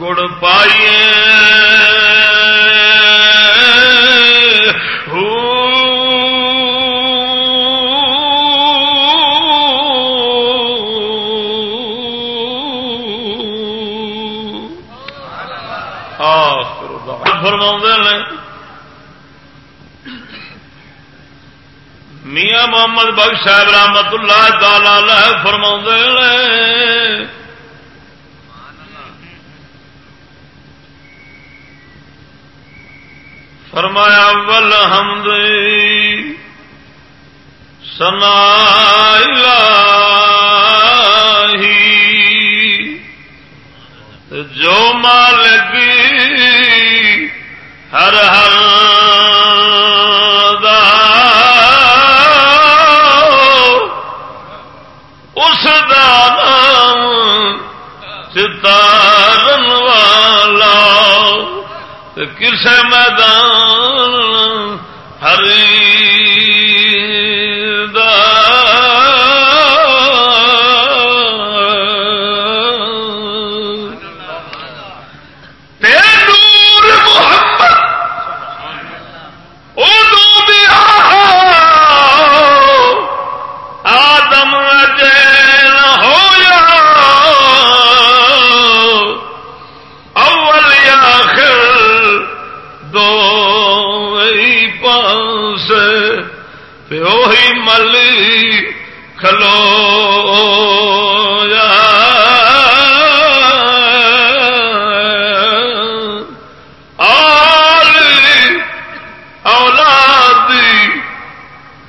گڑ پائیے۔ فرما نے میاں محمد بخش صاحب رحمت اللہ تعالی فرما نے فرمایا ول حمد سنا جو مالک ہر ہر دا اس دا نام ستارن والا کسے میدان ہر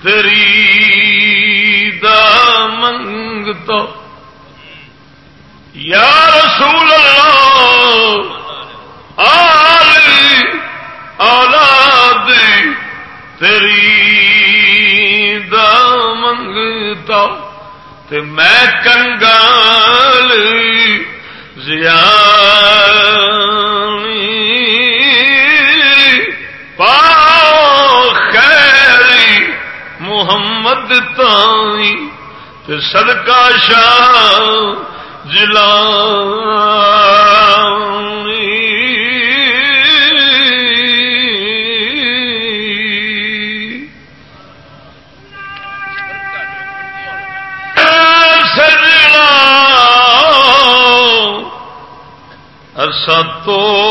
تیری دا منگتا یا رسول اللہ، آل، اولاد تیری دا منگتا تے میں کنگال زیانی تھی صدقہ شاہ جلانی سجنا ارسا تو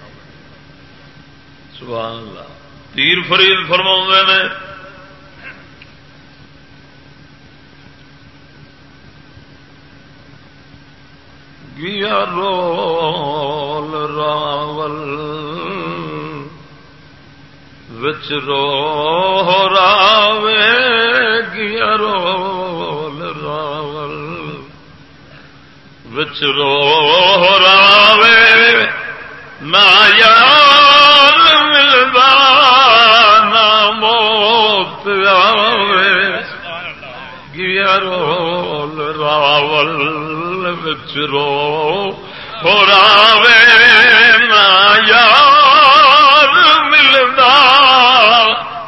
سبحان اللہ۔ تیر فرید فرما نے، گیا رول راول وچ رو راوے، گیا رول راول وچ رو راوے۔ راول بچ رو راوے نا یار ملدا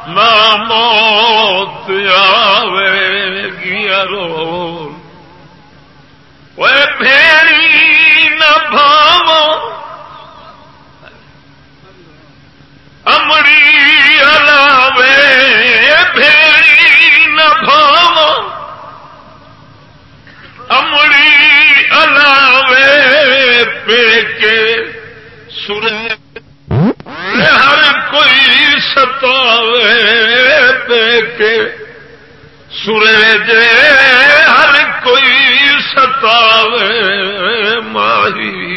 نہ موت آوے گیا رول امڑی الاوے پے کے سر ہر کوئی ستاوے پے کے سورج ہر کوئی ستاوے ماہی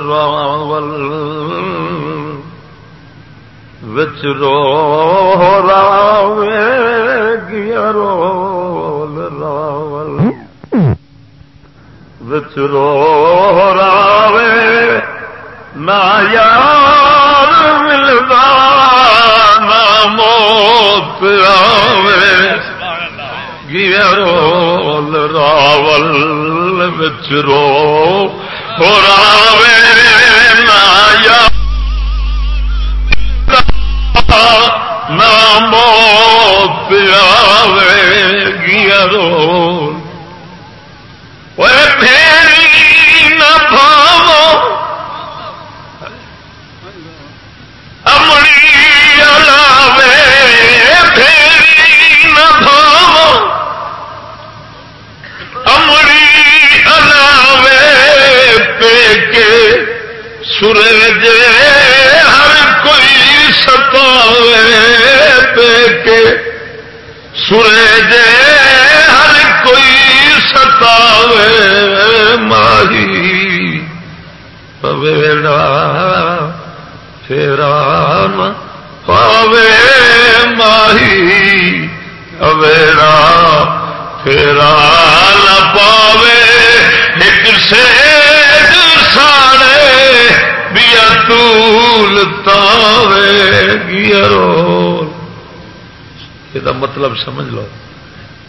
راول وچ رو راوے گیا رول راول رو راوے نہ یار ملدا نہ موت آوے گیا رول راول بچ رو راوے نہ یار موت آوے گیا پھیری نہ امڑی الاوے پھیری نہ امڑی الاوے پے کے سورج ہر کوئی ستاوے پے کے سورج ہر کوئی ستاوے ماہی۔ پویڑا پھیرا پاوے ماہی۔ اویڑا پھیرا نہ پاوے۔ ایک سے ساڑے بیا تول تاوے گیرو یہ مطلب سمجھ لو۔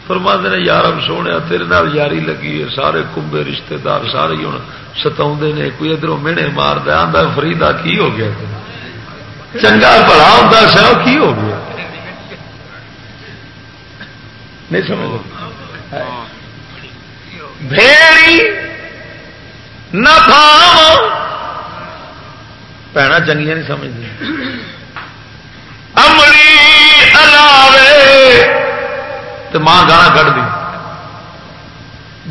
فرما نے یار ہم سونے، تیرے نال یاری لگی ہے، سارے کمبے رشتے دار، سارے ہوں ستا نے، کوئی ادھر مینے مار دیا فریدا کی ہو گیا؟ چنگا بڑا ہوتا سا کی ہو گیا؟ نہیں سمجھ بھیڑی نہ پینا چنگیا نہیں سمجھتی امڑی الاوے تو ماں گانا کٹ دی۔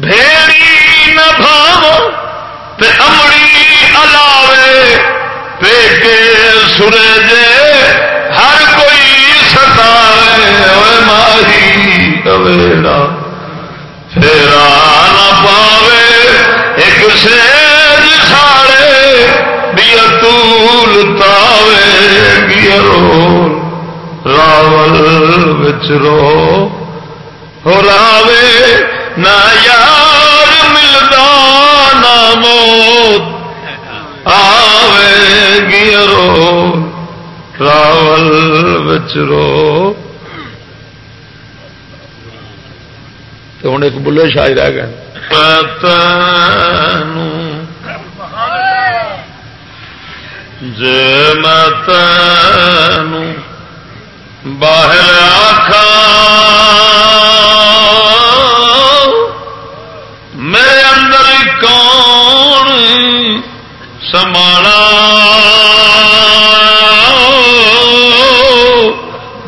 بھیڑی نہ بھاو تے امڑی الاوے، پیٹے سورج ہر کوئی ستائے ماہی اویڑا پھیرا نہ پاوے، ایک سیج ساڑے دیا تول تاوے گیا رو راول بچ رو۔ راوے نہ یار ملدا، نہ موت۔ آوے گی رو، راول بچرو تو ہوں ایک بلے شاہی رہ گئے۔ جی میں باہر آخ سمانا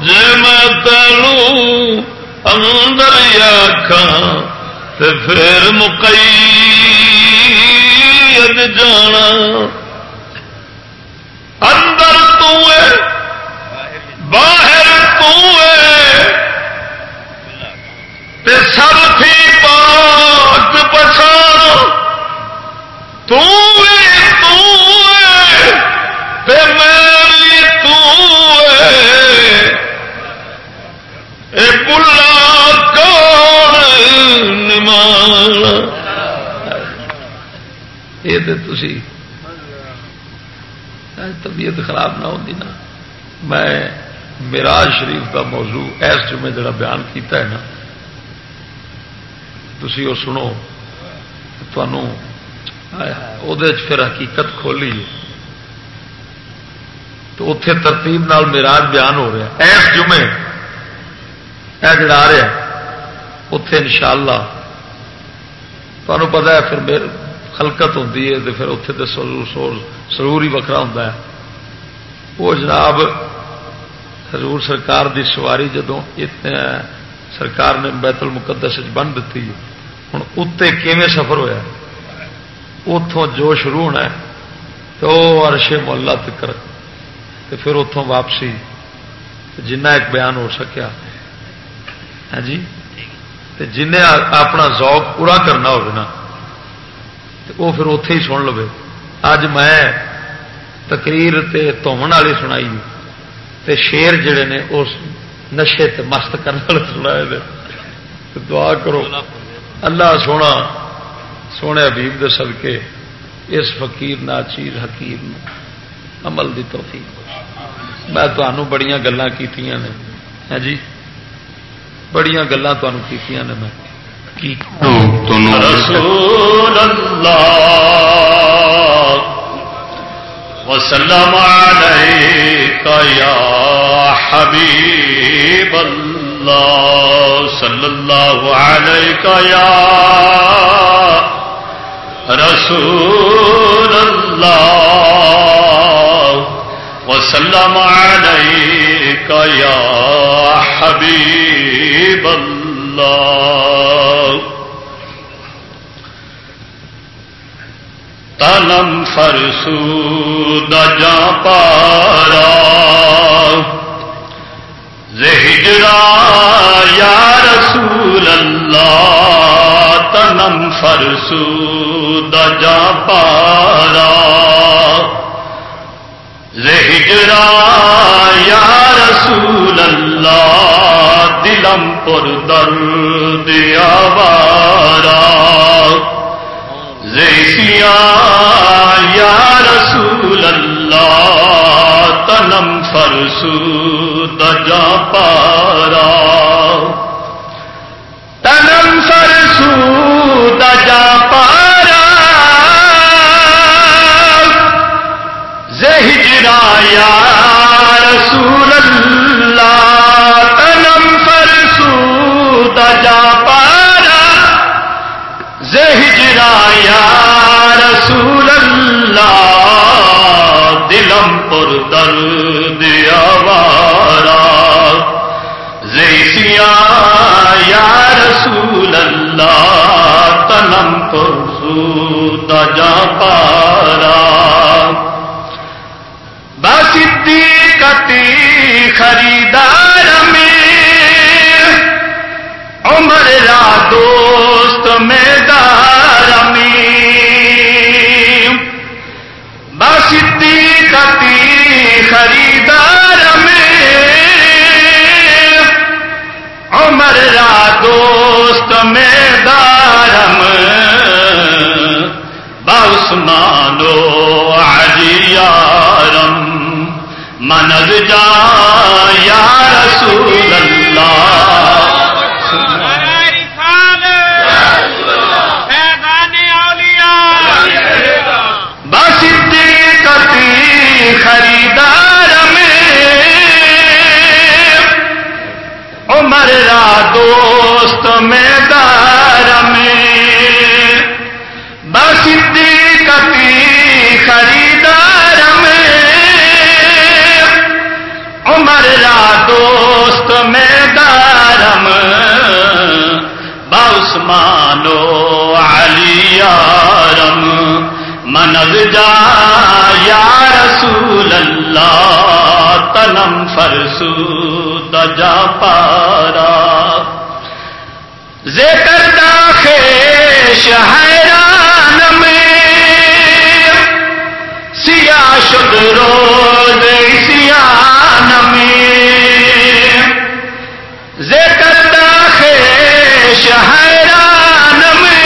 جی میں تینوں اندر آخان پھر مکئی جانا۔ اندر تو باہر تو تے سب تھی پاک پچھان تے میری تھی طبیعت خراب نہ ہوتی نا۔ میں میراج شریف کا موضوع اس جمعے جڑا بیان کیتا ہے نا تھی وہ سنو۔ پھر حقیقت کھولی تو اتے ترتیب نال میراج بیان ہو رہا ایس جمعے۔ یہ جڑا آ رہا اتے ان شاء اللہ تمہیں پتا ہے پھر خلکت ہوتی ہے تو پھر اتنے تو سرور ہی وکرا ہوں وہ جناب حضور سرکار دی سواری جدو سرکار نے بیت المقدس بن دیتی ہوں اتنے کیویں سفر ہوا اتوں جو شروع ہونا ہے تو ارشے محلہ تکر پھر اتوں واپسی جنہ ایک بیان ہو سکیا۔ ہاں جی؟ جن اپنا ذوق پورا کرنا ہوگا وہ پھر اتے ہی سن لو اج میں تقریر تے والی سنائی تے شیر جڑے نے اس نشے تے مست کرنے والے سنا دعا کرو۔ اللہ سونا، سونے حبیب دے سدکے اس فقیر نا چیز حکیم، عمل دی توفیق میں تمہوں بڑی گلیں کی ہاں جی؟ بڑی گلیں تمہیں نے میں۔
رسول اللہ وسلم عليك يا حبيب الله صلى الله عليك رسول الله وسلم عليك يا حبيب الله. تنم فرسو جا پارا. زہجرا یا رسول اللہ، تنم فرسو جا پارا. یا رسول اللہ دلم پر درد آوارا۔ زیسیا یا رسول اللہ تنم فرسود دجا یا رسول اللہ تنم فرسو دجا یا رسول اللہ دلم پر درد آوارا زیسیا یا رسول اللہ تنم پر سود جا پارا بستی کتی خریدار میں عمر را دوست میں دارمی بستی کتی خریدار میں عمر را دوست میں دارم عثمانو علی یارم منز جا یا رسول اللہ۔ بس کتی خریدار میں عمر را دوست میں دار دوست میں دارم باسمانو علی یارم. منز جا یا رسول اللہ، تنم فرسو دجا پارا. ذکر داخش حیران میں سیا شد روز سیان میں حیران میں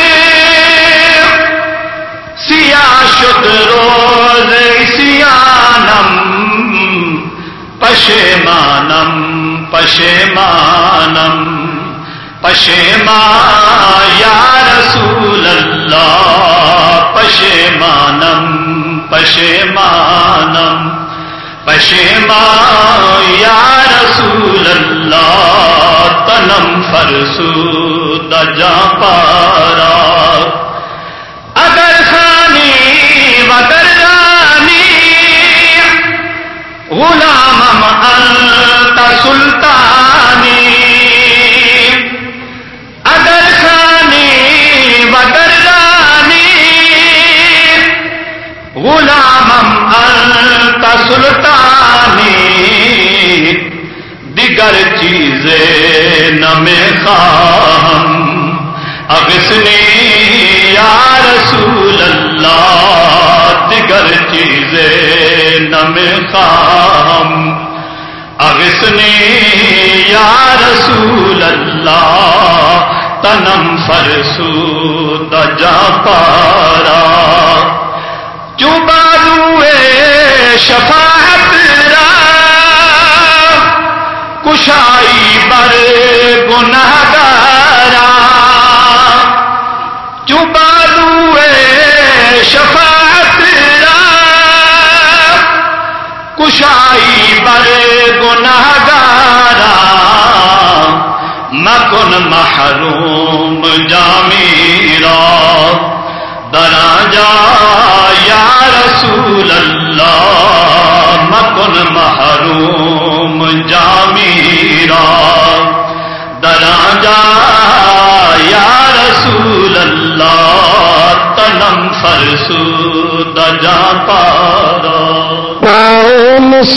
سیا شد روز سیانم پشمانم پشمانم پشما یا رسول اللہ پشمانم پشمانم پشما یا رسول اللہ تنم فرسو دجا پارا۔ اگر خانی وگر رانی غلام انت سلطانی۔ اگر خانی وگر رانی غلامم انت سلطانی۔ دیگر چیزیں نہ میں اغسنی یا رسول اللہ، دیگر چیزیں نہ میں خواہم اغسنی یا رسول اللہ، تنم فرسو دجا پارا۔ چوبالو شفاعت را، کشائی بر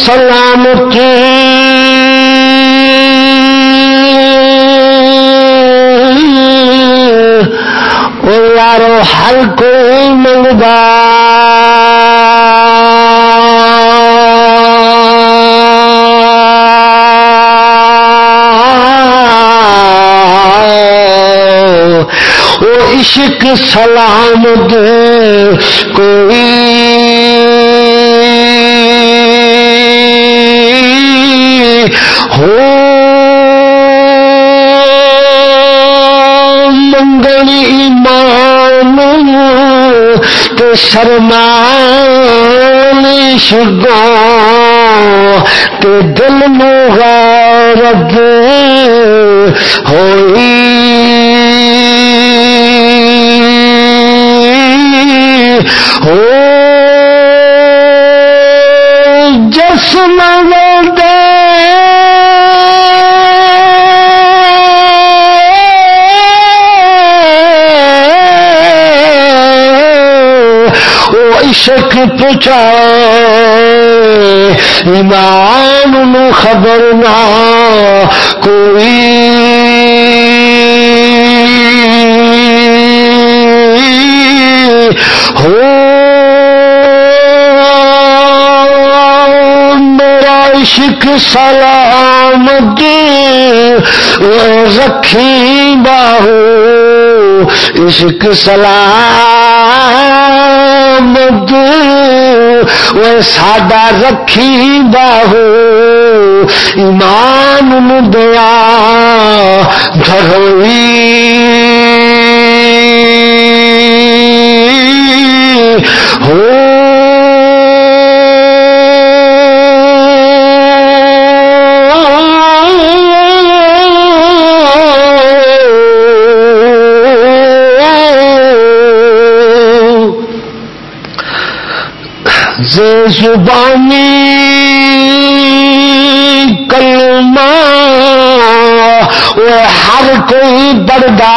سلام کی۔ یارو ہر کوئی منگا عشق سلام دے۔ کوئی تو شگو تو دل مغارب ہوئی۔ ہو جسم میں او عشق پچا ایمان نو خبر نہ کوئی۔ ہو، میرا عشق سلام دی رکھی باہو، عشق سلام محمد وہ ساڈا رکھی باہو ایمان دیا ہو زبانی کلمہ وہ ہر کوئی دردا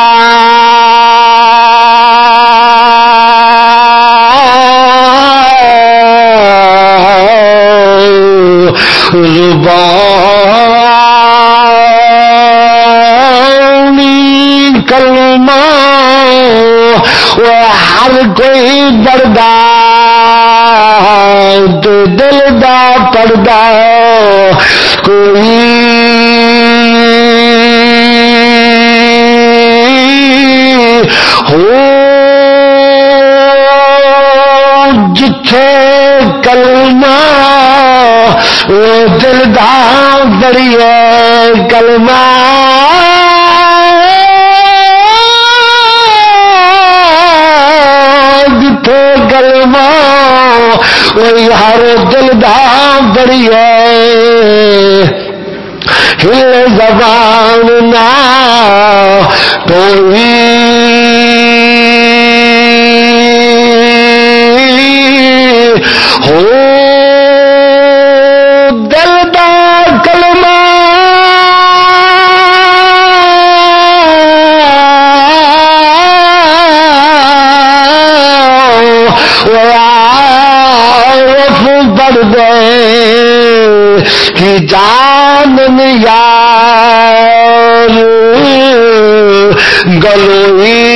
زبانی کلمہ وہ ہر کوئی دردا دل دا پڑدا کوئی ہو جتھے کلمہ وہ دل دا بڑی کلمہ کوئی ہر دل دام بڑی ہے ہل زبان نہ کوئی کی جان یار گلوئی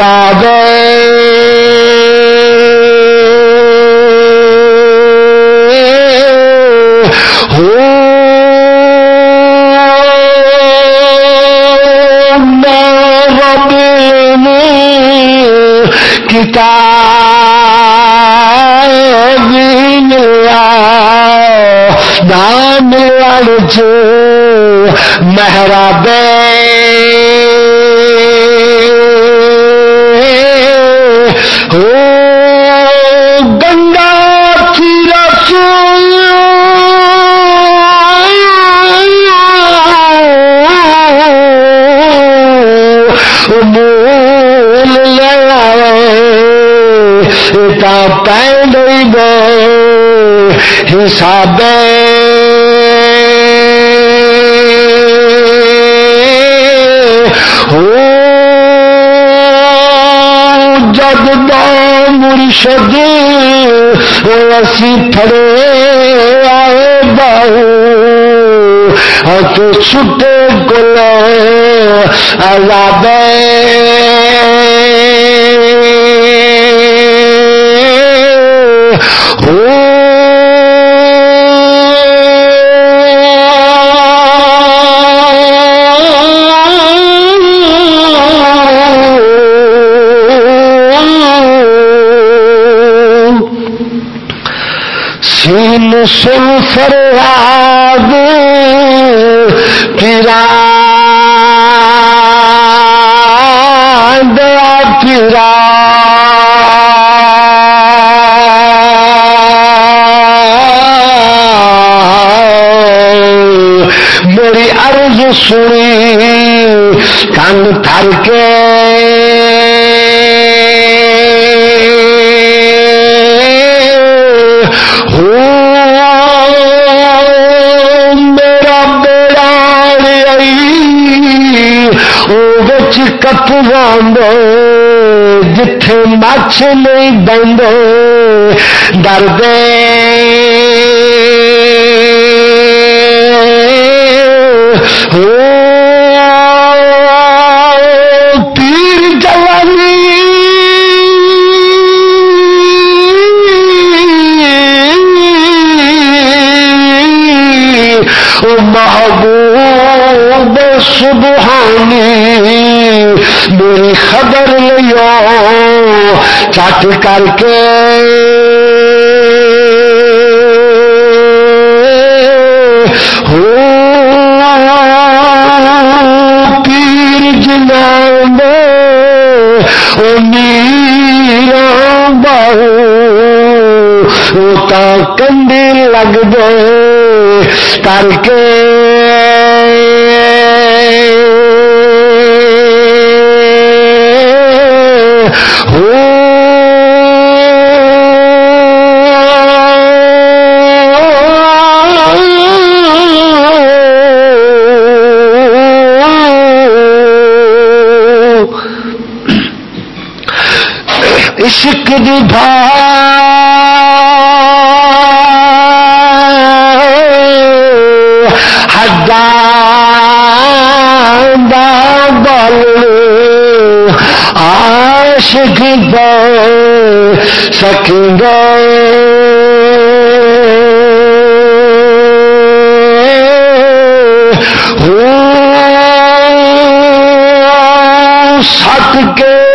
کا حساب ہو جگ مرشد اسی پڑے آئے بہو تو چھٹے گل آزاد سن فریاد پیرا دیا پیرا میری عرض سنی کن تھر کے جتھے مچھ نہیں بندے ڈردے چٹ کر کے پیر جناب بہو تا کنڈی لگ دے کر کے عشق دی بھا حدا بل عاشق دے سکیں سٹ کے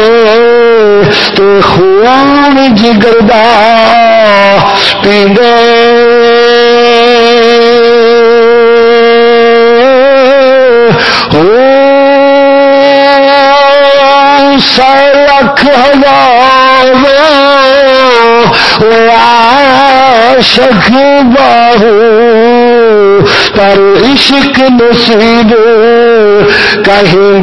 ویلے تو خون جگردا پیندے سو لکھ ہزار شخ باہو پر عشق نصیب کہیں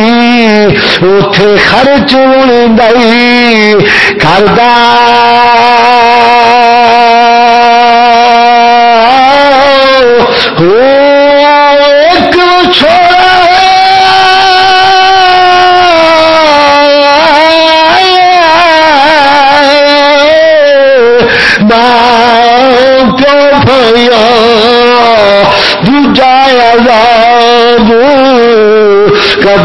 اتے خرچ دئی ایک چھوڑا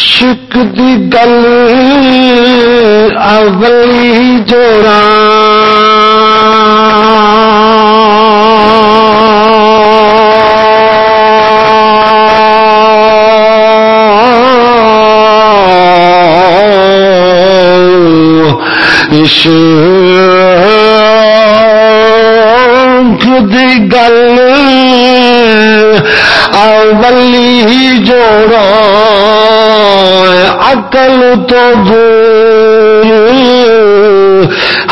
عشق دی گل اگلی جوڑا عشق دی گل اولی جوڑا تو دور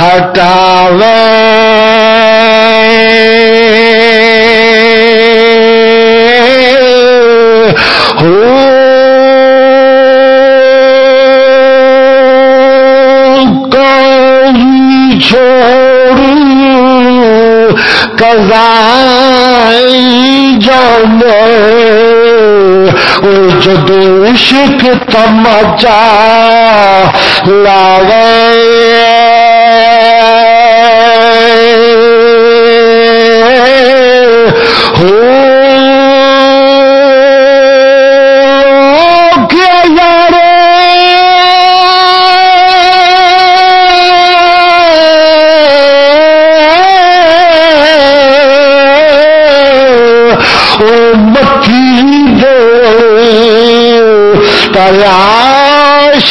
ہٹاوے چھوڑ کزائی جانے جد عشق تمچا لاوے۔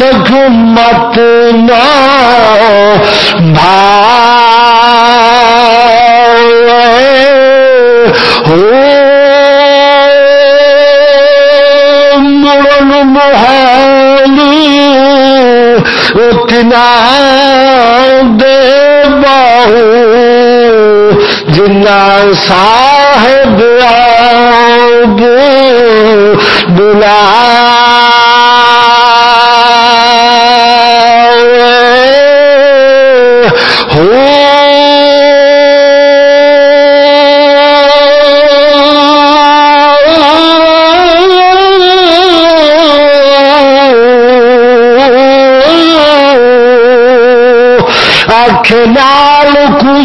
مت ہو مرن محالی اتنا دے باہو۔ جنا صاحب آگ بلا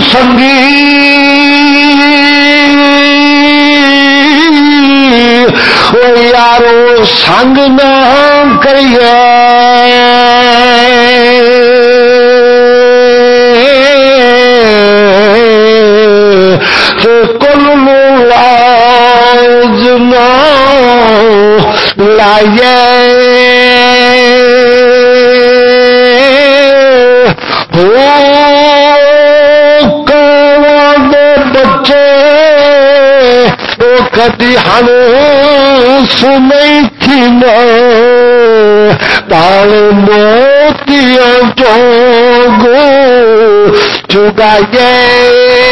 سنگی وہ یارو سنگ نہ کریے کل لاج لائیے کدی ہن سنئی تھی پال موتیوں چوگو چگائیے تربوتی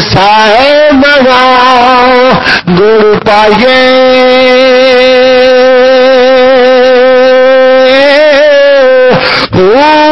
صاحب گڑ پائیے۔ جاگ